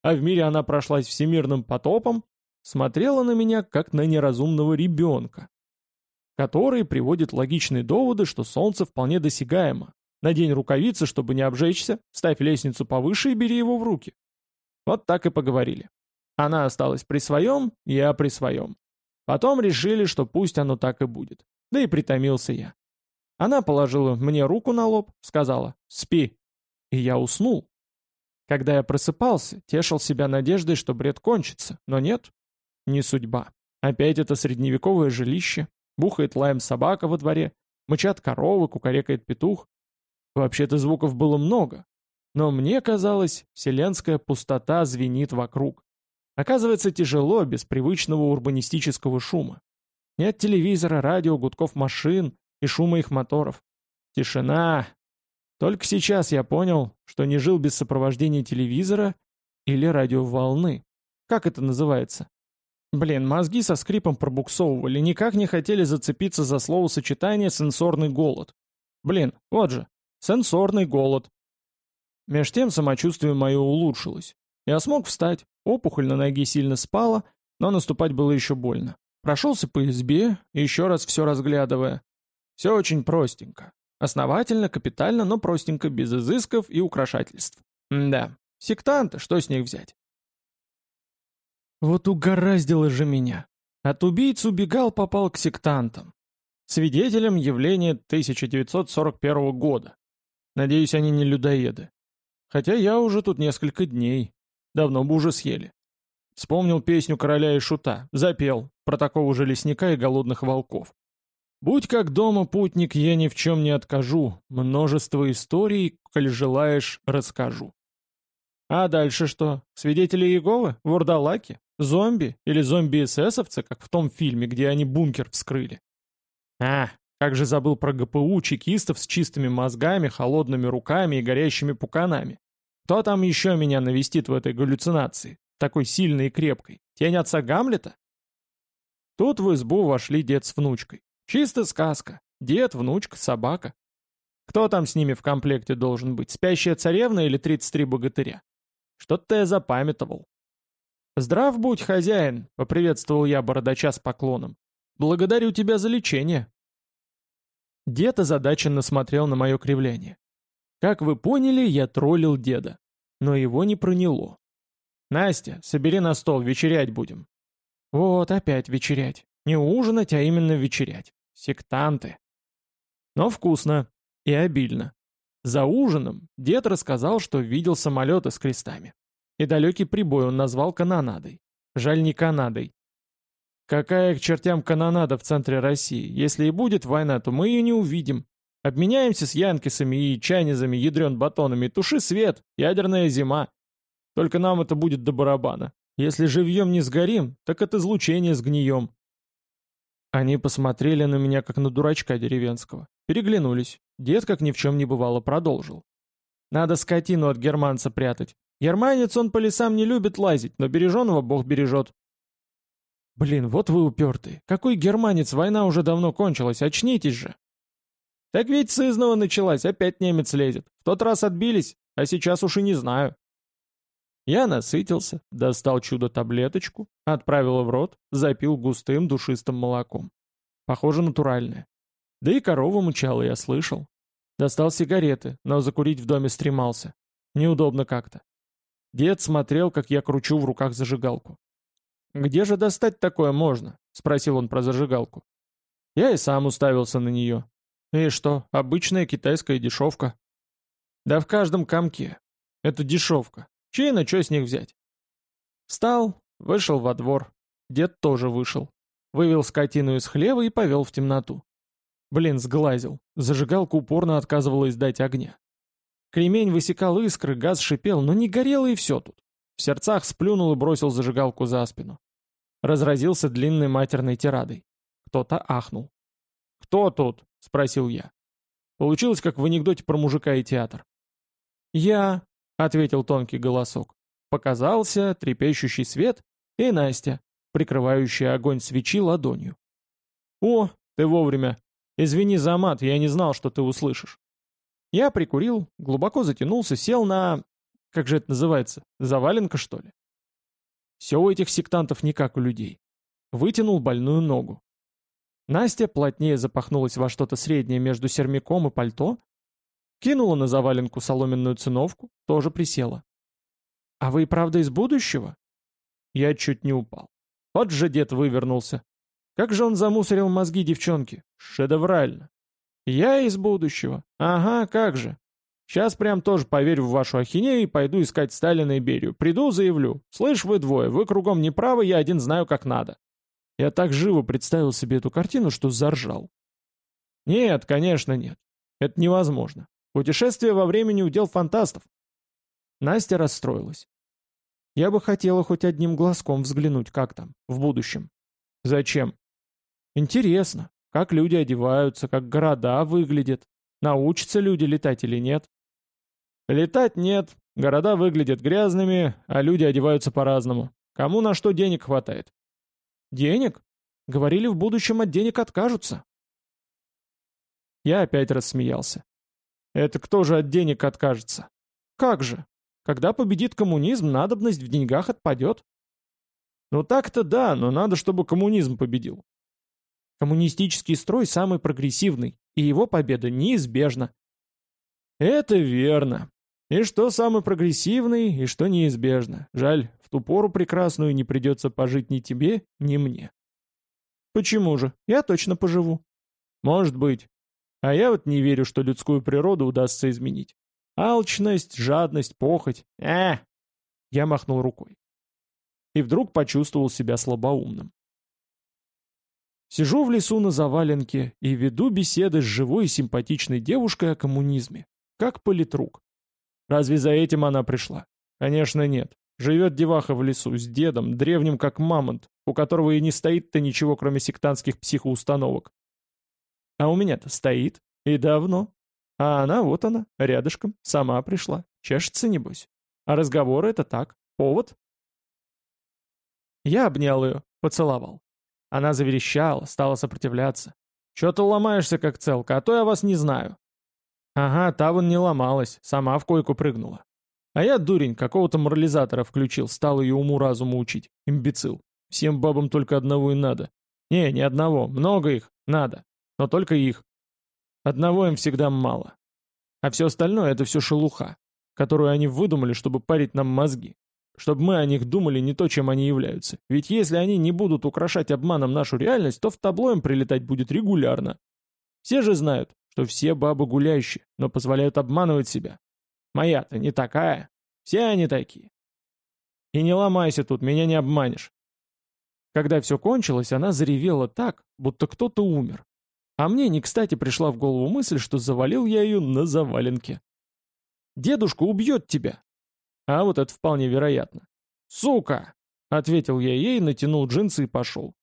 а в мире она прошлась всемирным потопом, смотрела на меня как на неразумного ребенка, который приводит логичные доводы, что солнце вполне досягаемо, Надень рукавицы, чтобы не обжечься, ставь лестницу повыше и бери его в руки. Вот так и поговорили. Она осталась при своем, я при своем. Потом решили, что пусть оно так и будет. Да и притомился я. Она положила мне руку на лоб, сказала «Спи». И я уснул. Когда я просыпался, тешил себя надеждой, что бред кончится, но нет, не судьба. Опять это средневековое жилище, бухает лаем собака во дворе, мычат коровы, кукарекает петух. Вообще-то звуков было много, но мне казалось, вселенская пустота звенит вокруг. Оказывается, тяжело без привычного урбанистического шума. Нет телевизора, радио, гудков машин и шума их моторов. Тишина. Только сейчас я понял, что не жил без сопровождения телевизора или радиоволны. Как это называется? Блин, мозги со скрипом пробуксовывали, никак не хотели зацепиться за словосочетание «сенсорный голод». Блин, вот же. Сенсорный голод. Меж тем самочувствие мое улучшилось. Я смог встать, опухоль на ноге сильно спала, но наступать было еще больно. Прошелся по избе, еще раз все разглядывая. Все очень простенько. Основательно, капитально, но простенько, без изысков и украшательств. М да, сектанты, что с них взять? Вот угораздило же меня. От убийц убегал, попал к сектантам. Свидетелем явления 1941 года. Надеюсь, они не людоеды. хотя я уже тут несколько дней. Давно бы уже съели. Вспомнил песню короля и шута, запел, про такого же лесника и голодных волков. «Будь как дома, путник, я ни в чем не откажу, множество историй, коль желаешь, расскажу». А дальше что? Свидетели Иеговы? Вурдалаки? Зомби? Или зомби-эсэсовцы, как в том фильме, где они бункер вскрыли? А, как же забыл про ГПУ чекистов с чистыми мозгами, холодными руками и горящими пуканами. Кто там еще меня навестит в этой галлюцинации? Такой сильной и крепкой. Тень отца Гамлета? Тут в избу вошли дед с внучкой. Чисто сказка. Дед, внучка, собака. Кто там с ними в комплекте должен быть? Спящая царевна или 33 богатыря? Что-то я запамятовал. «Здрав будь, хозяин!» — поприветствовал я бородача с поклоном. «Благодарю тебя за лечение!» Дед озадаченно смотрел на мое кривляние. Как вы поняли, я троллил деда. Но его не проняло. «Настя, собери на стол, вечерять будем». Вот опять вечерять. Не ужинать, а именно вечерять. Сектанты. Но вкусно и обильно. За ужином дед рассказал, что видел самолеты с крестами. И далекий прибой он назвал канонадой. Жаль не Канадой. Какая к чертям канонада в центре России? Если и будет война, то мы ее не увидим. Обменяемся с янкисами и чайнизами ядрен батонами. Туши свет, ядерная зима. Только нам это будет до барабана. Если живьем не сгорим, так от излучения сгнием. Они посмотрели на меня, как на дурачка деревенского. Переглянулись. Дед, как ни в чем не бывало, продолжил. Надо скотину от германца прятать. Германец он по лесам не любит лазить, но береженого бог бережет. Блин, вот вы упертые. Какой германец, война уже давно кончилась, очнитесь же. Так ведь сызнова началась, опять немец лезет. В тот раз отбились, а сейчас уж и не знаю. Я насытился, достал чудо-таблеточку, отправил в рот, запил густым душистым молоком. Похоже, натуральное. Да и корова мучала, я слышал. Достал сигареты, но закурить в доме стремался. Неудобно как-то. Дед смотрел, как я кручу в руках зажигалку. «Где же достать такое можно?» — спросил он про зажигалку. Я и сам уставился на нее. И что, обычная китайская дешевка? Да в каждом комке. Это дешевка. Чей на что с них взять? Встал, вышел во двор. Дед тоже вышел. Вывел скотину из хлева и повел в темноту. Блин, сглазил. Зажигалка упорно отказывалась дать огня. Кремень высекал искры, газ шипел, но не горело и все тут. В сердцах сплюнул и бросил зажигалку за спину. Разразился длинной матерной тирадой. Кто-то ахнул. «Кто тут?» — спросил я. Получилось, как в анекдоте про мужика и театр. «Я», — ответил тонкий голосок. Показался трепещущий свет и Настя, прикрывающая огонь свечи ладонью. «О, ты вовремя! Извини за мат, я не знал, что ты услышишь». Я прикурил, глубоко затянулся, сел на... Как же это называется? Заваленка, что ли? Все у этих сектантов не как у людей. Вытянул больную ногу. Настя плотнее запахнулась во что-то среднее между сермяком и пальто, кинула на заваленку соломенную циновку, тоже присела. «А вы и правда из будущего?» Я чуть не упал. Вот же дед вывернулся. Как же он замусорил мозги девчонки. Шедеврально. «Я из будущего. Ага, как же. Сейчас прям тоже поверю в вашу ахинею и пойду искать Сталина и Берию. Приду, заявлю. Слышь, вы двое, вы кругом неправы, я один знаю, как надо». Я так живо представил себе эту картину, что заржал. Нет, конечно нет. Это невозможно. Путешествие во времени удел фантастов. Настя расстроилась. Я бы хотела хоть одним глазком взглянуть, как там, в будущем. Зачем? Интересно. Как люди одеваются, как города выглядят. Научатся люди летать или нет? Летать нет. Города выглядят грязными, а люди одеваются по-разному. Кому на что денег хватает? Денег? Говорили, в будущем от денег откажутся. Я опять рассмеялся. Это кто же от денег откажется? Как же? Когда победит коммунизм, надобность в деньгах отпадет. Ну так-то да, но надо, чтобы коммунизм победил. Коммунистический строй самый прогрессивный, и его победа неизбежна. Это верно. И что самый прогрессивный, и что неизбежно. Жаль, в ту пору прекрасную не придется пожить ни тебе, ни мне. Почему же? Я точно поживу. Может быть. А я вот не верю, что людскую природу удастся изменить. Алчность, жадность, похоть. Э! Я махнул рукой. И вдруг почувствовал себя слабоумным. Сижу в лесу на заваленке и веду беседы с живой и симпатичной девушкой о коммунизме. Как политрук. Разве за этим она пришла? Конечно, нет. Живет деваха в лесу с дедом, древним как мамонт, у которого и не стоит-то ничего, кроме сектантских психоустановок. А у меня-то стоит. И давно. А она, вот она, рядышком, сама пришла. Чешется, небось. А разговоры это так, повод. Я обнял ее, поцеловал. Она заверещала, стала сопротивляться. «Чё ты ломаешься, как целка, а то я вас не знаю». Ага, та вон не ломалась, сама в койку прыгнула. А я, дурень, какого-то морализатора включил, стал ее уму-разуму учить. Имбецил. Всем бабам только одного и надо. Не, не одного, много их, надо. Но только их. Одного им всегда мало. А все остальное — это все шелуха, которую они выдумали, чтобы парить нам мозги. Чтобы мы о них думали не то, чем они являются. Ведь если они не будут украшать обманом нашу реальность, то в табло им прилетать будет регулярно. Все же знают, что все бабы гуляющие, но позволяют обманывать себя. Моя-то не такая. Все они такие. И не ломайся тут, меня не обманешь. Когда все кончилось, она заревела так, будто кто-то умер. А мне не кстати пришла в голову мысль, что завалил я ее на заваленке. «Дедушка убьет тебя!» А вот это вполне вероятно. «Сука!» — ответил я ей, натянул джинсы и пошел.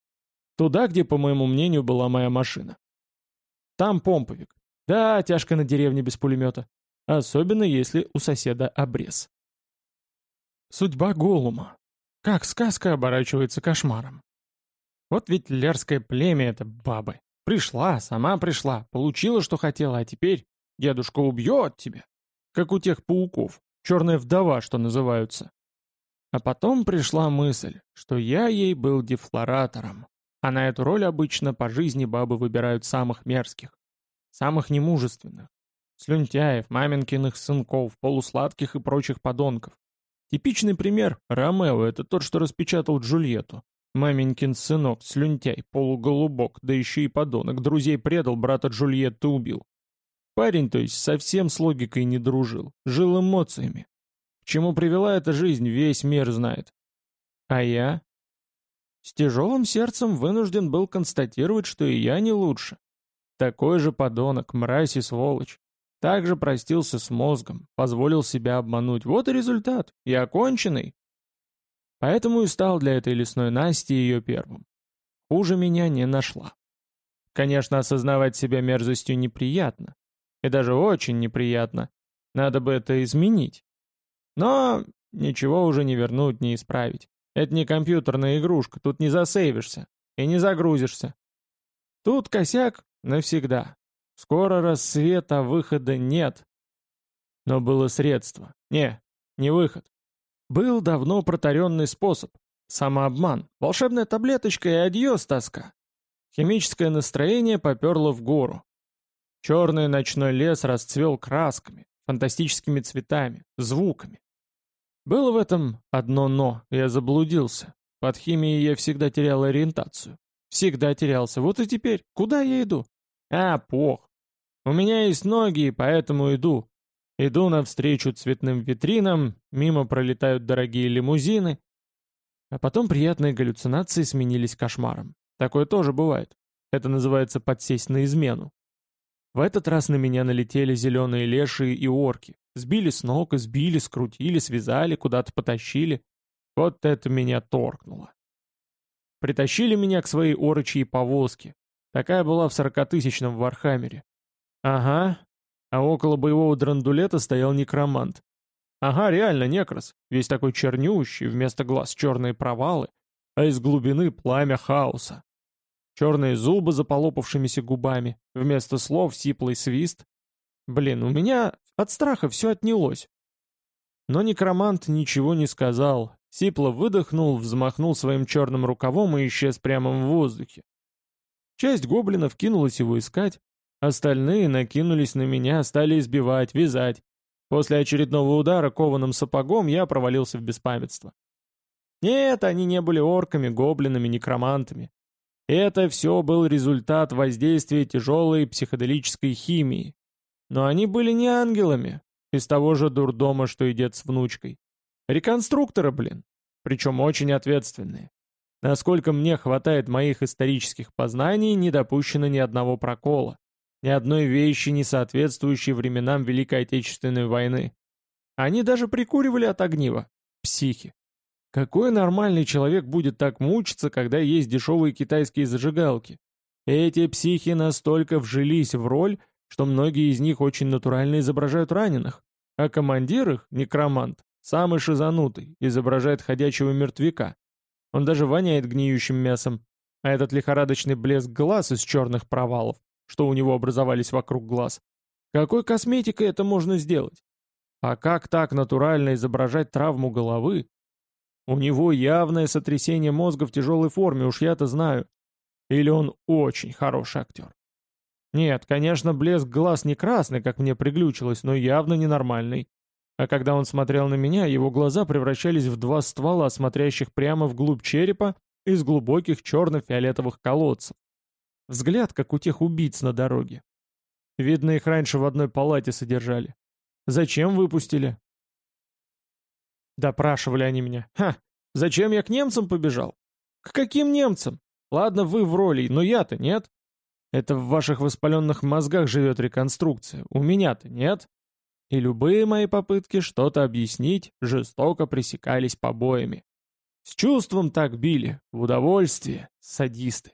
Туда, где, по моему мнению, была моя машина. Там помповик. Да, тяжко на деревне без пулемета. Особенно если у соседа обрез. Судьба Голума. Как сказка оборачивается кошмаром. Вот ведь лерское племя это бабы. Пришла, сама пришла, получила, что хотела, а теперь дедушка убьет тебя. Как у тех пауков, черная вдова, что называются. А потом пришла мысль, что я ей был дефлоратором, а на эту роль обычно по жизни бабы выбирают самых мерзких, самых немужественных, слюнтяев, маменькиных сынков, полусладких и прочих подонков. Типичный пример – Ромео, это тот, что распечатал Джульетту. Маменькин сынок, слюнтяй, полуголубок, да еще и подонок, друзей предал, брата Джульетты убил. Парень, то есть, совсем с логикой не дружил, жил эмоциями. К чему привела эта жизнь, весь мир знает. А я? С тяжелым сердцем вынужден был констатировать, что и я не лучше. Такой же подонок, мразь и сволочь. Также простился с мозгом, позволил себя обмануть. Вот и результат. Я оконченный. Поэтому и стал для этой лесной Насти ее первым. Хуже меня не нашла. Конечно, осознавать себя мерзостью неприятно. И даже очень неприятно. Надо бы это изменить. Но ничего уже не вернуть, не исправить. Это не компьютерная игрушка, тут не засейвишься и не загрузишься. Тут косяк навсегда. Скоро рассвет, а выхода нет. Но было средство. Не, не выход. Был давно протаренный способ. Самообман. Волшебная таблеточка и адьос тоска. Химическое настроение поперло в гору. Черный ночной лес расцвел красками, фантастическими цветами, звуками. Было в этом одно «но», я заблудился. Под химией я всегда терял ориентацию. Всегда терялся. Вот и теперь. Куда я иду? А, пох. У меня есть ноги, поэтому иду. Иду навстречу цветным витринам, мимо пролетают дорогие лимузины. А потом приятные галлюцинации сменились кошмаром. Такое тоже бывает. Это называется подсесть на измену. В этот раз на меня налетели зеленые лешие и орки. Сбили с ног, избили, скрутили, связали, куда-то потащили. Вот это меня торкнуло. Притащили меня к своей орочьей повозке. Такая была в сорокатысячном Warhammer е. Ага. А около боевого драндулета стоял некромант. Ага, реально некрас. Весь такой чернющий, вместо глаз черные провалы, а из глубины пламя хаоса. Черные зубы за полопавшимися губами, вместо слов сиплый свист. Блин, у меня от страха все отнялось. Но некромант ничего не сказал. Сипло выдохнул, взмахнул своим черным рукавом и исчез прямо в воздухе. Часть гоблинов кинулась его искать, остальные накинулись на меня, стали избивать, вязать. После очередного удара кованым сапогом я провалился в беспамятство. Нет, они не были орками, гоблинами, некромантами. Это все был результат воздействия тяжелой психоделической химии. Но они были не ангелами. Из того же дурдома, что и дед с внучкой. Реконструкторы, блин. Причем очень ответственные. Насколько мне хватает моих исторических познаний, не допущено ни одного прокола, ни одной вещи, не соответствующей временам Великой Отечественной войны. Они даже прикуривали от огнива. Психи. Какой нормальный человек будет так мучиться, когда есть дешевые китайские зажигалки? Эти психи настолько вжились в роль, что многие из них очень натурально изображают раненых, а командир их, некромант, самый шизанутый, изображает ходячего мертвяка. Он даже воняет гниющим мясом. А этот лихорадочный блеск глаз из черных провалов, что у него образовались вокруг глаз. Какой косметикой это можно сделать? А как так натурально изображать травму головы? У него явное сотрясение мозга в тяжелой форме, уж я-то знаю. Или он очень хороший актер? Нет, конечно, блеск глаз не красный, как мне приглючилось, но явно ненормальный. А когда он смотрел на меня, его глаза превращались в два ствола, смотрящих прямо вглубь черепа из глубоких черно-фиолетовых колодцев. Взгляд, как у тех убийц на дороге. Видно, их раньше в одной палате содержали. Зачем выпустили? Допрашивали они меня. Ха, зачем я к немцам побежал? К каким немцам? Ладно, вы в роли, но я-то нет. Это в ваших воспаленных мозгах живет реконструкция. У меня-то нет и любые мои попытки что-то объяснить жестоко пресекались побоями. С чувством так били, в удовольствие, садисты.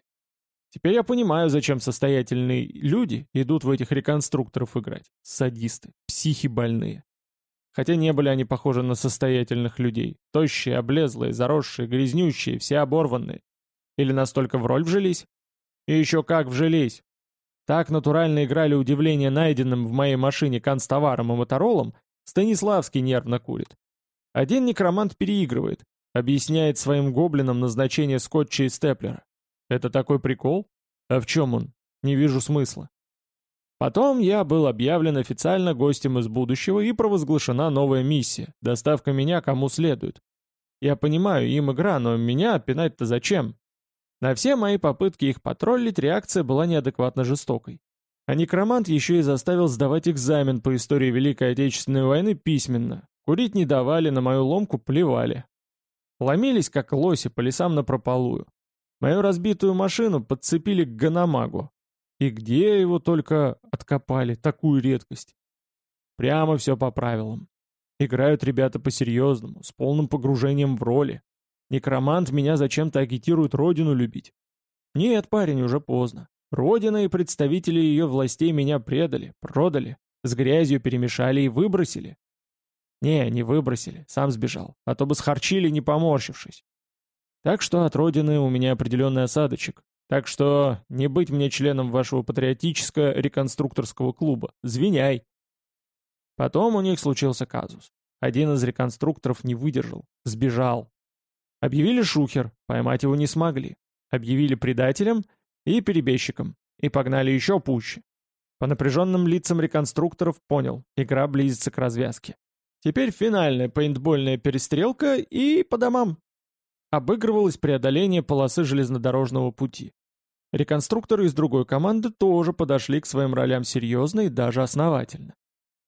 Теперь я понимаю, зачем состоятельные люди идут в этих реконструкторов играть. Садисты, психи больные. Хотя не были они похожи на состоятельных людей. Тощие, облезлые, заросшие, грязнющие, все оборванные. Или настолько в роль вжились? И еще как вжились. Так натурально играли удивление найденным в моей машине канцтоваром и моторолом, Станиславский нервно курит. Один некромант переигрывает, объясняет своим гоблинам назначение скотча и степлера. Это такой прикол? А в чем он? Не вижу смысла. Потом я был объявлен официально гостем из будущего и провозглашена новая миссия — доставка меня кому следует. Я понимаю, им игра, но меня пинать-то зачем? На все мои попытки их потроллить реакция была неадекватно жестокой. А некромант еще и заставил сдавать экзамен по истории Великой Отечественной войны письменно. Курить не давали, на мою ломку плевали. Ломились, как лоси, по лесам напропалую. Мою разбитую машину подцепили к Ганамагу. И где его только откопали, такую редкость. Прямо все по правилам. Играют ребята по-серьезному, с полным погружением в роли. Некромант меня зачем-то агитирует родину любить. Нет, парень, уже поздно. Родина и представители ее властей меня предали, продали, с грязью перемешали и выбросили. Не, не выбросили, сам сбежал, а то бы схарчили, не поморщившись. Так что от родины у меня определенный осадочек. Так что не быть мне членом вашего патриотическо-реконструкторского клуба. Звеняй. Потом у них случился казус. Один из реконструкторов не выдержал, сбежал. Объявили шухер, поймать его не смогли. Объявили предателем и перебежчиком. И погнали еще пуще. По напряженным лицам реконструкторов понял, игра близится к развязке. Теперь финальная пейнтбольная перестрелка и по домам. Обыгрывалось преодоление полосы железнодорожного пути. Реконструкторы из другой команды тоже подошли к своим ролям серьезно и даже основательно.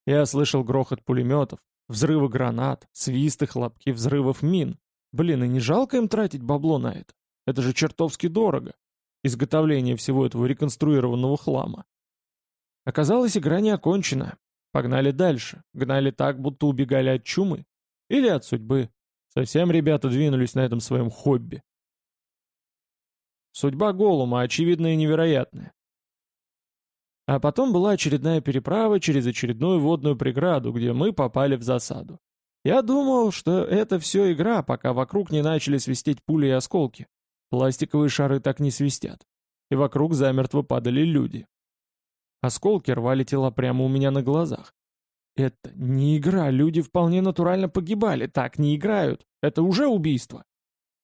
Я слышал грохот пулеметов, взрывы гранат, свисты хлопки взрывов мин, Блин, и не жалко им тратить бабло на это? Это же чертовски дорого. Изготовление всего этого реконструированного хлама. Оказалось, игра не окончена. Погнали дальше. Гнали так, будто убегали от чумы. Или от судьбы. Совсем ребята двинулись на этом своем хобби. Судьба Голума очевидная и невероятная. А потом была очередная переправа через очередную водную преграду, где мы попали в засаду. Я думал, что это все игра, пока вокруг не начали свистеть пули и осколки. Пластиковые шары так не свистят. И вокруг замертво падали люди. Осколки рвали тела прямо у меня на глазах. Это не игра, люди вполне натурально погибали, так не играют. Это уже убийство.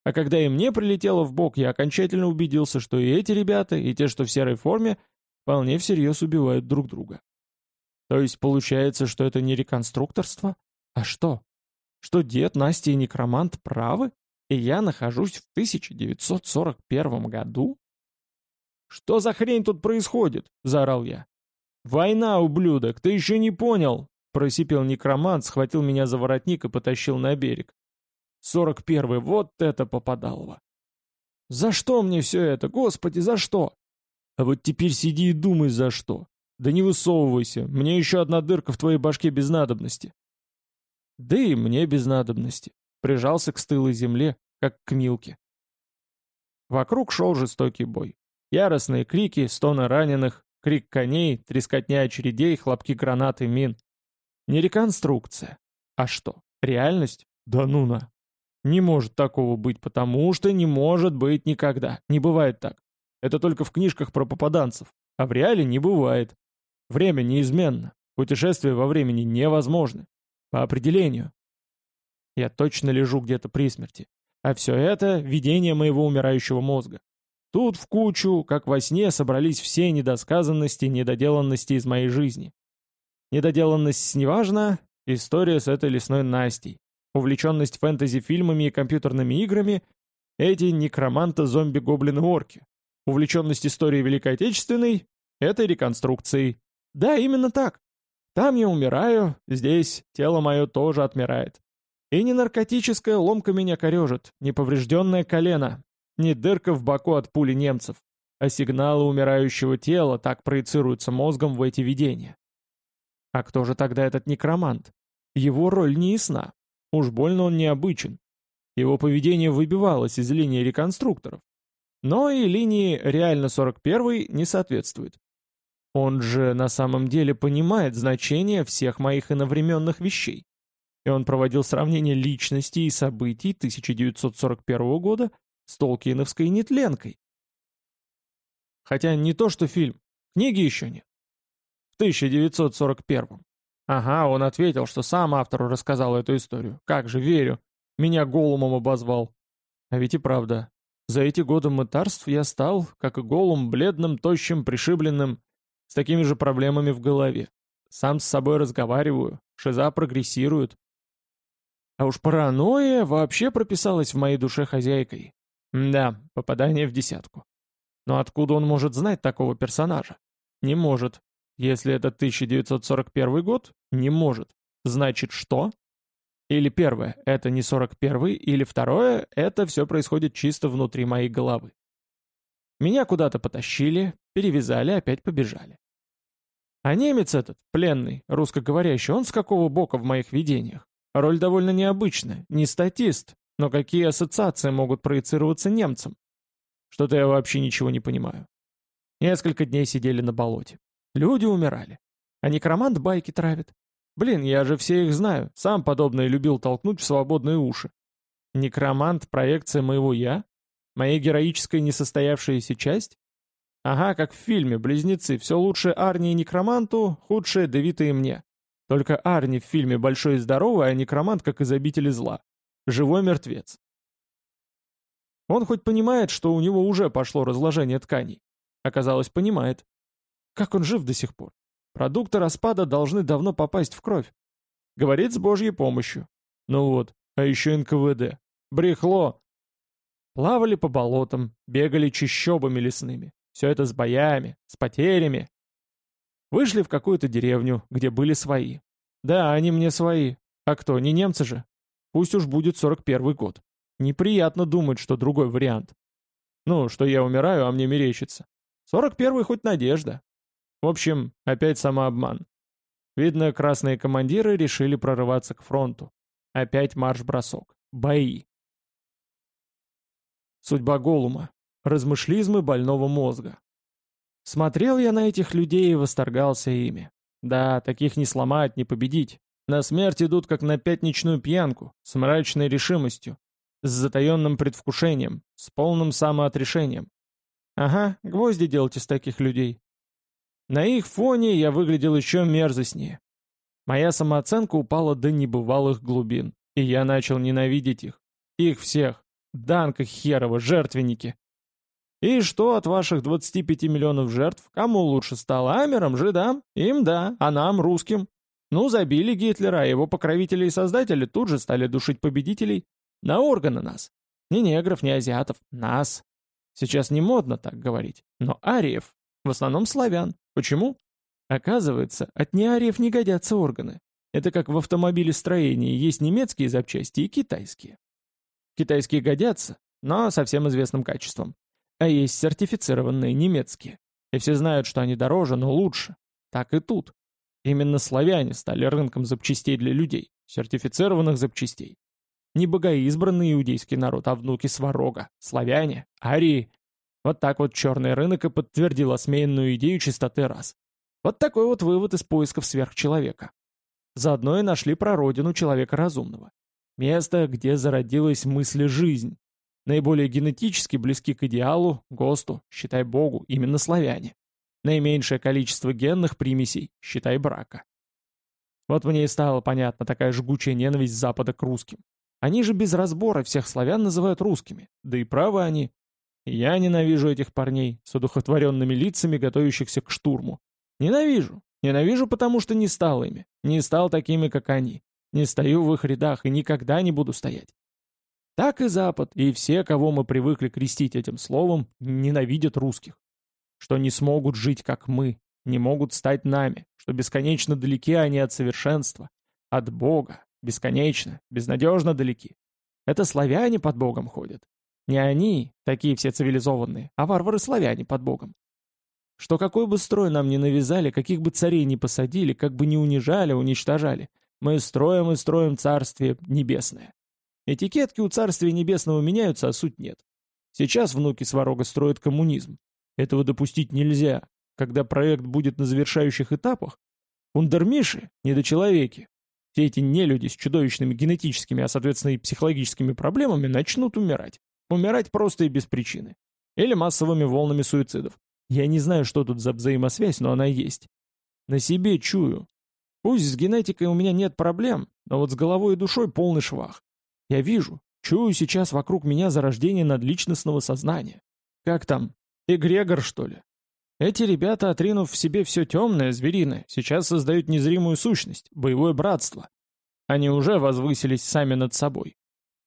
А когда и мне прилетело в бок, я окончательно убедился, что и эти ребята, и те, что в серой форме, вполне всерьез убивают друг друга. То есть получается, что это не реконструкторство? А что? Что дед, Настя и некромант правы, и я нахожусь в 1941 году? «Что за хрень тут происходит?» — заорал я. «Война, ублюдок, ты еще не понял! Просипел некромант, схватил меня за воротник и потащил на берег. Сорок первый, вот это попадалово. За что мне все это, господи, за что? А вот теперь сиди и думай, за что. Да не высовывайся, мне еще одна дырка в твоей башке без надобности. Да и мне без надобности. Прижался к стылой земле, как к Милке. Вокруг шел жестокий бой. Яростные крики, стоны раненых, крик коней, трескотня очередей, хлопки гранат и мин. Не реконструкция. А что, реальность? Да ну на. Не может такого быть, потому что не может быть никогда. Не бывает так. Это только в книжках про попаданцев. А в реале не бывает. Время неизменно. Путешествия во времени невозможны. По определению. Я точно лежу где-то при смерти. А все это — видение моего умирающего мозга. Тут в кучу, как во сне, собрались все недосказанности, недоделанности из моей жизни. Недоделанность неважна, история с этой лесной Настей, увлеченность фэнтези-фильмами и компьютерными играми, эти некроманты-зомби-гоблины-орки, увлеченность историей Великой Отечественной, этой реконструкцией. Да, именно так. Там я умираю, здесь тело мое тоже отмирает. И не наркотическая ломка меня корежит, не поврежденное колено, не дырка в боку от пули немцев, а сигналы умирающего тела так проецируются мозгом в эти видения. А кто же тогда этот некромант? Его роль не ясна. Уж больно он необычен. Его поведение выбивалось из линии реконструкторов. Но и линии реально 41 не соответствует. Он же на самом деле понимает значение всех моих иновременных вещей и он проводил сравнение личностей и событий 1941 года с Толкиновской нетленкой. Хотя не то что фильм, книги еще нет. В 1941. Ага, он ответил, что сам автору рассказал эту историю. Как же, верю. Меня голумом обозвал. А ведь и правда. За эти годы мытарств я стал, как и голум, бледным, тощим, пришибленным, с такими же проблемами в голове. Сам с собой разговариваю, шиза прогрессирует. А уж паранойя вообще прописалась в моей душе хозяйкой. Да, попадание в десятку. Но откуда он может знать такого персонажа? Не может. Если это 1941 год, не может. Значит, что? Или первое, это не 41 или второе, это все происходит чисто внутри моей головы. Меня куда-то потащили, перевязали, опять побежали. А немец этот, пленный, русскоговорящий, он с какого бока в моих видениях? Роль довольно необычная, не статист, но какие ассоциации могут проецироваться немцам? Что-то я вообще ничего не понимаю. Несколько дней сидели на болоте. Люди умирали. А некромант байки травит. Блин, я же все их знаю, сам подобное любил толкнуть в свободные уши. Некромант — проекция моего «я»? Моя героическая несостоявшаяся часть? Ага, как в фильме «Близнецы», все лучшее Арни и некроманту, худшее Девита и мне. Только Арни в фильме большой и здоровый, а некромант как из обители зла. Живой мертвец. Он хоть понимает, что у него уже пошло разложение тканей. Оказалось, понимает. Как он жив до сих пор? Продукты распада должны давно попасть в кровь. Говорит с божьей помощью. Ну вот, а еще НКВД. Брехло. Плавали по болотам, бегали чищобами лесными. Все это с боями, с потерями, Вышли в какую-то деревню, где были свои. Да, они мне свои. А кто, не немцы же? Пусть уж будет 41 год. Неприятно думать, что другой вариант. Ну, что я умираю, а мне мерещится. 41-й хоть надежда. В общем, опять самообман. Видно, красные командиры решили прорываться к фронту. Опять марш-бросок. Бои. Судьба Голума. Размышлизмы больного мозга. Смотрел я на этих людей и восторгался ими. Да, таких не сломать, не победить. На смерть идут как на пятничную пьянку, с мрачной решимостью, с затаенным предвкушением, с полным самоотрешением. Ага, гвозди делать из таких людей. На их фоне я выглядел еще мерзостнее. Моя самооценка упала до небывалых глубин, и я начал ненавидеть их. Их всех. Данка херова, жертвенники. И что от ваших 25 миллионов жертв? Кому лучше стало? Амерам, жидам? Им да, а нам, русским? Ну, забили Гитлера, а его покровители и создатели тут же стали душить победителей. На органы нас. Ни негров, ни азиатов. Нас. Сейчас не модно так говорить. Но ариев, в основном славян. Почему? Оказывается, от неариев не годятся органы. Это как в автомобилестроении, есть немецкие запчасти и китайские. Китайские годятся, но совсем известным качеством. А есть сертифицированные немецкие. И все знают, что они дороже, но лучше. Так и тут. Именно славяне стали рынком запчастей для людей, сертифицированных запчастей. Не богоизбранный иудейский народ, а внуки Сварога, славяне, арии. Вот так вот черный рынок и подтвердил осмеянную идею чистоты рас. Вот такой вот вывод из поисков сверхчеловека. Заодно и нашли прародину человека разумного. Место, где зародилась мысль жизнь. Наиболее генетически близки к идеалу, ГОСТу, считай Богу, именно славяне. Наименьшее количество генных примесей, считай брака. Вот мне и стала понятна такая жгучая ненависть Запада к русским. Они же без разбора всех славян называют русскими, да и правы они. Я ненавижу этих парней с одухотворенными лицами, готовящихся к штурму. Ненавижу. Ненавижу, потому что не стал ими, не стал такими, как они. Не стою в их рядах и никогда не буду стоять. Так и Запад, и все, кого мы привыкли крестить этим словом, ненавидят русских. Что не смогут жить, как мы, не могут стать нами, что бесконечно далеки они от совершенства, от Бога, бесконечно, безнадежно далеки. Это славяне под Богом ходят. Не они, такие все цивилизованные, а варвары-славяне под Богом. Что какой бы строй нам ни навязали, каких бы царей ни посадили, как бы ни унижали, уничтожали, мы строим и строим царствие небесное. Этикетки у Царствия Небесного меняются, а суть нет. Сейчас внуки Сварога строят коммунизм. Этого допустить нельзя. Когда проект будет на завершающих этапах, ундермиши, недочеловеки, все эти нелюди с чудовищными генетическими, а соответственно и психологическими проблемами начнут умирать. Умирать просто и без причины. Или массовыми волнами суицидов. Я не знаю, что тут за взаимосвязь, но она есть. На себе чую. Пусть с генетикой у меня нет проблем, но вот с головой и душой полный швах. Я вижу, чую сейчас вокруг меня зарождение надличностного сознания. Как там? Эгрегор, что ли? Эти ребята, отринув в себе все темное, звериное, сейчас создают незримую сущность, боевое братство. Они уже возвысились сами над собой.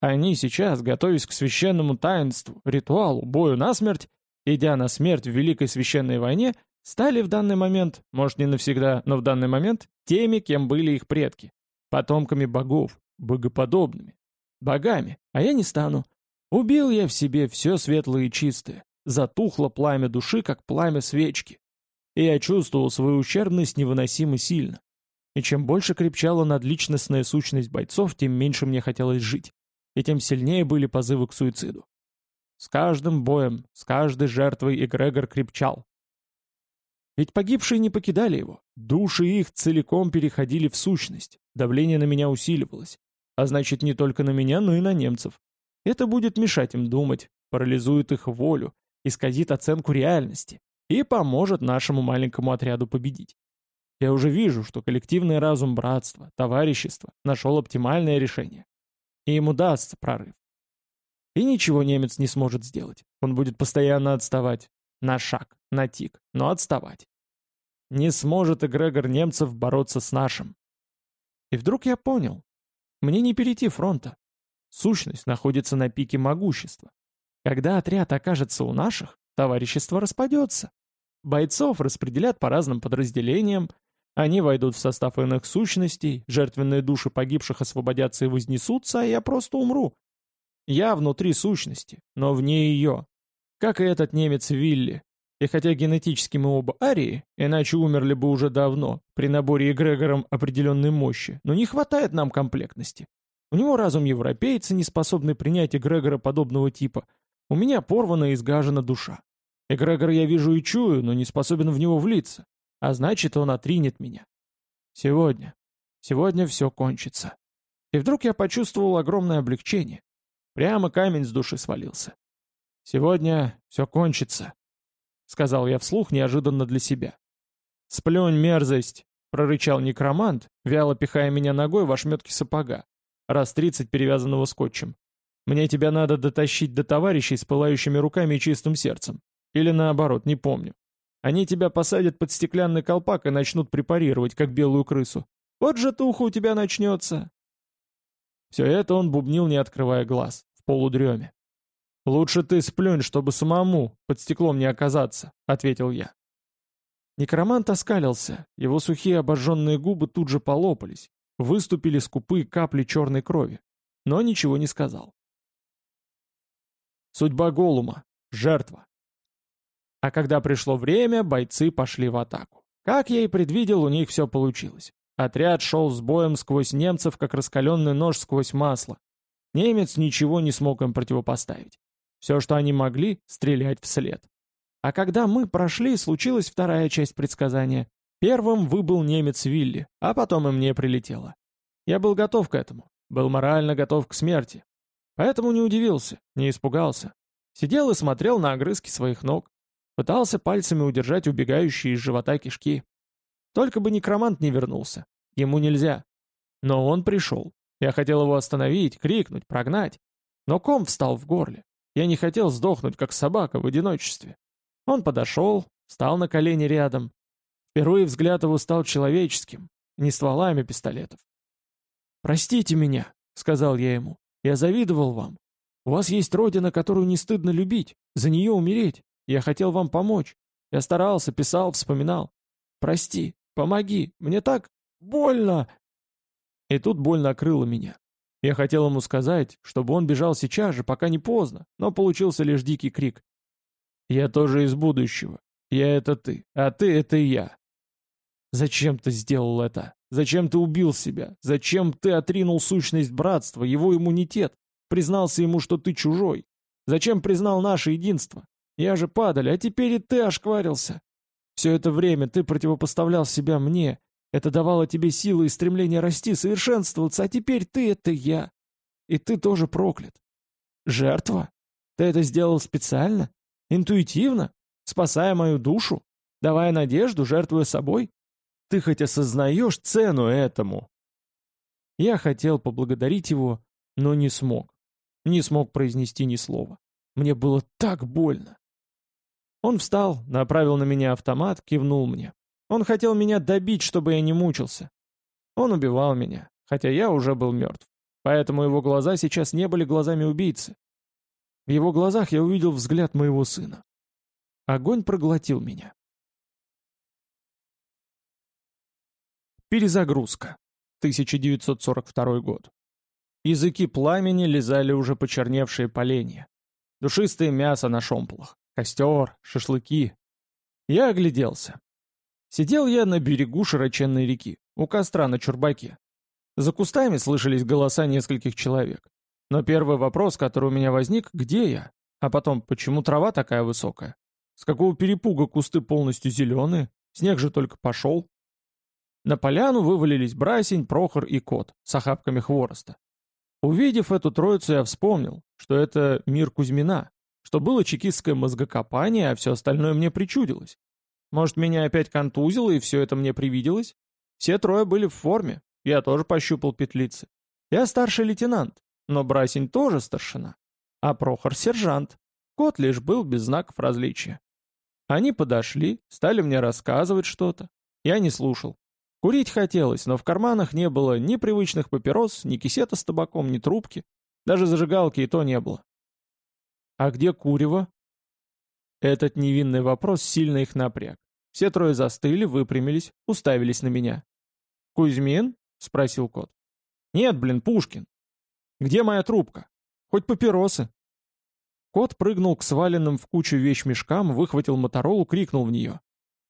Они сейчас, готовясь к священному таинству, ритуалу, бою насмерть, идя на смерть в Великой Священной войне, стали в данный момент, может не навсегда, но в данный момент, теми, кем были их предки, потомками богов, богоподобными, богами, а я не стану. Убил я в себе все светлое и чистое, затухло пламя души, как пламя свечки. И я чувствовал свою ущербность невыносимо сильно. И чем больше крепчала надличностная сущность бойцов, тем меньше мне хотелось жить, и тем сильнее были позывы к суициду. С каждым боем, с каждой жертвой эгрегор крепчал. Ведь погибшие не покидали его, души их целиком переходили в сущность, давление на меня усиливалось, а значит не только на меня, но и на немцев. Это будет мешать им думать, парализует их волю, исказит оценку реальности и поможет нашему маленькому отряду победить. Я уже вижу, что коллективный разум братства, товарищества нашел оптимальное решение. И ему дастся прорыв. И ничего немец не сможет сделать. Он будет постоянно отставать. На шаг, на тик, но отставать. Не сможет эгрегор немцев бороться с нашим. И вдруг я понял, мне не перейти фронта. Сущность находится на пике могущества. Когда отряд окажется у наших, товарищество распадется. Бойцов распределят по разным подразделениям, они войдут в состав иных сущностей, жертвенные души погибших освободятся и вознесутся, а я просто умру. Я внутри сущности, но вне ее. Как и этот немец Вилли. И хотя генетически мы оба арии, иначе умерли бы уже давно, при наборе эгрегором определенной мощи, но не хватает нам комплектности. У него разум европейца, не способный принять эгрегора подобного типа. У меня порвана и изгажена душа. Эгрегор я вижу и чую, но не способен в него влиться. А значит, он отринет меня. Сегодня. Сегодня все кончится. И вдруг я почувствовал огромное облегчение. Прямо камень с души свалился. Сегодня все кончится сказал я вслух неожиданно для себя. «Сплюнь, мерзость!» — прорычал некромант, вяло пихая меня ногой в ошметке сапога, раз тридцать перевязанного скотчем. «Мне тебя надо дотащить до товарищей с пылающими руками и чистым сердцем. Или наоборот, не помню. Они тебя посадят под стеклянный колпак и начнут препарировать, как белую крысу. Вот же туха у тебя начнется!» Все это он бубнил, не открывая глаз, в полудреме. «Лучше ты сплюнь, чтобы самому под стеклом не оказаться», — ответил я. Некромант оскалился, его сухие обожженные губы тут же полопались. выступили скупые капли черной крови, но ничего не сказал. Судьба Голума. Жертва. А когда пришло время, бойцы пошли в атаку. Как я и предвидел, у них все получилось. Отряд шел с боем сквозь немцев, как раскаленный нож сквозь масло. Немец ничего не смог им противопоставить. Все, что они могли, стрелять вслед. А когда мы прошли, случилась вторая часть предсказания. Первым выбыл немец Вилли, а потом и мне прилетело. Я был готов к этому, был морально готов к смерти. Поэтому не удивился, не испугался. Сидел и смотрел на огрызки своих ног. Пытался пальцами удержать убегающие из живота кишки. Только бы некромант не вернулся. Ему нельзя. Но он пришел. Я хотел его остановить, крикнуть, прогнать. Но ком встал в горле. Я не хотел сдохнуть, как собака, в одиночестве. Он подошел, встал на колени рядом. Впервые взгляд его стал человеческим, не стволами пистолетов. «Простите меня», — сказал я ему. «Я завидовал вам. У вас есть родина, которую не стыдно любить, за нее умереть. Я хотел вам помочь. Я старался, писал, вспоминал. Прости, помоги, мне так больно!» И тут боль накрыла меня. Я хотел ему сказать, чтобы он бежал сейчас же, пока не поздно, но получился лишь дикий крик. «Я тоже из будущего. Я — это ты, а ты — это я». «Зачем ты сделал это? Зачем ты убил себя? Зачем ты отринул сущность братства, его иммунитет? Признался ему, что ты чужой? Зачем признал наше единство? Я же падаль, а теперь и ты ошкварился. Все это время ты противопоставлял себя мне, это давало тебе силы и стремление расти, совершенствоваться, а теперь ты — это я. И ты тоже проклят. Жертва? Ты это сделал специально? Интуитивно? Спасая мою душу? Давая надежду, жертвуя собой? Ты хоть осознаешь цену этому?» Я хотел поблагодарить его, но не смог. Не смог произнести ни слова. Мне было так больно. Он встал, направил на меня автомат, кивнул мне. Он хотел меня добить, чтобы я не мучился. Он убивал меня, хотя я уже был мертв. Поэтому его глаза сейчас не были глазами убийцы. В его глазах я увидел взгляд моего сына. Огонь проглотил меня. Перезагрузка. 1942 год. Языки пламени лизали уже почерневшие поленья. Душистое мясо на шомполах. Костер, шашлыки. Я огляделся. Сидел я на берегу широченной реки, у костра на чурбаке. За кустами слышались голоса нескольких человек. Но первый вопрос, который у меня возник, где я? А потом, почему трава такая высокая? С какого перепуга кусты полностью зеленые? Снег же только пошел. На поляну вывалились Брасень, Прохор и Кот с охапками хвороста. Увидев эту троицу, я вспомнил, что это мир Кузьмина, что было чекистское мозгокопание, а все остальное мне причудилось. Может, меня опять контузило, и все это мне привиделось? Все трое были в форме, я тоже пощупал петлицы. Я старший лейтенант, но Брасень тоже старшина, а Прохор сержант. Кот лишь был без знаков различия. Они подошли, стали мне рассказывать что-то. Я не слушал. Курить хотелось, но в карманах не было ни привычных папирос, ни кисета с табаком, ни трубки. Даже зажигалки и то не было. «А где курево?» Этот невинный вопрос сильно их напряг. Все трое застыли, выпрямились, уставились на меня. «Кузьмин?» — спросил кот. «Нет, блин, Пушкин. Где моя трубка? Хоть папиросы». Кот прыгнул к сваленным в кучу вещмешкам, выхватил моторолу, крикнул в нее.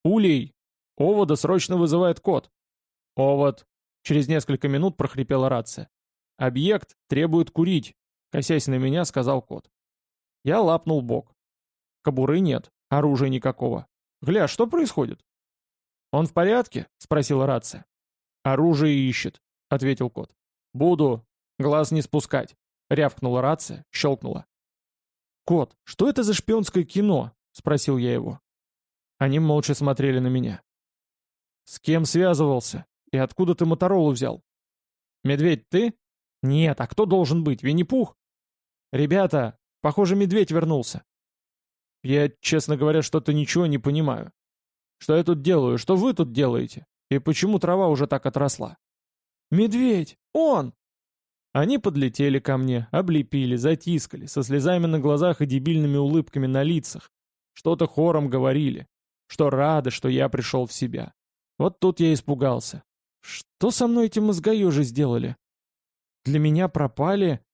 «Улей! Овода срочно вызывает кот!» «Овод!» — через несколько минут прохрипела рация. «Объект требует курить», — косясь на меня, сказал кот. Я лапнул бок. Кобуры нет, оружия никакого. Гля, что происходит? Он в порядке? Спросила рация. Оружие ищет, ответил кот. Буду. Глаз не спускать. Рявкнула рация, щелкнула. «Кот, что это за шпионское кино?» — спросил я его. Они молча смотрели на меня. «С кем связывался? И откуда ты Моторолу взял?» «Медведь, ты?» «Нет, а кто должен быть? Винни-Пух?» «Ребята, похоже, медведь вернулся». Я, честно говоря, что-то ничего не понимаю. Что я тут делаю? Что вы тут делаете? И почему трава уже так отросла? Медведь! Он! Они подлетели ко мне, облепили, затискали, со слезами на глазах и дебильными улыбками на лицах. Что-то хором говорили, что рады, что я пришел в себя. Вот тут я испугался. Что со мной эти мозгоежи сделали? Для меня пропали...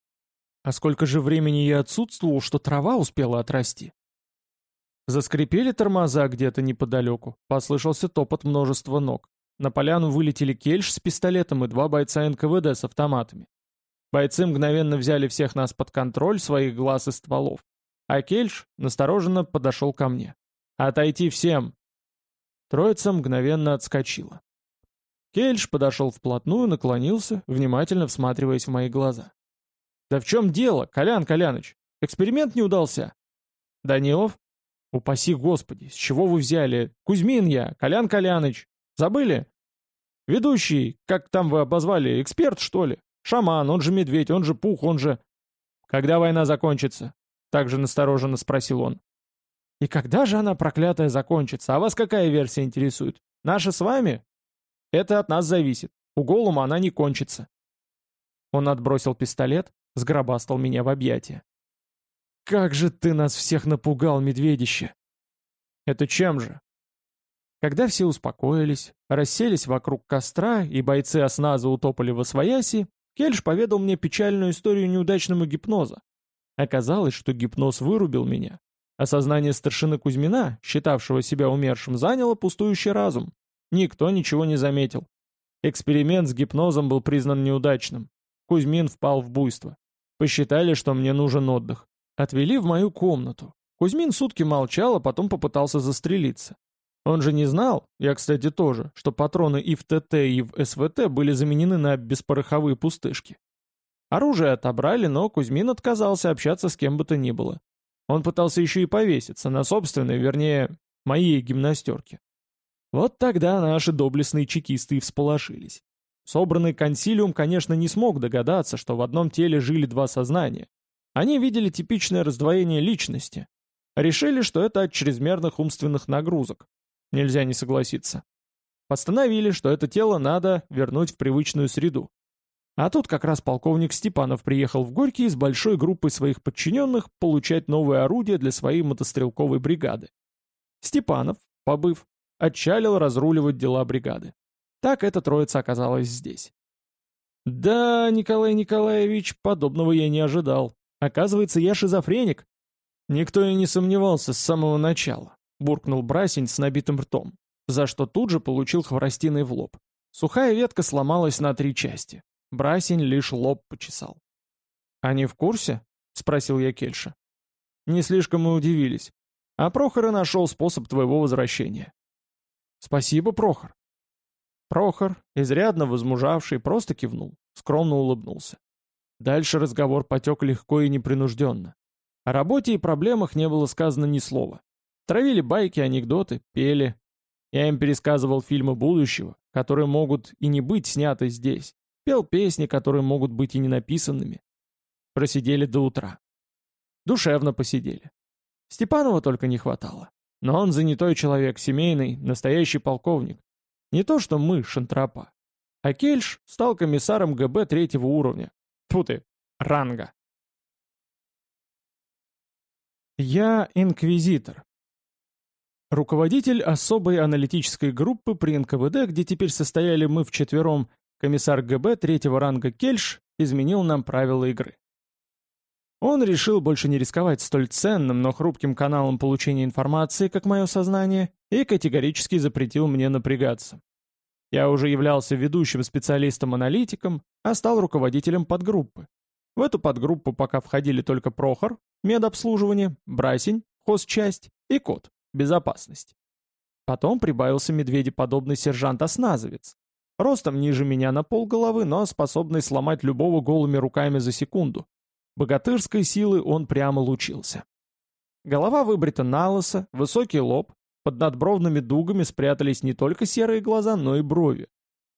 А сколько же времени я отсутствовал, что трава успела отрасти? Заскрипели тормоза где-то неподалеку, послышался топот множества ног. На поляну вылетели кельш с пистолетом и два бойца НКВД с автоматами. Бойцы мгновенно взяли всех нас под контроль своих глаз и стволов. А кельш настороженно подошел ко мне. «Отойти всем!» Троица мгновенно отскочила. Кельш подошел вплотную, наклонился, внимательно всматриваясь в мои глаза. «Да в чем дело, Колян Коляныч? Эксперимент не удался?» «Данилов?» «Упаси Господи, с чего вы взяли? Кузьмин я, Колян Коляныч. Забыли?» «Ведущий, как там вы обозвали, эксперт, что ли? Шаман, он же медведь, он же пух, он же...» «Когда война закончится?» Также настороженно спросил он. «И когда же она, проклятая, закончится? А вас какая версия интересует? Наша с вами? Это от нас зависит. У Голума она не кончится». Он отбросил пистолет, сгробастал меня в объятия. «Как же ты нас всех напугал, медведище!» «Это чем же?» Когда все успокоились, расселись вокруг костра, и бойцы осназа утопали во свояси, Кельш поведал мне печальную историю неудачного гипноза. Оказалось, что гипноз вырубил меня, а сознание старшины Кузьмина, считавшего себя умершим, заняло пустующий разум. Никто ничего не заметил. Эксперимент с гипнозом был признан неудачным. Кузьмин впал в буйство. Посчитали, что мне нужен отдых. Отвели в мою комнату. Кузьмин сутки молчал, а потом попытался застрелиться. Он же не знал, я, кстати, тоже, что патроны и в ТТ, и в СВТ были заменены на беспороховые пустышки. Оружие отобрали, но Кузьмин отказался общаться с кем бы то ни было. Он пытался еще и повеситься на собственной, вернее, моей гимнастерке. Вот тогда наши доблестные чекисты и всполошились. Собранный консилиум, конечно, не смог догадаться, что в одном теле жили два сознания. Они видели типичное раздвоение личности. Решили, что это от чрезмерных умственных нагрузок. Нельзя не согласиться. Постановили, что это тело надо вернуть в привычную среду. А тут как раз полковник Степанов приехал в Горький с большой группой своих подчиненных получать новые орудия для своей мотострелковой бригады. Степанов, побыв, отчалил разруливать дела бригады. Так эта троица оказалась здесь. Да, Николай Николаевич, подобного я не ожидал. Оказывается, я шизофреник. Никто и не сомневался с самого начала, буркнул Брасень с набитым ртом, за что тут же получил хворостиной в лоб. Сухая ветка сломалась на три части. Брасень лишь лоб почесал. «Они в курсе?» — спросил я Кельша. Не слишком мы удивились. А Прохор и нашел способ твоего возвращения. Спасибо, Прохор. Прохор, изрядно возмужавший, просто кивнул, скромно улыбнулся. Дальше разговор потек легко и непринужденно. О работе и проблемах не было сказано ни слова. Травили байки, анекдоты, пели. Я им пересказывал фильмы будущего, которые могут и не быть сняты здесь. Пел песни, которые могут быть и не написанными. Просидели до утра. Душевно посидели. Степанова только не хватало. Но он занятой человек, семейный, настоящий полковник. Не то что мы, шантропа. А Кельш стал комиссаром ГБ третьего уровня. Тьфу ты, ранга. Я инквизитор. Руководитель особой аналитической группы при НКВД, где теперь состояли мы вчетвером, комиссар ГБ третьего ранга Кельш, изменил нам правила игры. Он решил больше не рисковать столь ценным, но хрупким каналом получения информации, как мое сознание, и категорически запретил мне напрягаться. Я уже являлся ведущим специалистом-аналитиком, а стал руководителем подгруппы. В эту подгруппу пока входили только Прохор, медобслуживание, Брасень, хозчасть и кот, безопасность. Потом прибавился медведеподобный сержант-осназовец. Ростом ниже меня на пол головы, но способный сломать любого голыми руками за секунду. Богатырской силы он прямо лучился. Голова выбрита на лысо, высокий лоб, под надбровными дугами спрятались не только серые глаза, но и брови.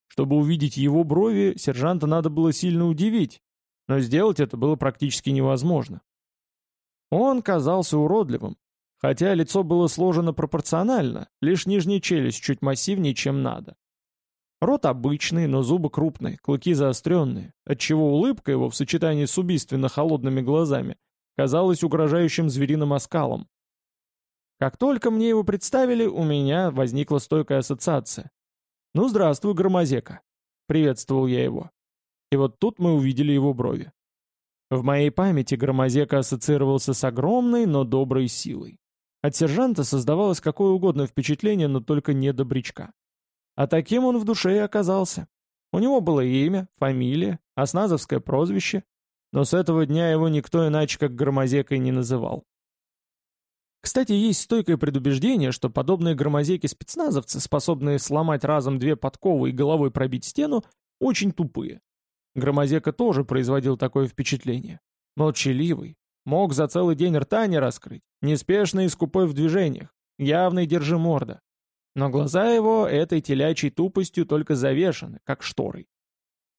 Чтобы увидеть его брови, сержанта надо было сильно удивить, но сделать это было практически невозможно. Он казался уродливым, хотя лицо было сложено пропорционально, лишь нижняя челюсть чуть массивнее, чем надо. Рот обычный, но зубы крупные, клыки заостренные, отчего улыбка его в сочетании с убийственно холодными глазами казалась угрожающим звериным оскалом. Как только мне его представили, у меня возникла стойкая ассоциация. «Ну, здравствуй, громозека. приветствовал я его. И вот тут мы увидели его брови. В моей памяти Громозека ассоциировался с огромной, но доброй силой. От сержанта создавалось какое угодно впечатление, но только не добрячка. А таким он в душе и оказался. У него было имя, фамилия, осназовское прозвище, но с этого дня его никто иначе как Громозекой не называл. Кстати, есть стойкое предубеждение, что подобные громозеки-спецназовцы, способные сломать разом две подковы и головой пробить стену, очень тупые. Громозека тоже производил такое впечатление. Молчаливый, мог за целый день рта не раскрыть, неспешный и скупой в движениях, явный держиморда. Но глаза его этой телячьей тупостью только завешаны, как шторой.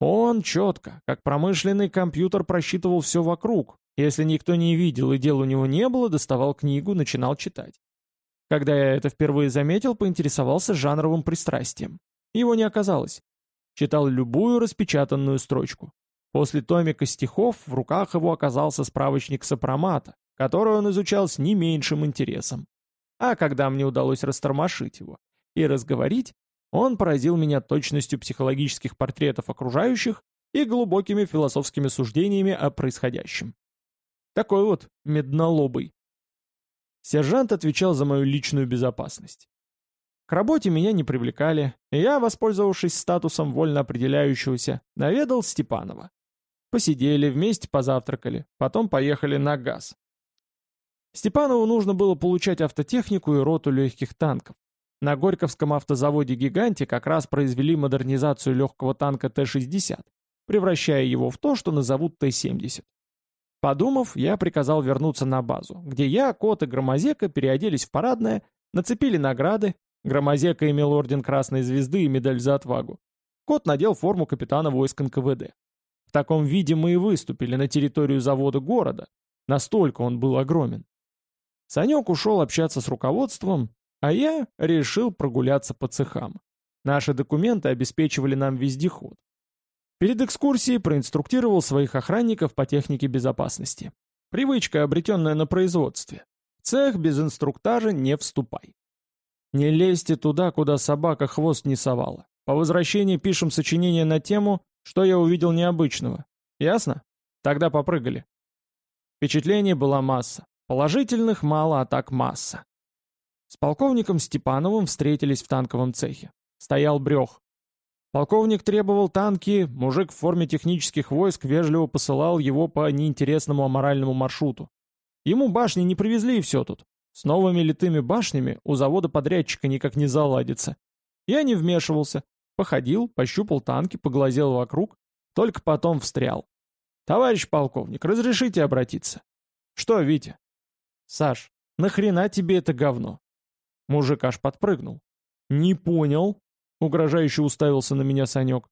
Он четко, как промышленный компьютер просчитывал все вокруг, если никто не видел и дел у него не было, доставал книгу, начинал читать. Когда я это впервые заметил, поинтересовался жанровым пристрастием. Его не оказалось. Читал любую распечатанную строчку. После томика стихов в руках его оказался справочник сопромата, который он изучал с не меньшим интересом. А когда мне удалось растормошить его и разговорить, он поразил меня точностью психологических портретов окружающих и глубокими философскими суждениями о происходящем. Такой вот меднолобый. Сержант отвечал за мою личную безопасность. К работе меня не привлекали, и я, воспользовавшись статусом вольно определяющегося, наведал Степанова. Посидели, вместе позавтракали, потом поехали на газ. Степанову нужно было получать автотехнику и роту легких танков. На Горьковском автозаводе-гиганте как раз произвели модернизацию легкого танка Т-60, превращая его в то, что назовут Т-70. Подумав, я приказал вернуться на базу, где я, Кот и Громозека переоделись в парадное, нацепили награды, Громозека имел орден Красной Звезды и медаль за отвагу. Кот надел форму капитана войск НКВД. В таком виде мы и выступили на территорию завода города, настолько он был огромен. Санек ушел общаться с руководством, а я решил прогуляться по цехам. Наши документы обеспечивали нам вездеход. Перед экскурсией проинструктировал своих охранников по технике безопасности. Привычка, обретенная на производстве. В цех без инструктажа не вступай. Не лезьте туда, куда собака хвост не совала. По возвращении пишем сочинение на тему, что я увидел необычного. Ясно? Тогда попрыгали. Впечатлений была масса. Положительных мало, а так масса. С полковником Степановым встретились в танковом цехе. Стоял брех. Полковник требовал танки, мужик в форме технических войск вежливо посылал его по неинтересному аморальному маршруту. Ему башни не привезли и все тут. С новыми литыми башнями у завода подрядчика никак не заладится. Я не вмешивался. Походил, пощупал танки, поглазел вокруг, только потом встрял. «Товарищ полковник, разрешите обратиться?» «Что, Витя?» «Саш, нахрена тебе это говно?» Мужик аж подпрыгнул. «Не понял», Угрожающе уставился на меня Санек.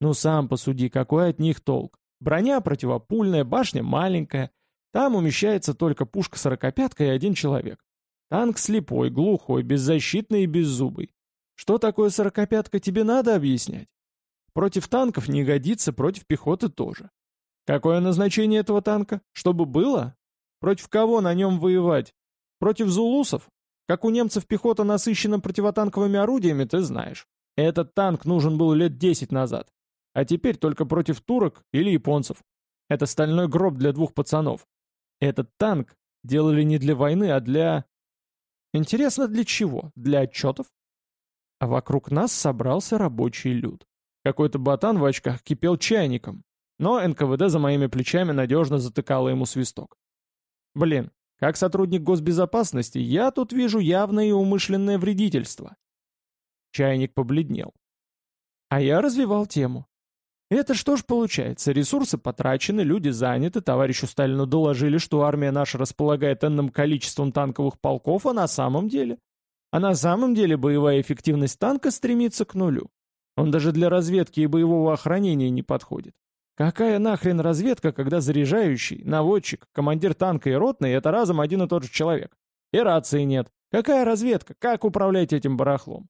Ну сам посуди, какой от них толк? Броня противопульная, башня маленькая. Там умещается только пушка сорокопятка и один человек. Танк слепой, глухой, беззащитный и беззубый. Что такое сорокопятка, тебе надо объяснять? Против танков не годится, против пехоты тоже. Какое назначение этого танка? Чтобы было? Против кого на нем воевать? Против зулусов? Как у немцев пехота насыщена противотанковыми орудиями, ты знаешь. Этот танк нужен был лет 10 назад. А теперь только против турок или японцев. Это стальной гроб для двух пацанов. Этот танк делали не для войны, а для... Интересно, для чего? Для отчетов? А вокруг нас собрался рабочий люд. Какой-то ботан в очках кипел чайником. Но НКВД за моими плечами надежно затыкало ему свисток. Блин, как сотрудник госбезопасности, я тут вижу явное и умышленное вредительство. Чайник побледнел. А я развивал тему. Это что ж получается, ресурсы потрачены, люди заняты, товарищу Сталину доложили, что армия наша располагает энным количеством танковых полков, а на самом деле? А на самом деле боевая эффективность танка стремится к нулю. Он даже для разведки и боевого охранения не подходит. Какая нахрен разведка, когда заряжающий, наводчик, командир танка и ротный — это разом один и тот же человек? И рации нет. Какая разведка? Как управлять этим барахлом?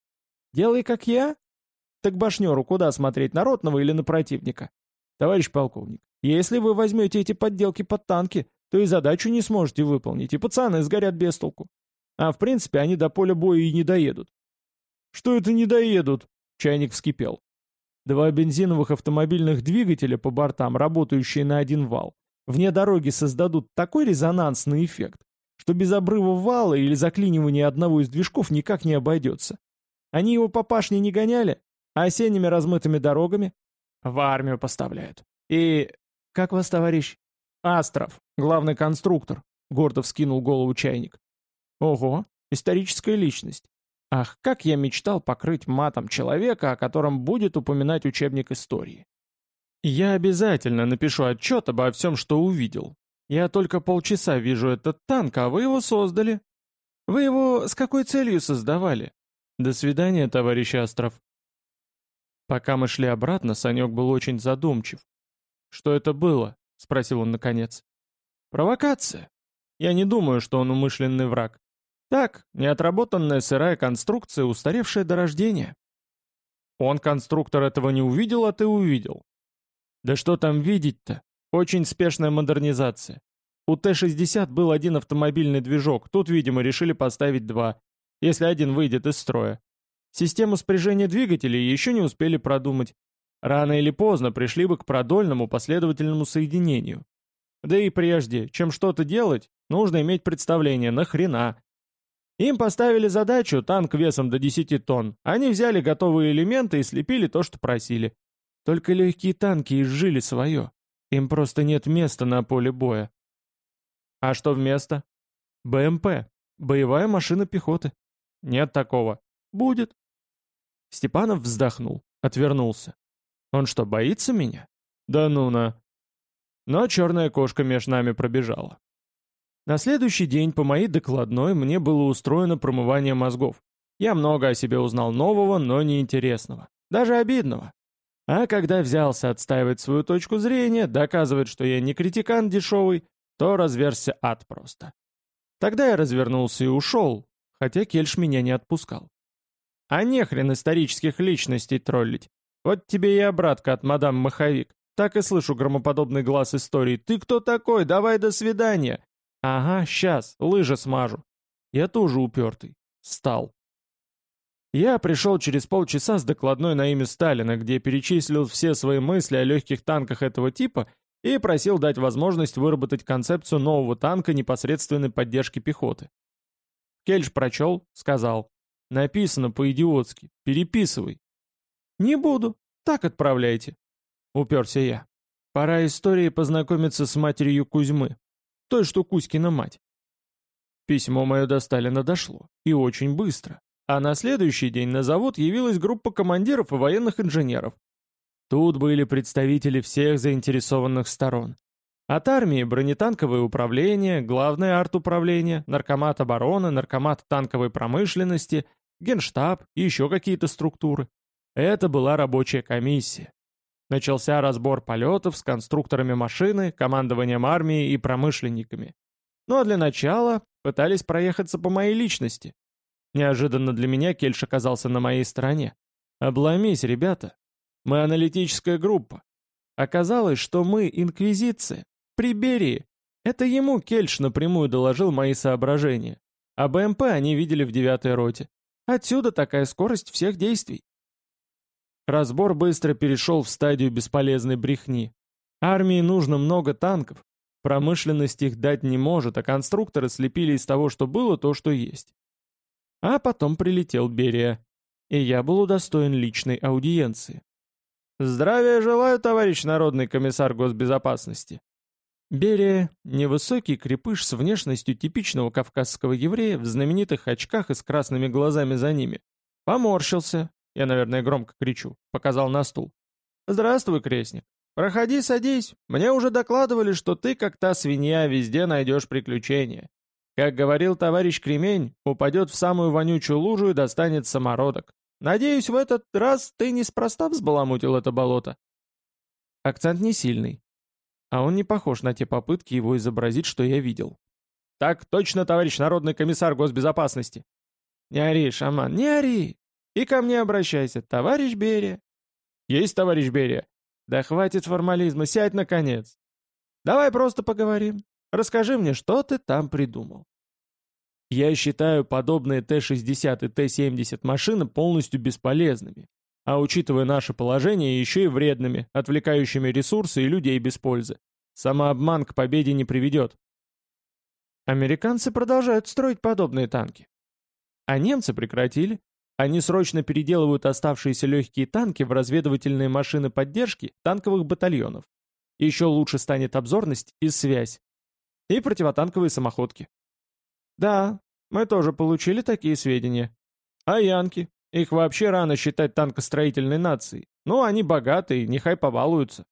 Делай как я? Так башнеру куда смотреть, на ротного или на противника? Товарищ полковник, если вы возьмете эти подделки под танки, то и задачу не сможете выполнить, и пацаны сгорят без толку. А в принципе они до поля боя и не доедут. Что это не доедут? Чайник вскипел. Два бензиновых автомобильных двигателя по бортам, работающие на один вал, вне дороги создадут такой резонансный эффект, что без обрыва вала или заклинивания одного из движков никак не обойдется. Они его по пашне не гоняли, а осенними размытыми дорогами в армию поставляют. И... как вас, товарищ? Астров, главный конструктор, гордо вскинул голову чайник. Ого, историческая личность. Ах, как я мечтал покрыть матом человека, о котором будет упоминать учебник истории. Я обязательно напишу отчет обо всем, что увидел. Я только полчаса вижу этот танк, а вы его создали. Вы его с какой целью создавали? До свидания, товарищ Астров. Пока мы шли обратно, Санек был очень задумчив. «Что это было?» — спросил он наконец. «Провокация. Я не думаю, что он умышленный враг. Так, неотработанная сырая конструкция, устаревшая до рождения». «Он, конструктор, этого не увидел, а ты увидел». «Да что там видеть-то? Очень спешная модернизация. У Т-60 был один автомобильный движок, тут, видимо, решили поставить два, если один выйдет из строя. Систему спряжения двигателей еще не успели продумать. Рано или поздно пришли бы к продольному последовательному соединению. Да и прежде, чем что-то делать, нужно иметь представление, нахрена. Им поставили задачу танк весом до 10 тонн. Они взяли готовые элементы и слепили то, что просили. Только легкие танки изжили свое. Им просто нет места на поле боя. А что вместо? БМП. Боевая машина пехоты. Нет такого. Будет. Степанов вздохнул, отвернулся. Он что, боится меня? Да ну на. Но черная кошка меж нами пробежала. На следующий день по моей докладной мне было устроено промывание мозгов. Я много о себе узнал нового, но неинтересного. Даже обидного. А когда взялся отстаивать свою точку зрения, доказывать, что я не критикан дешевый, то разверся ад просто. Тогда я развернулся и ушел, хотя Кельш меня не отпускал. А нехрен исторических личностей троллить. Вот тебе и обратка от мадам Маховик. Так и слышу громоподобный глаз истории. «Ты кто такой? Давай до свидания!» «Ага, сейчас, лыжи смажу». Я тоже упертый. Стал. Я пришел через полчаса с докладной на имя Сталина, где перечислил все свои мысли о легких танках этого типа и просил дать возможность выработать концепцию нового танка непосредственной поддержки пехоты. Кельш прочел, сказал. Написано по-идиотски. Переписывай. Не буду. Так отправляйте. Уперся я. Пора истории познакомиться с матерью Кузьмы. Той, что Кузькина мать. Письмо мое до Сталина дошло. И очень быстро. А на следующий день на завод явилась группа командиров и военных инженеров. Тут были представители всех заинтересованных сторон. От армии бронетанковое управление, главное артуправление, наркомат обороны, наркомат танковой промышленности, генштаб и еще какие-то структуры. Это была рабочая комиссия. Начался разбор полетов с конструкторами машины, командованием армии и промышленниками. Ну а для начала пытались проехаться по моей личности. Неожиданно для меня Кельш оказался на моей стороне. Обломись, ребята. Мы аналитическая группа. Оказалось, что мы инквизиция. При Берии. Это ему Кельш напрямую доложил мои соображения. А БМП они видели в девятой роте. Отсюда такая скорость всех действий. Разбор быстро перешел в стадию бесполезной брехни. Армии нужно много танков. Промышленность их дать не может, а конструкторы слепили из того, что было, то, что есть. А потом прилетел Берия. И я был удостоен личной аудиенции. «Здравия желаю, товарищ народный комиссар госбезопасности!» Берия, невысокий крепыш с внешностью типичного кавказского еврея в знаменитых очках и с красными глазами за ними, поморщился, я, наверное, громко кричу, показал на стул. «Здравствуй, крестник. Проходи, садись. Мне уже докладывали, что ты, как та свинья, везде найдешь приключения. Как говорил товарищ Кремень, упадет в самую вонючую лужу и достанет самородок. Надеюсь, в этот раз ты неспроста взбаламутил это болото». Акцент не сильный, а он не похож на те попытки его изобразить, что я видел. «Так точно, товарищ народный комиссар госбезопасности!» «Не ори, шаман, не ори! И ко мне обращайся, товарищ Берия!» «Есть, товарищ Берия!» «Да хватит формализма, сядь наконец!» «Давай просто поговорим. Расскажи мне, что ты там придумал?» Я считаю подобные Т-60 и Т-70 машины полностью бесполезными. а учитывая наше положение, еще и вредными, отвлекающими ресурсы и людей без пользы. Самообман к победе не приведет. Американцы продолжают строить подобные танки. А немцы прекратили. Они срочно переделывают оставшиеся легкие танки в разведывательные машины поддержки танковых батальонов. Еще лучше станет обзорность и связь. И противотанковые самоходки. Да, мы тоже получили такие сведения. А янки? Их вообще рано считать танкостроительной нацией. Ну, они богатые, нехай побалуются.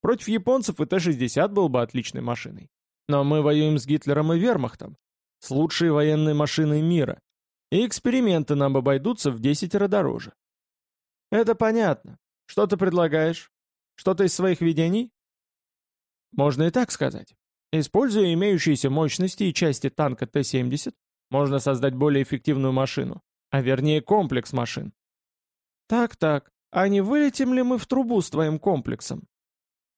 Против японцев и Т-60 был бы отличной машиной. Но мы воюем с Гитлером и Вермахтом, с лучшей военной машиной мира. И эксперименты нам обойдутся в десятеро дороже. Это понятно. Что ты предлагаешь? Что-то из своих видений? Можно и так сказать. Используя имеющиеся мощности и части танка Т-70, можно создать более эффективную машину, а вернее комплекс машин. Так-так, а не вылетим ли мы в трубу с твоим комплексом?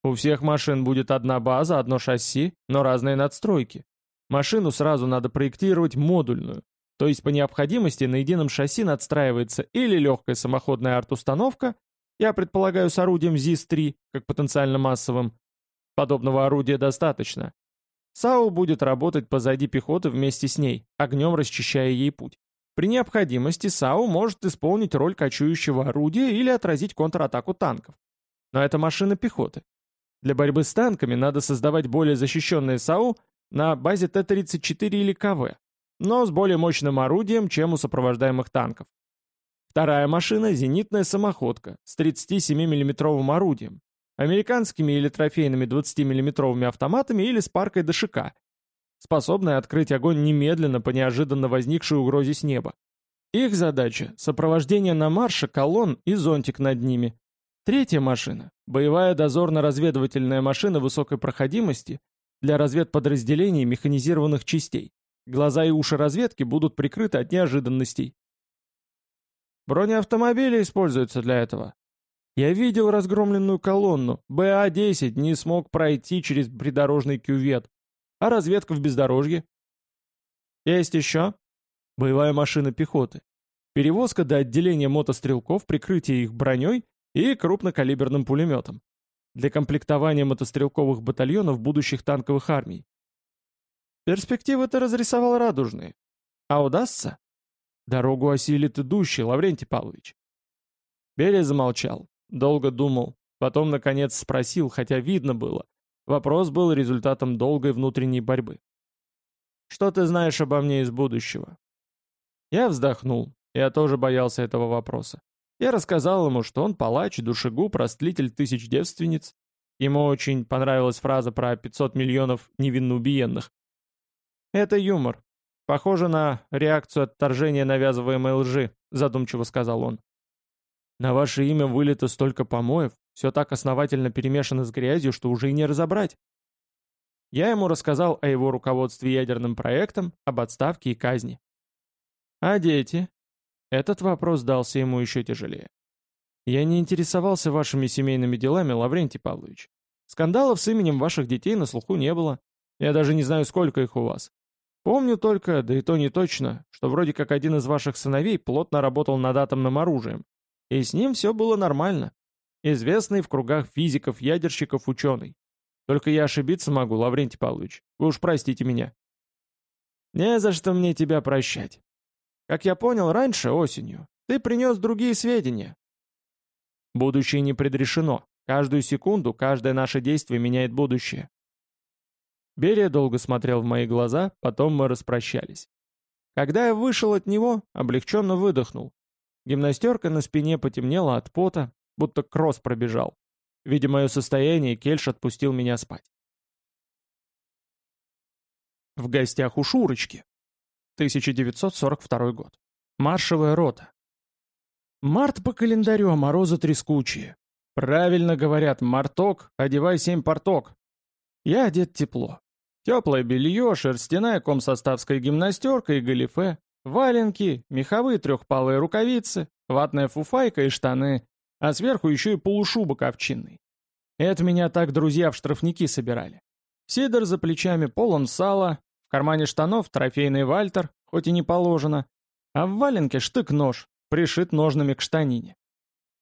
У всех машин будет одна база, одно шасси, но разные надстройки. Машину сразу надо проектировать модульную, то есть по необходимости на едином шасси надстраивается или легкая самоходная арт-установка, я предполагаю с орудием ЗИС-3, как потенциально массовым. Подобного орудия достаточно. САУ будет работать позади пехоты вместе с ней, огнем расчищая ей путь. При необходимости САУ может исполнить роль кочующего орудия или отразить контратаку танков. Но это машина пехоты. Для борьбы с танками надо создавать более защищенные САУ на базе Т-34 или КВ, но с более мощным орудием, чем у сопровождаемых танков. Вторая машина – зенитная самоходка с 37 миллиметровым орудием, американскими или трофейными 20 миллиметровыми автоматами или с паркой ДШК, способная открыть огонь немедленно по неожиданно возникшей угрозе с неба. Их задача – сопровождение на марше колонн и зонтик над ними. Третья машина – боевая дозорно-разведывательная машина высокой проходимости для разведподразделений механизированных частей. Глаза и уши разведки будут прикрыты от неожиданностей. Бронеавтомобили используются для этого. Я видел разгромленную колонну. БА-10 не смог пройти через придорожный кювет. А разведка в бездорожье? Есть еще? Боевая машина пехоты. Перевозка до отделения мотострелков, прикрытие их броней и крупнокалиберным пулеметом. Для комплектования мотострелковых батальонов будущих танковых армий. Перспективы ты разрисовал радужные. А удастся? Дорогу осилит идущий, Лаврентий Павлович. Берия замолчал, долго думал, потом, наконец, спросил, хотя видно было. Вопрос был результатом долгой внутренней борьбы. «Что ты знаешь обо мне из будущего?» Я вздохнул, я тоже боялся этого вопроса. Я рассказал ему, что он палач, душегуб, растлитель тысяч девственниц. Ему очень понравилась фраза про 500 миллионов невинно убиенных. «Это юмор. Похоже на реакцию отторжения навязываемой лжи», задумчиво сказал он. «На ваше имя вылито столько помоев, все так основательно перемешано с грязью, что уже и не разобрать». Я ему рассказал о его руководстве ядерным проектом, об отставке и казни. «А дети?» Этот вопрос дался ему еще тяжелее. «Я не интересовался вашими семейными делами, Лаврентий Павлович. Скандалов с именем ваших детей на слуху не было. Я даже не знаю, сколько их у вас. Помню только, да и то не точно, что вроде как один из ваших сыновей плотно работал над атомным оружием. И с ним все было нормально. Известный в кругах физиков, ядерщиков, ученый. Только я ошибиться могу, Лаврентий Павлович. Вы уж простите меня. Не за что мне тебя прощать. Как я понял раньше, осенью, ты принес другие сведения. Будущее не предрешено. Каждую секунду, каждое наше действие меняет будущее. Берия долго смотрел в мои глаза, потом мы распрощались. Когда я вышел от него, облегченно выдохнул. Гимнастерка на спине потемнела от пота, будто кросс пробежал. Видя мое состояние, Кельш отпустил меня спать. В гостях у Шурочки. 1942 год. Маршевая рота. Март по календарю, а морозы трескучие. Правильно говорят, марток, одевай семь порток. Я одет тепло. Теплое белье, шерстяная комсоставская гимнастерка и галифе, валенки, меховые трехпалые рукавицы, ватная фуфайка и штаны, а сверху еще и полушубок овчинный. Это меня так друзья в штрафники собирали. Сидор за плечами полон сала, в кармане штанов трофейный вальтер, хоть и не положено, а в валенке штык-нож, пришит ножными к штанине.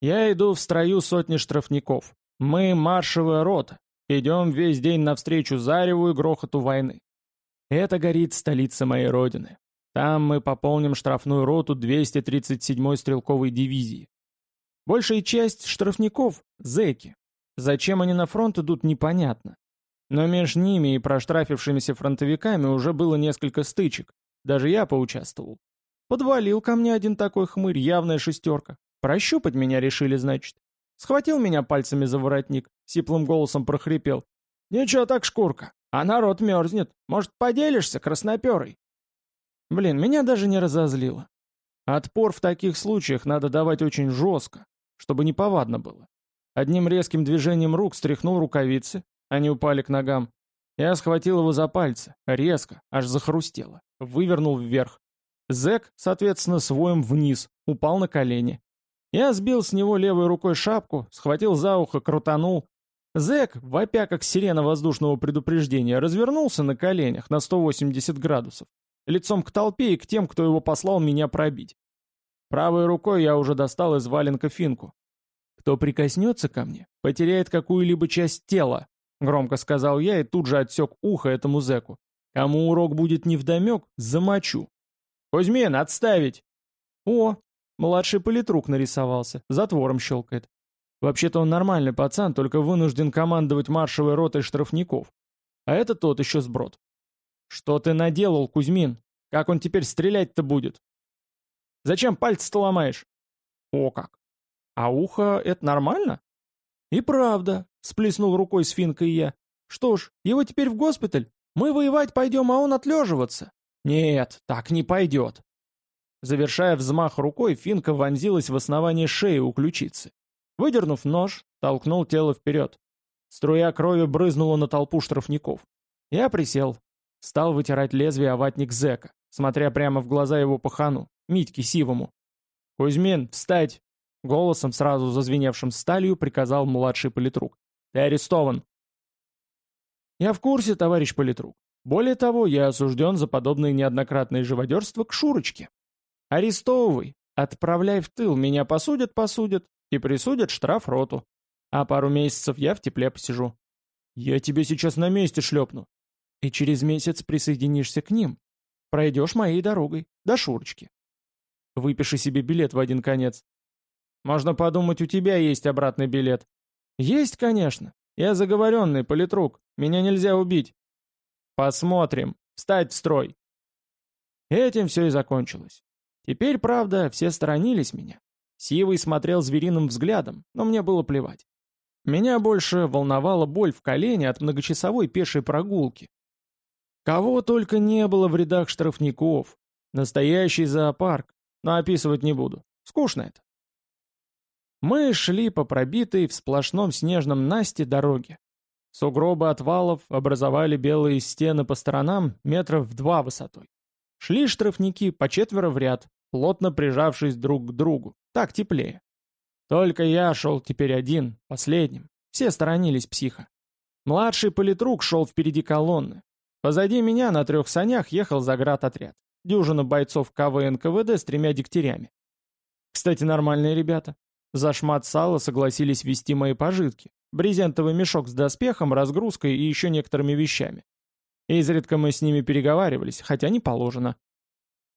Я иду в строю сотни штрафников. Мы маршевая рота. Идем весь день навстречу зареву и грохоту войны. Это горит столица моей родины. Там мы пополним штрафную роту 237-й стрелковой дивизии. Большая часть штрафников — зэки. Зачем они на фронт идут, непонятно. Но между ними и проштрафившимися фронтовиками уже было несколько стычек. Даже я поучаствовал. Подвалил ко мне один такой хмырь, явная шестерка. Прощупать меня решили, значит. Схватил меня пальцами за воротник, сиплым голосом прохрипел. «Ничего так, шкурка, а народ мерзнет. Может, поделишься, красноперый?» Блин, меня даже не разозлило. Отпор в таких случаях надо давать очень жестко, чтобы не повадно было. Одним резким движением рук стряхнул рукавицы, они упали к ногам. Я схватил его за пальцы, резко, аж захрустело, вывернул вверх. Зэк, соответственно, своим вниз, упал на колени. Я сбил с него левой рукой шапку, схватил за ухо, крутанул. Зэк, вопя как сирена воздушного предупреждения, развернулся на коленях на 180 градусов, лицом к толпе и к тем, кто его послал меня пробить. Правой рукой я уже достал из валенка финку. «Кто прикоснется ко мне, потеряет какую-либо часть тела», — громко сказал я и тут же отсек ухо этому зэку. «Кому урок будет невдомек, замочу». «Кузьмин, отставить!» «О, младший политрук нарисовался, затвором щелкает. Вообще-то он нормальный пацан, только вынужден командовать маршевой ротой штрафников. А это тот еще сброд. «Что ты наделал, Кузьмин? Как он теперь стрелять-то будет?» «Зачем пальцы-то ломаешь?» «О как! А ухо — это нормально?» «И правда», — сплеснул рукой с Финкой я. «Что ж, его теперь в госпиталь? Мы воевать пойдем, а он отлеживаться». «Нет, так не пойдет». Завершая взмах рукой, Финка вонзилась в основание шеи у ключицы. Выдернув нож, толкнул тело вперед. Струя крови брызнула на толпу штрафников. Я присел. Стал вытирать лезвие о ватник зэка, смотря прямо в глаза его пахану, Митьке Сивому. «Кузьмин, встать!» Голосом, сразу зазвеневшим сталью, приказал младший политрук. «Ты арестован!» «Я в курсе, товарищ политрук. Более того, я осужден за подобное неоднократное живодерство к Шурочке. Арестовывай, отправляй в тыл, меня посудят-посудят и присудят штраф роту. А пару месяцев я в тепле посижу. Я тебе сейчас на месте шлепну. И через месяц присоединишься к ним. Пройдешь моей дорогой, до Шурочки. Выпиши себе билет в один конец. Можно подумать, у тебя есть обратный билет. Есть, конечно. Я заговоренный, политрук. Меня нельзя убить. Посмотрим. Встать в строй. Этим все и закончилось. Теперь, правда, все сторонились меня. Сивый смотрел звериным взглядом, но мне было плевать. Меня больше волновала боль в колене от многочасовой пешей прогулки. Кого только не было в рядах штрафников. Настоящий зоопарк, но описывать не буду. Скучно это. Мы шли по пробитой в сплошном снежном насте дороге. Сугробы отвалов образовали белые стены по сторонам метров в два высотой. Шли штрафники по четверо в ряд, плотно прижавшись друг к другу. Так теплее. Только я шел теперь один, последним. Все сторонились психа. Младший политрук шел впереди колонны. Позади меня на трех санях ехал заградотряд. Дюжина бойцов КВ НКВД с тремя дегтярями. Кстати, нормальные ребята. За шмат сала согласились вести мои пожитки. Брезентовый мешок с доспехом, разгрузкой и еще некоторыми вещами. Изредка мы с ними переговаривались, хотя не положено.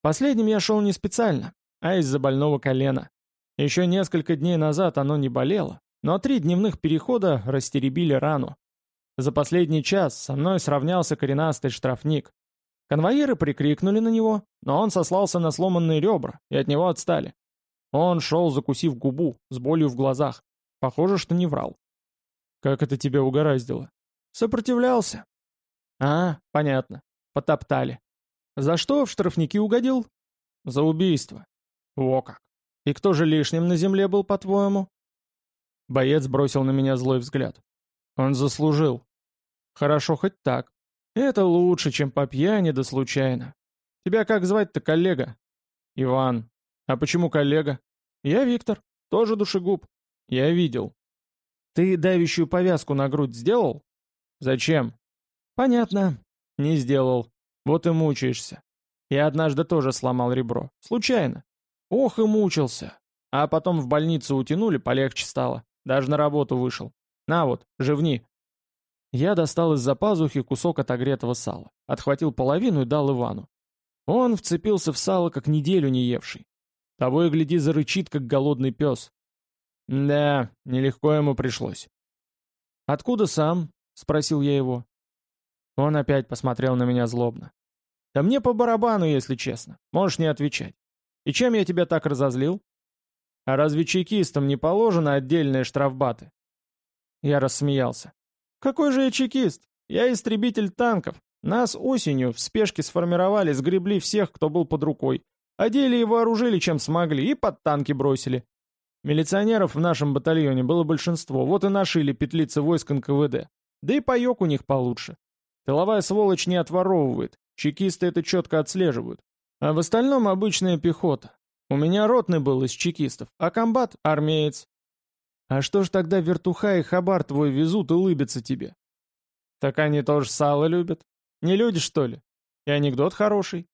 Последним я шел не специально, а из-за больного колена. Еще несколько дней назад оно не болело, но три дневных перехода растеребили рану. За последний час со мной сравнялся коренастый штрафник. Конвоиры прикрикнули на него, но он сослался на сломанные ребра, и от него отстали. Он шел, закусив губу, с болью в глазах. Похоже, что не врал. «Как это тебя угораздило?» «Сопротивлялся». «А, понятно. Потоптали. За что в штрафники угодил?» «За убийство». «Во как! И кто же лишним на земле был, по-твоему?» Боец бросил на меня злой взгляд. «Он заслужил». «Хорошо хоть так. Это лучше, чем по пьяни да случайно. Тебя как звать-то, коллега?» «Иван. А почему коллега?» «Я Виктор. Тоже душегуб. Я видел». «Ты давящую повязку на грудь сделал?» «Зачем?» «Понятно. Не сделал. Вот и мучаешься. Я однажды тоже сломал ребро. Случайно. Ох и мучился. А потом в больницу утянули, полегче стало. Даже на работу вышел. На вот, живни. Я достал из-за пазухи кусок отогретого сала, отхватил половину и дал Ивану. Он вцепился в сало, как неделю не евший. Того и гляди зарычит, как голодный пес. Да, нелегко ему пришлось. «Откуда сам?» — спросил я его. Он опять посмотрел на меня злобно. «Да мне по барабану, если честно. Можешь не отвечать. И чем я тебя так разозлил?» «А разве чекистам не положено отдельные штрафбаты?» Я рассмеялся. «Какой же я чекист? Я истребитель танков. Нас осенью в спешке сформировали, сгребли всех, кто был под рукой. Одели и вооружили, чем смогли, и под танки бросили. Милиционеров в нашем батальоне было большинство, вот и нашили петлицы войск НКВД. Да и паёк у них получше. Тыловая сволочь не отворовывает, чекисты это четко отслеживают. А в остальном обычная пехота. У меня ротный был из чекистов, а комбат — армеец. А что ж тогда вертуха и хабар твой везут и улыбятся тебе? Так они тоже сало любят. Не люди, что ли? И анекдот хороший.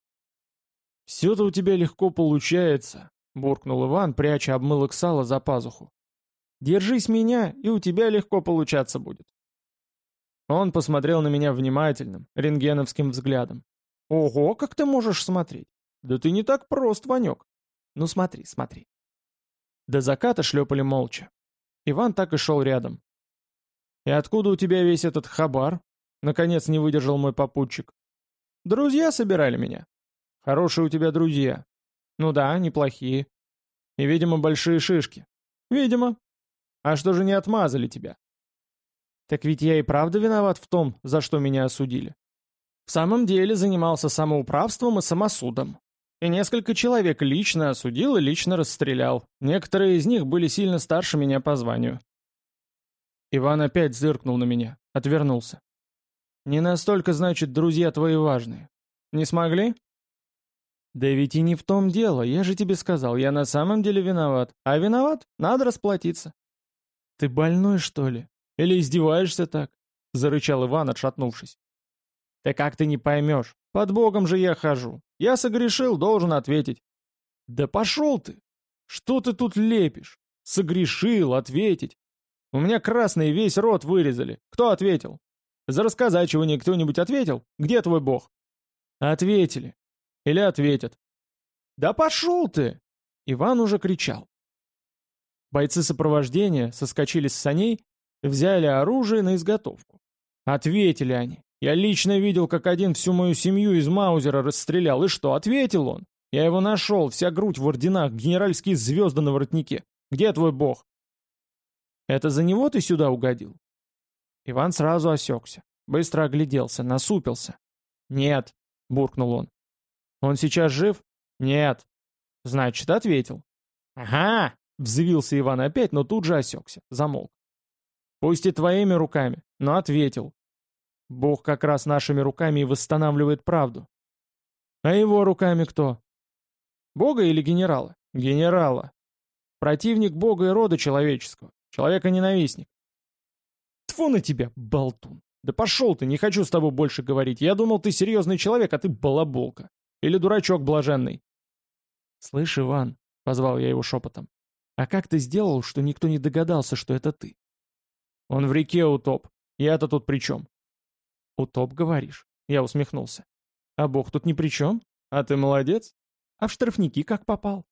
Все-то у тебя легко получается, — буркнул Иван, пряча обмылок сала за пазуху. «Держись меня, и у тебя легко получаться будет». Он посмотрел на меня внимательным, рентгеновским взглядом. «Ого, как ты можешь смотреть? Да ты не так прост, Ванек. Ну смотри, смотри». До заката шлепали молча. Иван так и шел рядом. «И откуда у тебя весь этот хабар?» Наконец не выдержал мой попутчик. «Друзья собирали меня». «Хорошие у тебя друзья. Ну да, неплохие. И, видимо, большие шишки. Видимо. А что же не отмазали тебя? Так ведь я и правда виноват в том, за что меня осудили. В самом деле занимался самоуправством и самосудом. И несколько человек лично осудил и лично расстрелял. Некоторые из них были сильно старше меня по званию. Иван опять зыркнул на меня, отвернулся. «Не настолько, значит, друзья твои важные. Не смогли?» «Да ведь и не в том дело, я же тебе сказал, я на самом деле виноват. А виноват? Надо расплатиться». «Ты больной, что ли? Или издеваешься так?» — зарычал Иван, отшатнувшись. «Да как ты не поймешь? Под Богом же я хожу. Я согрешил, должен ответить». «Да пошел ты! Что ты тут лепишь? Согрешил, ответить. У меня красный весь рот вырезали. Кто ответил? За рассказачивание кто-нибудь ответил? Где твой бог?» «Ответили. Или ответят. «Да пошел ты!» Иван уже кричал. Бойцы сопровождения соскочили с саней, взяли оружие на изготовку. Ответили они. Я лично видел, как один всю мою семью из Маузера расстрелял. И что, ответил он? Я его нашел, вся грудь в орденах, генеральские звезды на воротнике. Где твой бог? Это за него ты сюда угодил? Иван сразу осекся, быстро огляделся, насупился. Нет, буркнул он. Он сейчас жив? Нет. Значит, ответил. Ага, взвился Иван опять, но тут же осекся, замолк. Пусть и твоими руками, но ответил. Бог как раз нашими руками и восстанавливает правду. А его руками кто? Бога или генерала? Генерала. Противник Бога и рода человеческого. Человека-ненавистник. Тьфу на тебя, болтун. Да пошел ты, не хочу с тобой больше говорить. Я думал, ты серьезный человек, а ты балаболка. Или дурачок блаженный?» «Слышь, Иван», — позвал я его шепотом, — «а как ты сделал, что никто не догадался, что это ты?» «Он в реке утоп. Я-то тут при чем?» «Утоп, говоришь?» — я усмехнулся. «А Бог тут ни при чем? А ты молодец? А в штрафники как попал?»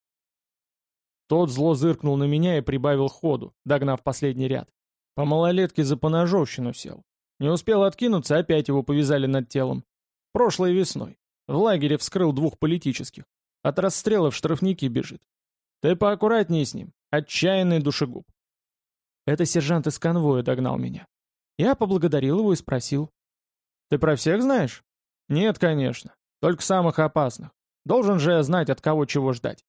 Тот зло зыркнул на меня и прибавил ходу, догнав последний ряд. По малолетке за поножовщину сел. Не успел откинуться, опять его повязали над телом. Прошлой весной. В лагере вскрыл двух политических. От расстрелов штрафники бежит. Ты поаккуратнее с ним. Отчаянный душегуб. Это сержант из конвоя догнал меня. Я поблагодарил его и спросил. Ты про всех знаешь? Нет, конечно. Только самых опасных. Должен же я знать, от кого чего ждать.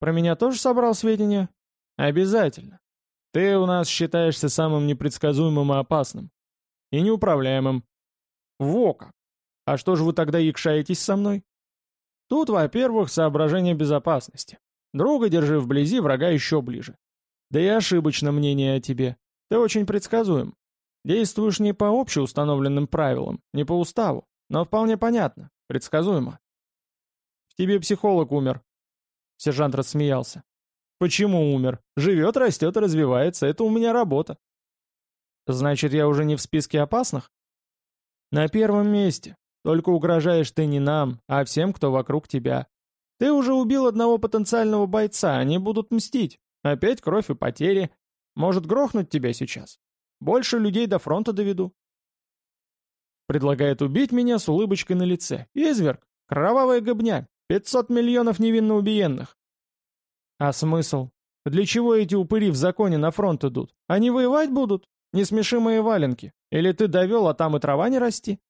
Про меня тоже собрал сведения? Обязательно. Ты у нас считаешься самым непредсказуемым и опасным. И неуправляемым. Во как! А что же вы тогда якшаетесь со мной? Тут, во-первых, соображение безопасности. Друга держи вблизи, врага еще ближе. Да и ошибочно мнение о тебе. Ты очень предсказуем. Действуешь не по общеустановленным правилам, не по уставу, но вполне понятно, предсказуемо. В тебе психолог умер. Сержант рассмеялся. Почему умер? Живет, растет и развивается. Это у меня работа. Значит, я уже не в списке опасных? На первом месте. Только угрожаешь ты не нам, а всем, кто вокруг тебя. Ты уже убил одного потенциального бойца, они будут мстить. Опять кровь и потери. Может грохнуть тебя сейчас. Больше людей до фронта доведу. Предлагает убить меня с улыбочкой на лице. Изверг. Кровавая гобня. 500 миллионов невинно убиенных. А смысл? Для чего эти упыри в законе на фронт идут? Они воевать будут? Не смеши валенки. Или ты довел, а там и трава не расти?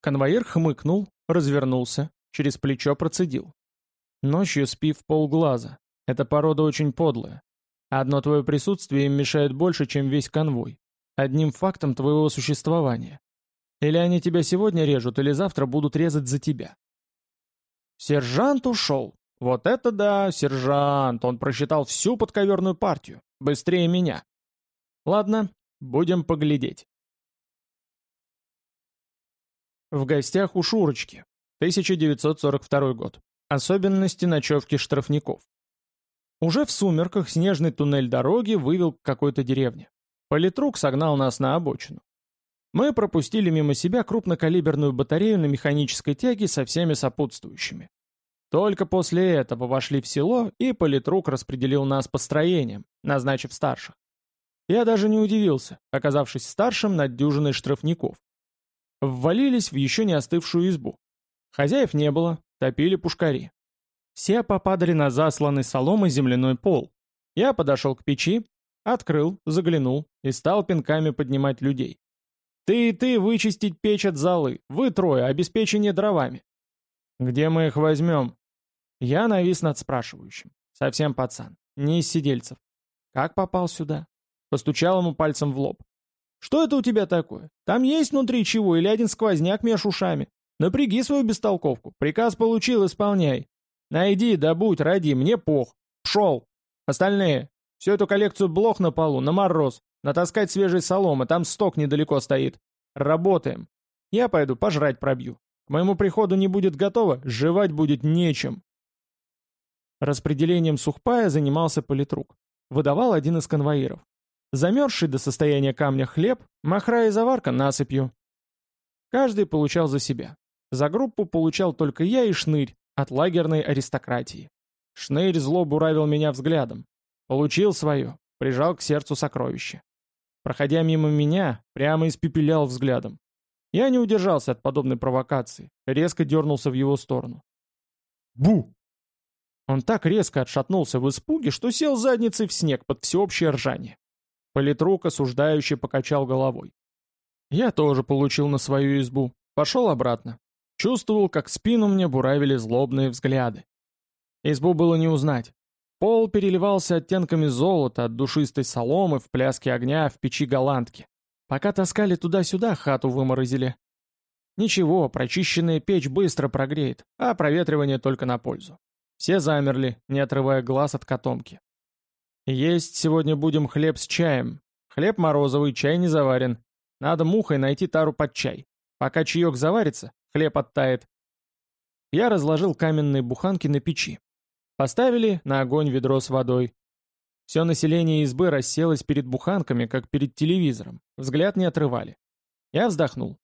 Конвоир хмыкнул, развернулся, через плечо процедил. Ночью спи в полглаза. Эта порода очень подлая. Одно твое присутствие им мешает больше, чем весь конвой. Одним фактом твоего существования. Или они тебя сегодня режут, или завтра будут резать за тебя. Сержант ушел. Вот это да, сержант, он просчитал всю подковерную партию. Быстрее меня. Ладно, будем поглядеть. В гостях у Шурочки. 1942 год. Особенности ночевки штрафников. Уже в сумерках снежный туннель дороги вывел к какой-то деревне. Политрук согнал нас на обочину. Мы пропустили мимо себя крупнокалиберную батарею на механической тяге со всеми сопутствующими. Только после этого вошли в село, и политрук распределил нас по строениям, назначив старших. Я даже не удивился, оказавшись старшим над дюжиной штрафников. Ввалились в еще не остывшую избу. Хозяев не было, топили пушкари. Все попадали на засланный соломой земляной пол. Я подошел к печи, открыл, заглянул и стал пинками поднимать людей. Ты и ты вычистить печь от золы. Вы трое, обеспечение дровами. Где мы их возьмем? Я навис над спрашивающим. Совсем пацан. Не из сидельцев. Как попал сюда? Постучал ему пальцем в лоб. Что это у тебя такое? Там есть внутри чего или один сквозняк меж ушами? Напряги свою бестолковку. Приказ получил, исполняй. Найди, добудь, роди, мне пох. Пшел. Остальные. Всю эту коллекцию блох на полу, на мороз. Натаскать свежей соломы, там сток недалеко стоит. Работаем. Я пойду пожрать пробью. К моему приходу не будет готово, жевать будет нечем. Распределением сухпая занимался политрук. Выдавал один из конвоиров. Замерзший до состояния камня хлеб, махра и заварка насыпью. Каждый получал за себя. За группу получал только я и Шнырь от лагерной аристократии. Шнырь зло буравил меня взглядом. Получил свое, прижал к сердцу сокровище. Проходя мимо меня, прямо испепелял взглядом. Я не удержался от подобной провокации, резко дернулся в его сторону. «Бу!» Он так резко отшатнулся в испуге, что сел задницей в снег под всеобщее ржание. Политрук осуждающий покачал головой. Я тоже получил на свою избу. Пошел обратно. Чувствовал, как спину мне буравили злобные взгляды. Избу было не узнать. Пол переливался оттенками золота от душистой соломы в пляске огня в печи голландки. Пока таскали туда-сюда, хату выморозили. Ничего, прочищенная печь быстро прогреет, а проветривание только на пользу. Все замерли, не отрывая глаз от котомки. Есть сегодня будем хлеб с чаем. Хлеб морозовый, чай не заварен. Надо мухой найти тару под чай. Пока чаек заварится, хлеб оттает. Я разложил каменные буханки на печи. Поставили на огонь ведро с водой. Все население избы расселось перед буханками, как перед телевизором. Взгляд не отрывали. Я вздохнул.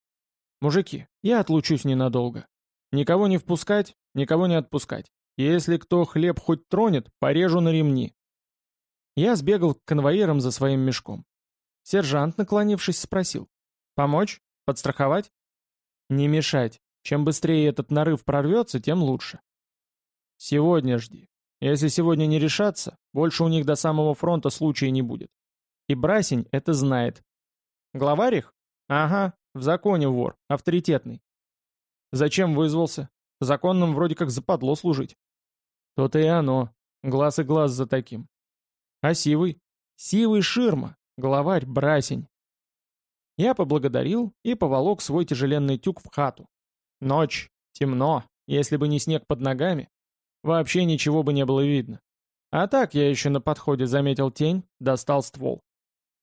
«Мужики, я отлучусь ненадолго. Никого не впускать, никого не отпускать. Если кто хлеб хоть тронет, порежу на ремни». Я сбегал к конвоирам за своим мешком. Сержант, наклонившись, спросил. «Помочь? Подстраховать?» «Не мешать. Чем быстрее этот нарыв прорвется, тем лучше. Сегодня жди. Если сегодня не решаться, больше у них до самого фронта случая не будет. И Брасень это знает. Главарь их? Ага, в законе вор, авторитетный. Зачем вызвался? Законным вроде как западло служить. То-то и оно. Глаз и глаз за таким. А Сивый? Сивый ширма. Главарь Брасень. Я поблагодарил и поволок свой тяжеленный тюк в хату. Ночь, темно, если бы не снег под ногами, Вообще ничего бы не было видно. А так я еще на подходе заметил тень, достал ствол.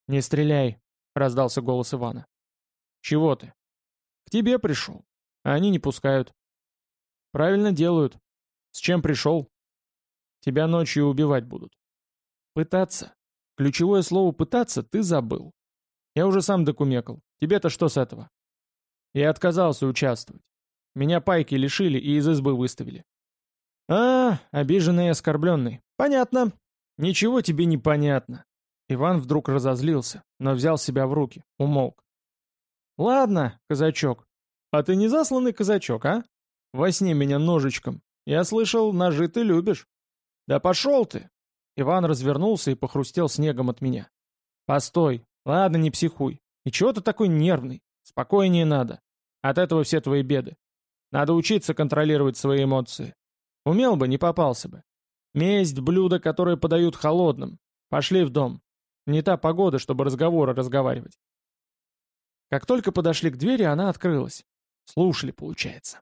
«Не стреляй», — раздался голос Ивана. «Чего ты?» «К тебе пришел. Они не пускают». «Правильно делают. С чем пришел?» «Тебя ночью убивать будут». Пытаться. Ключевое слово «пытаться» ты забыл. Я уже сам докумекал. Тебе-то что с этого? Я отказался участвовать. Меня пайки лишили и из избы выставили. А, обиженный и оскорбленный. Понятно. Ничего тебе не понятно. Иван вдруг разозлился, но взял себя в руки, умолк. Ладно, казачок. А ты не засланный казачок, а? Во сне меня ножичком. Я слышал, ножи ты любишь. Да пошел ты! Иван развернулся и похрустел снегом от меня. Постой. Ладно, не психуй. И чего ты такой нервный? Спокойнее надо. От этого все твои беды. Надо учиться контролировать свои эмоции. Умел бы, не попался бы. Месть — блюдо, которое подают холодным. Пошли в дом. Не та погода, чтобы разговоры разговаривать. Как только подошли к двери, она открылась. Слушали, получается.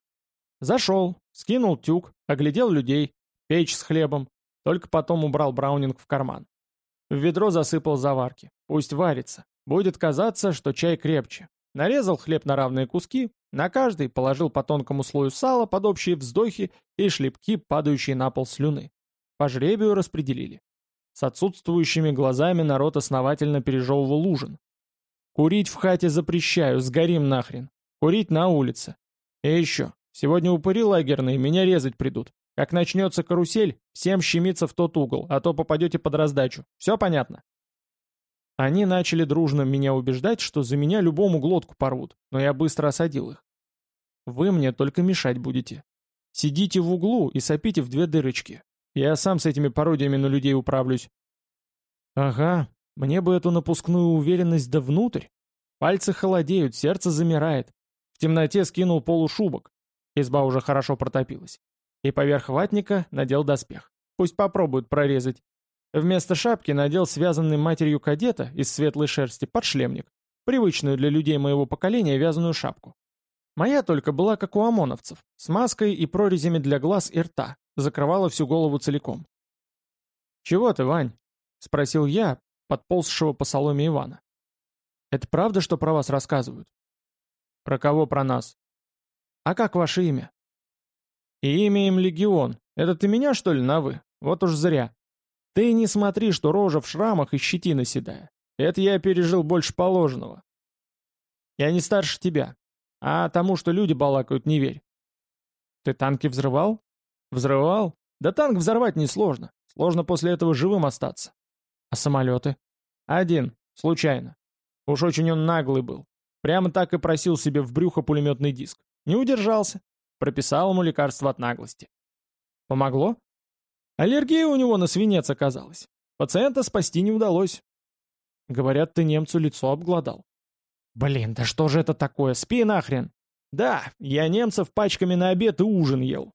Зашел, скинул тюк, оглядел людей, печь с хлебом, только потом убрал браунинг в карман. В ведро засыпал заварки. Пусть варится. Будет казаться, что чай крепче. Нарезал хлеб на равные куски, на каждый положил по тонкому слою сала под общие вздохи и шлепки, падающие на пол слюны. По жребию распределили. С отсутствующими глазами народ основательно пережевывал ужин. Курить в хате запрещаю, сгорим нахрен. Курить на улице. И еще, сегодня упыри лагерные, меня резать придут. Как начнется карусель, всем щемиться в тот угол, а то попадете под раздачу. Все понятно? Они начали дружно меня убеждать, что за меня любому глотку порвут, но я быстро осадил их. Вы мне только мешать будете. Сидите в углу и сопите в две дырочки. Я сам с этими пародиями на людей управлюсь. Ага, мне бы эту напускную уверенность да внутрь. Пальцы холодеют, сердце замирает. В темноте скинул полушубок. Изба уже хорошо протопилась. И поверх ватника надел доспех. Пусть попробуют прорезать. Вместо шапки надел связанный матерью кадета из светлой шерсти подшлемник, привычную для людей моего поколения вязаную шапку. Моя только была как у ОМОНовцев, с маской и прорезями для глаз и рта, закрывала всю голову целиком. «Чего ты, Вань?» — спросил я, подползшего по соломе Ивана. «Это правда, что про вас рассказывают?» «Про кого про нас?» «А как ваше имя?» «И имя им Легион. Это ты меня, что ли, на «вы»? Вот уж зря. Ты не смотри, что рожа в шрамах и щетина седая. Это я пережил больше положенного. Я не старше тебя. А тому, что люди балакают, не верь. Ты танки взрывал? Взрывал? Да танк взорвать несложно. Сложно после этого живым остаться. А самолеты? Один. Случайно. Уж очень он наглый был. Прямо так и просил себе в брюхо пулеметный диск. Не удержался. Прописал ему лекарство от наглости. Помогло? Аллергия у него на свинец оказалась. Пациента спасти не удалось. Говорят, ты немцу лицо обглодал. Блин, да что же это такое? Спи нахрен. Да, я немцев пачками на обед и ужин ел.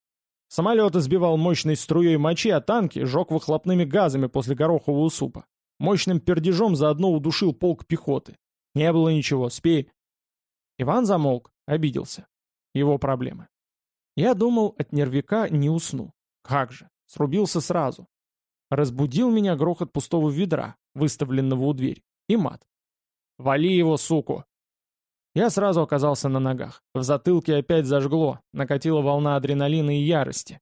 Самолеты сбивал мощной струей мочи, а танки жег выхлопными газами после горохового супа. Мощным пердежом заодно удушил полк пехоты. Не было ничего, спей. Иван замолк, обиделся. Его проблемы. Я думал, от нервика не усну. Как же, срубился сразу. Разбудил меня грохот пустого ведра, выставленного у двери, и мат. «Вали его, суку!» Я сразу оказался на ногах. В затылке опять зажгло, накатила волна адреналина и ярости.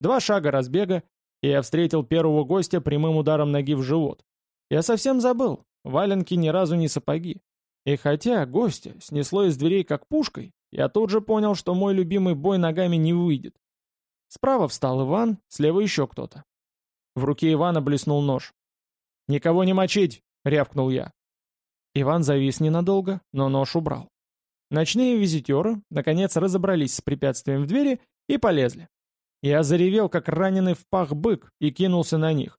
Два шага разбега, и я встретил первого гостя прямым ударом ноги в живот. Я совсем забыл, валенки ни разу не сапоги. И хотя гостя снесло из дверей как пушкой, я тут же понял, что мой любимый бой ногами не выйдет. Справа встал Иван, слева еще кто-то. В руке Ивана блеснул нож. «Никого не мочить!» — рявкнул я. Иван завис ненадолго, но нож убрал. Ночные визитеры, наконец, разобрались с препятствием в двери и полезли. Я заревел, как раненый в пах бык, и кинулся на них.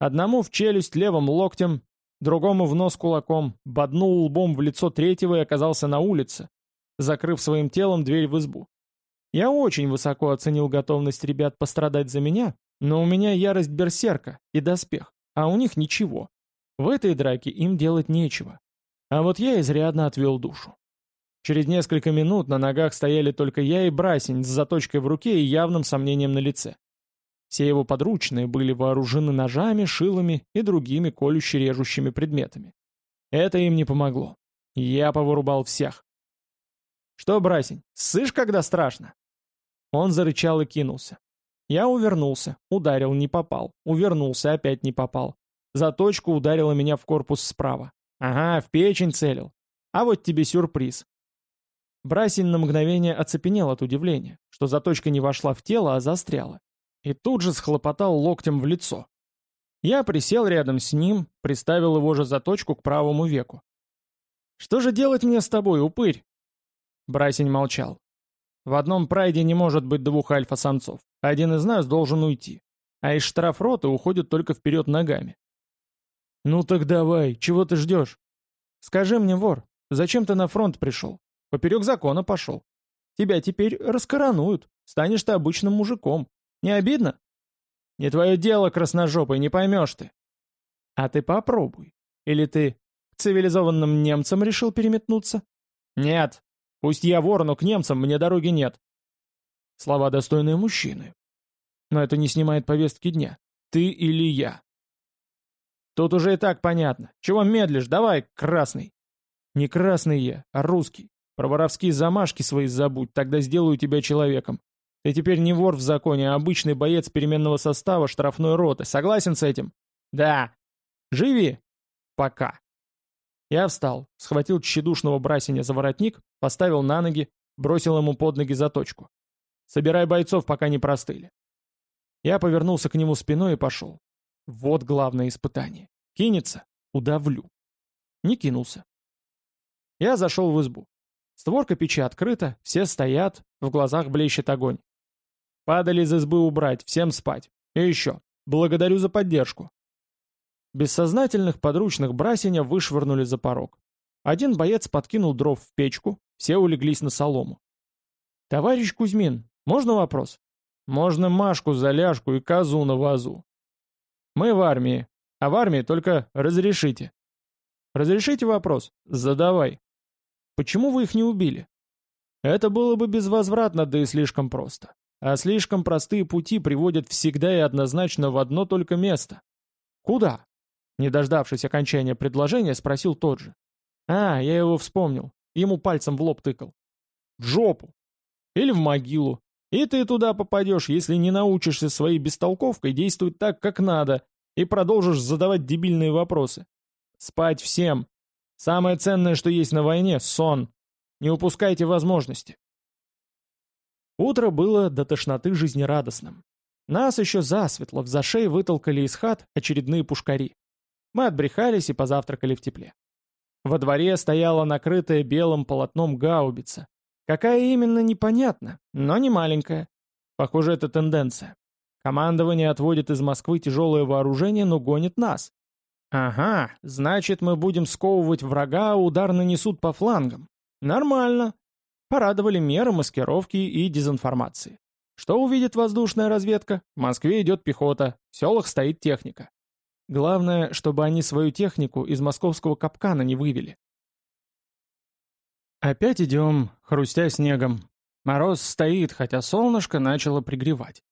Одному в челюсть левым локтем, другому в нос кулаком, боднул лбом в лицо третьего и оказался на улице, закрыв своим телом дверь в избу. Я очень высоко оценил готовность ребят пострадать за меня, но у меня ярость берсерка и доспех, а у них ничего. В этой драке им делать нечего. А вот я изрядно отвел душу. Через несколько минут на ногах стояли только я и Брасень с заточкой в руке и явным сомнением на лице. Все его подручные были вооружены ножами, шилами и другими колюще-режущими предметами. Это им не помогло. Я повырубал всех. «Что, Брасень, ссышь, когда страшно?» Он зарычал и кинулся. Я увернулся, ударил, не попал, увернулся, опять не попал. Заточку ударила меня в корпус справа. Ага, в печень целил. А вот тебе сюрприз. Брасин на мгновение оцепенел от удивления, что заточка не вошла в тело, а застряла. И тут же схлопотал локтем в лицо. Я присел рядом с ним, приставил его же заточку к правому веку. «Что же делать мне с тобой, упырь?» Брасень молчал. «В одном прайде не может быть двух альфа-самцов. Один из нас должен уйти. А из штрафроты уходит только вперед ногами. «Ну так давай, чего ты ждешь?» «Скажи мне, вор, зачем ты на фронт пришел? Поперек закона пошел. Тебя теперь раскоронуют, станешь ты обычным мужиком. Не обидно?» «Не твое дело, красножопый, не поймешь ты». «А ты попробуй. Или ты к цивилизованным немцам решил переметнуться?» «Нет. Пусть я вор, но к немцам мне дороги нет». Слова достойные мужчины. Но это не снимает повестки дня. Ты или я. Тут уже и так понятно. Чего медлишь? Давай, красный. Не красный я, а русский. Про воровские замашки свои забудь, тогда сделаю тебя человеком. Ты теперь не вор в законе, а обычный боец переменного состава штрафной роты. Согласен с этим? Да. Живи. Пока. Я встал, схватил тщедушного брасиня за воротник, поставил на ноги, бросил ему под ноги заточку. Собирай бойцов, пока не простыли. Я повернулся к нему спиной и пошел. Вот главное испытание. Кинется — удавлю. Не кинулся. Я зашел в избу. Створка печи открыта, все стоят, в глазах блещет огонь. Падали из избы убрать, всем спать. И еще, благодарю за поддержку. Бессознательных подручных брасеня вышвырнули за порог. Один боец подкинул дров в печку, все улеглись на солому. «Товарищ Кузьмин, можно вопрос?» «Можно Машку за ляжку и козу на вазу. Мы в армии, а в армии только разрешите. Разрешите вопрос? Задавай. Почему вы их не убили? Это было бы безвозвратно, да и слишком просто. А слишком простые пути приводят всегда и однозначно в одно только место. Куда? Не дождавшись окончания предложения, спросил тот же. А, я его вспомнил. Ему пальцем в лоб тыкал. В жопу. Или в могилу. И ты туда попадешь, если не научишься своей бестолковкой действовать так, как надо, и продолжишь задавать дебильные вопросы. Спать всем. Самое ценное, что есть на войне — сон. Не упускайте возможности. Утро было до тошноты жизнерадостным. Нас еще засветло в зашей вытолкали из хат очередные пушкари. Мы отбрехались и позавтракали в тепле. Во дворе стояла накрытая белым полотном гаубица, Какая именно, непонятно, но не маленькая. Похоже, это тенденция. Командование отводит из Москвы тяжелое вооружение, но гонит нас. Ага, значит, мы будем сковывать врага, а удар нанесут по флангам. Нормально. Порадовали меры маскировки и дезинформации. Что увидит воздушная разведка? В Москве идет пехота, в селах стоит техника. Главное, чтобы они свою технику из московского капкана не вывели. Опять идем, хрустя снегом. Мороз стоит, хотя солнышко начало пригревать.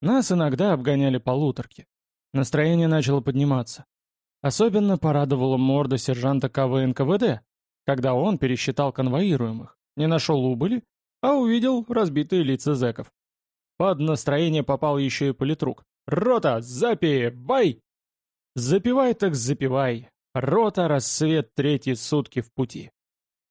Нас иногда обгоняли полуторки. Настроение начало подниматься. Особенно порадовала морда сержанта КВ НКВД, когда он пересчитал конвоируемых, не нашел убыли, а увидел разбитые лица зэков. Под настроение попал еще и политрук. «Рота, запивай!» «Запивай так запивай! Рота, рассвет, третьи сутки в пути!»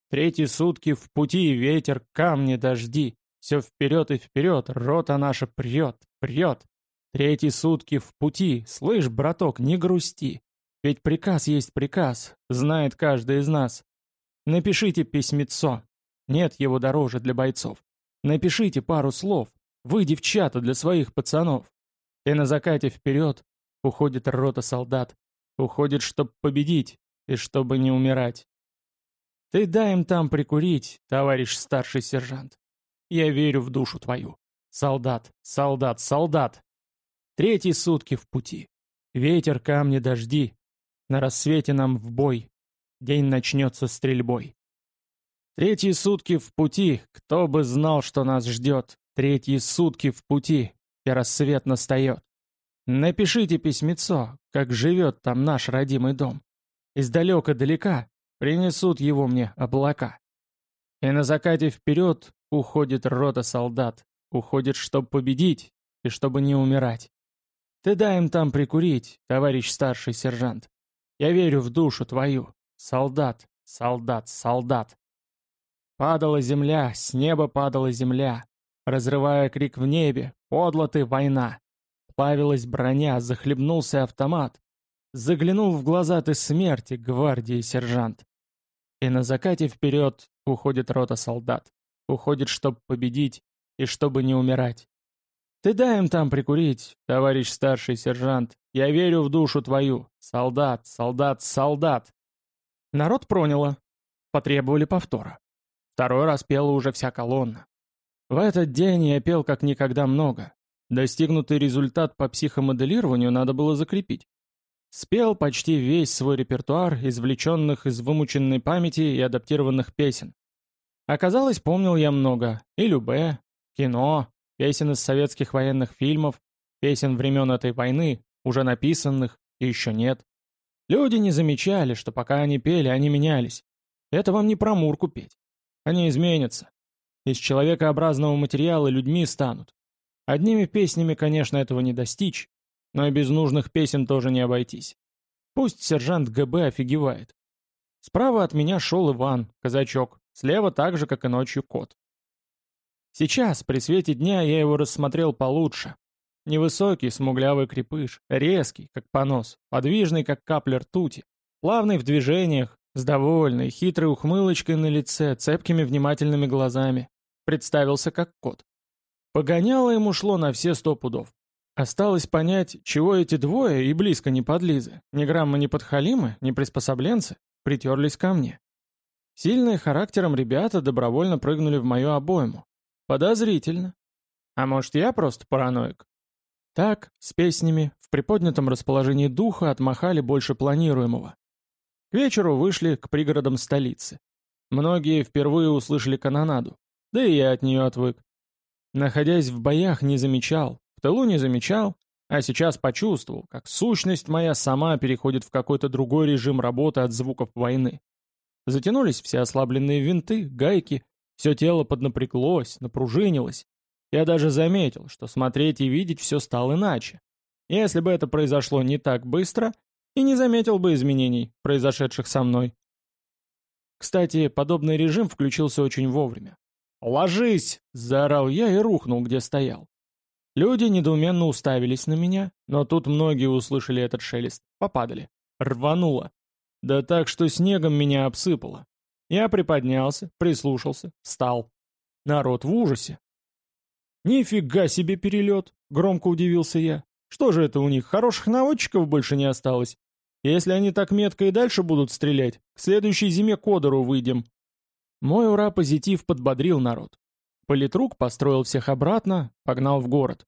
Третьи сутки в пути, ветер, камни, дожди. Все вперед и вперед, рота наша прет, прет. Третьи сутки в пути, слышь, браток, не грусти. Ведь приказ есть приказ, знает каждый из нас. Напишите письмецо. Нет его дороже для бойцов. Напишите пару слов. Вы, девчата, для своих пацанов. И на закате вперед уходит рота солдат. Уходит, чтоб победить и чтобы не умирать. Ты дай им там прикурить, товарищ старший сержант. Я верю в душу твою. Солдат, солдат, солдат. Третьи сутки в пути. Ветер, камни, дожди. На рассвете нам в бой. День начнется стрельбой. Третьи сутки в пути. Кто бы знал, что нас ждет. Третьи сутки в пути. И рассвет настает. Напишите письмецо, как живет там наш родимый дом. Издалека-далека Принесут его мне облака. И на закате вперед уходит рота солдат. Уходит, чтобы победить и чтобы не умирать. Ты дай им там прикурить, товарищ старший сержант. Я верю в душу твою. Солдат, солдат, солдат. Падала земля, с неба падала земля. Разрывая крик в небе, подло ты, война. Плавилась броня, захлебнулся автомат. Заглянул в глаза ты смерти, гвардии сержант. И на закате вперед уходит рота солдат. Уходит, чтоб победить и чтобы не умирать. Ты дай им там прикурить, товарищ старший сержант. Я верю в душу твою. Солдат, солдат, солдат. Народ проняло. Потребовали повтора. Второй раз пела уже вся колонна. В этот день я пел как никогда много. Достигнутый результат по психомоделированию надо было закрепить. Спел почти весь свой репертуар, извлеченных из вымученной памяти и адаптированных песен. Оказалось, помнил я много. И любе, кино, песен из советских военных фильмов, песен времен этой войны, уже написанных и еще нет. Люди не замечали, что пока они пели, они менялись. Это вам не про Мурку петь. Они изменятся. Из человекообразного материала людьми станут. Одними песнями, конечно, этого не достичь, но и без нужных песен тоже не обойтись. Пусть сержант ГБ офигевает. Справа от меня шел Иван, казачок, слева так же, как и ночью кот. Сейчас, при свете дня, я его рассмотрел получше. Невысокий, смуглявый крепыш, резкий, как понос, подвижный, как капля ртути, плавный в движениях, с довольной, хитрой ухмылочкой на лице, цепкими внимательными глазами. Представился как кот. Погоняло ему шло на все сто пудов. Осталось понять, чего эти двое и близко не подлизы, ни грамма не подхалимы, ни приспособленцы, притерлись ко мне. Сильные характером ребята добровольно прыгнули в мою обойму. Подозрительно. А может, я просто параноик? Так, с песнями, в приподнятом расположении духа отмахали больше планируемого. К вечеру вышли к пригородам столицы. Многие впервые услышали канонаду, да и я от нее отвык. Находясь в боях, не замечал, в тылу не замечал, а сейчас почувствовал, как сущность моя сама переходит в какой-то другой режим работы от звуков войны. Затянулись все ослабленные винты, гайки, все тело поднапряглось, напружинилось. Я даже заметил, что смотреть и видеть все стало иначе. Если бы это произошло не так быстро, и не заметил бы изменений, произошедших со мной. Кстати, подобный режим включился очень вовремя. «Ложись!» — заорал я и рухнул, где стоял. Люди недоуменно уставились на меня, но тут многие услышали этот шелест, попадали. Рвануло. Да так, что снегом меня обсыпало. Я приподнялся, прислушался, встал. Народ в ужасе. «Нифига себе перелет!» — громко удивился я. «Что же это у них, хороших наводчиков больше не осталось? Если они так метко и дальше будут стрелять, к следующей зиме к Одеру выйдем». Мой ура-позитив подбодрил народ. Политрук построил всех обратно, погнал в город.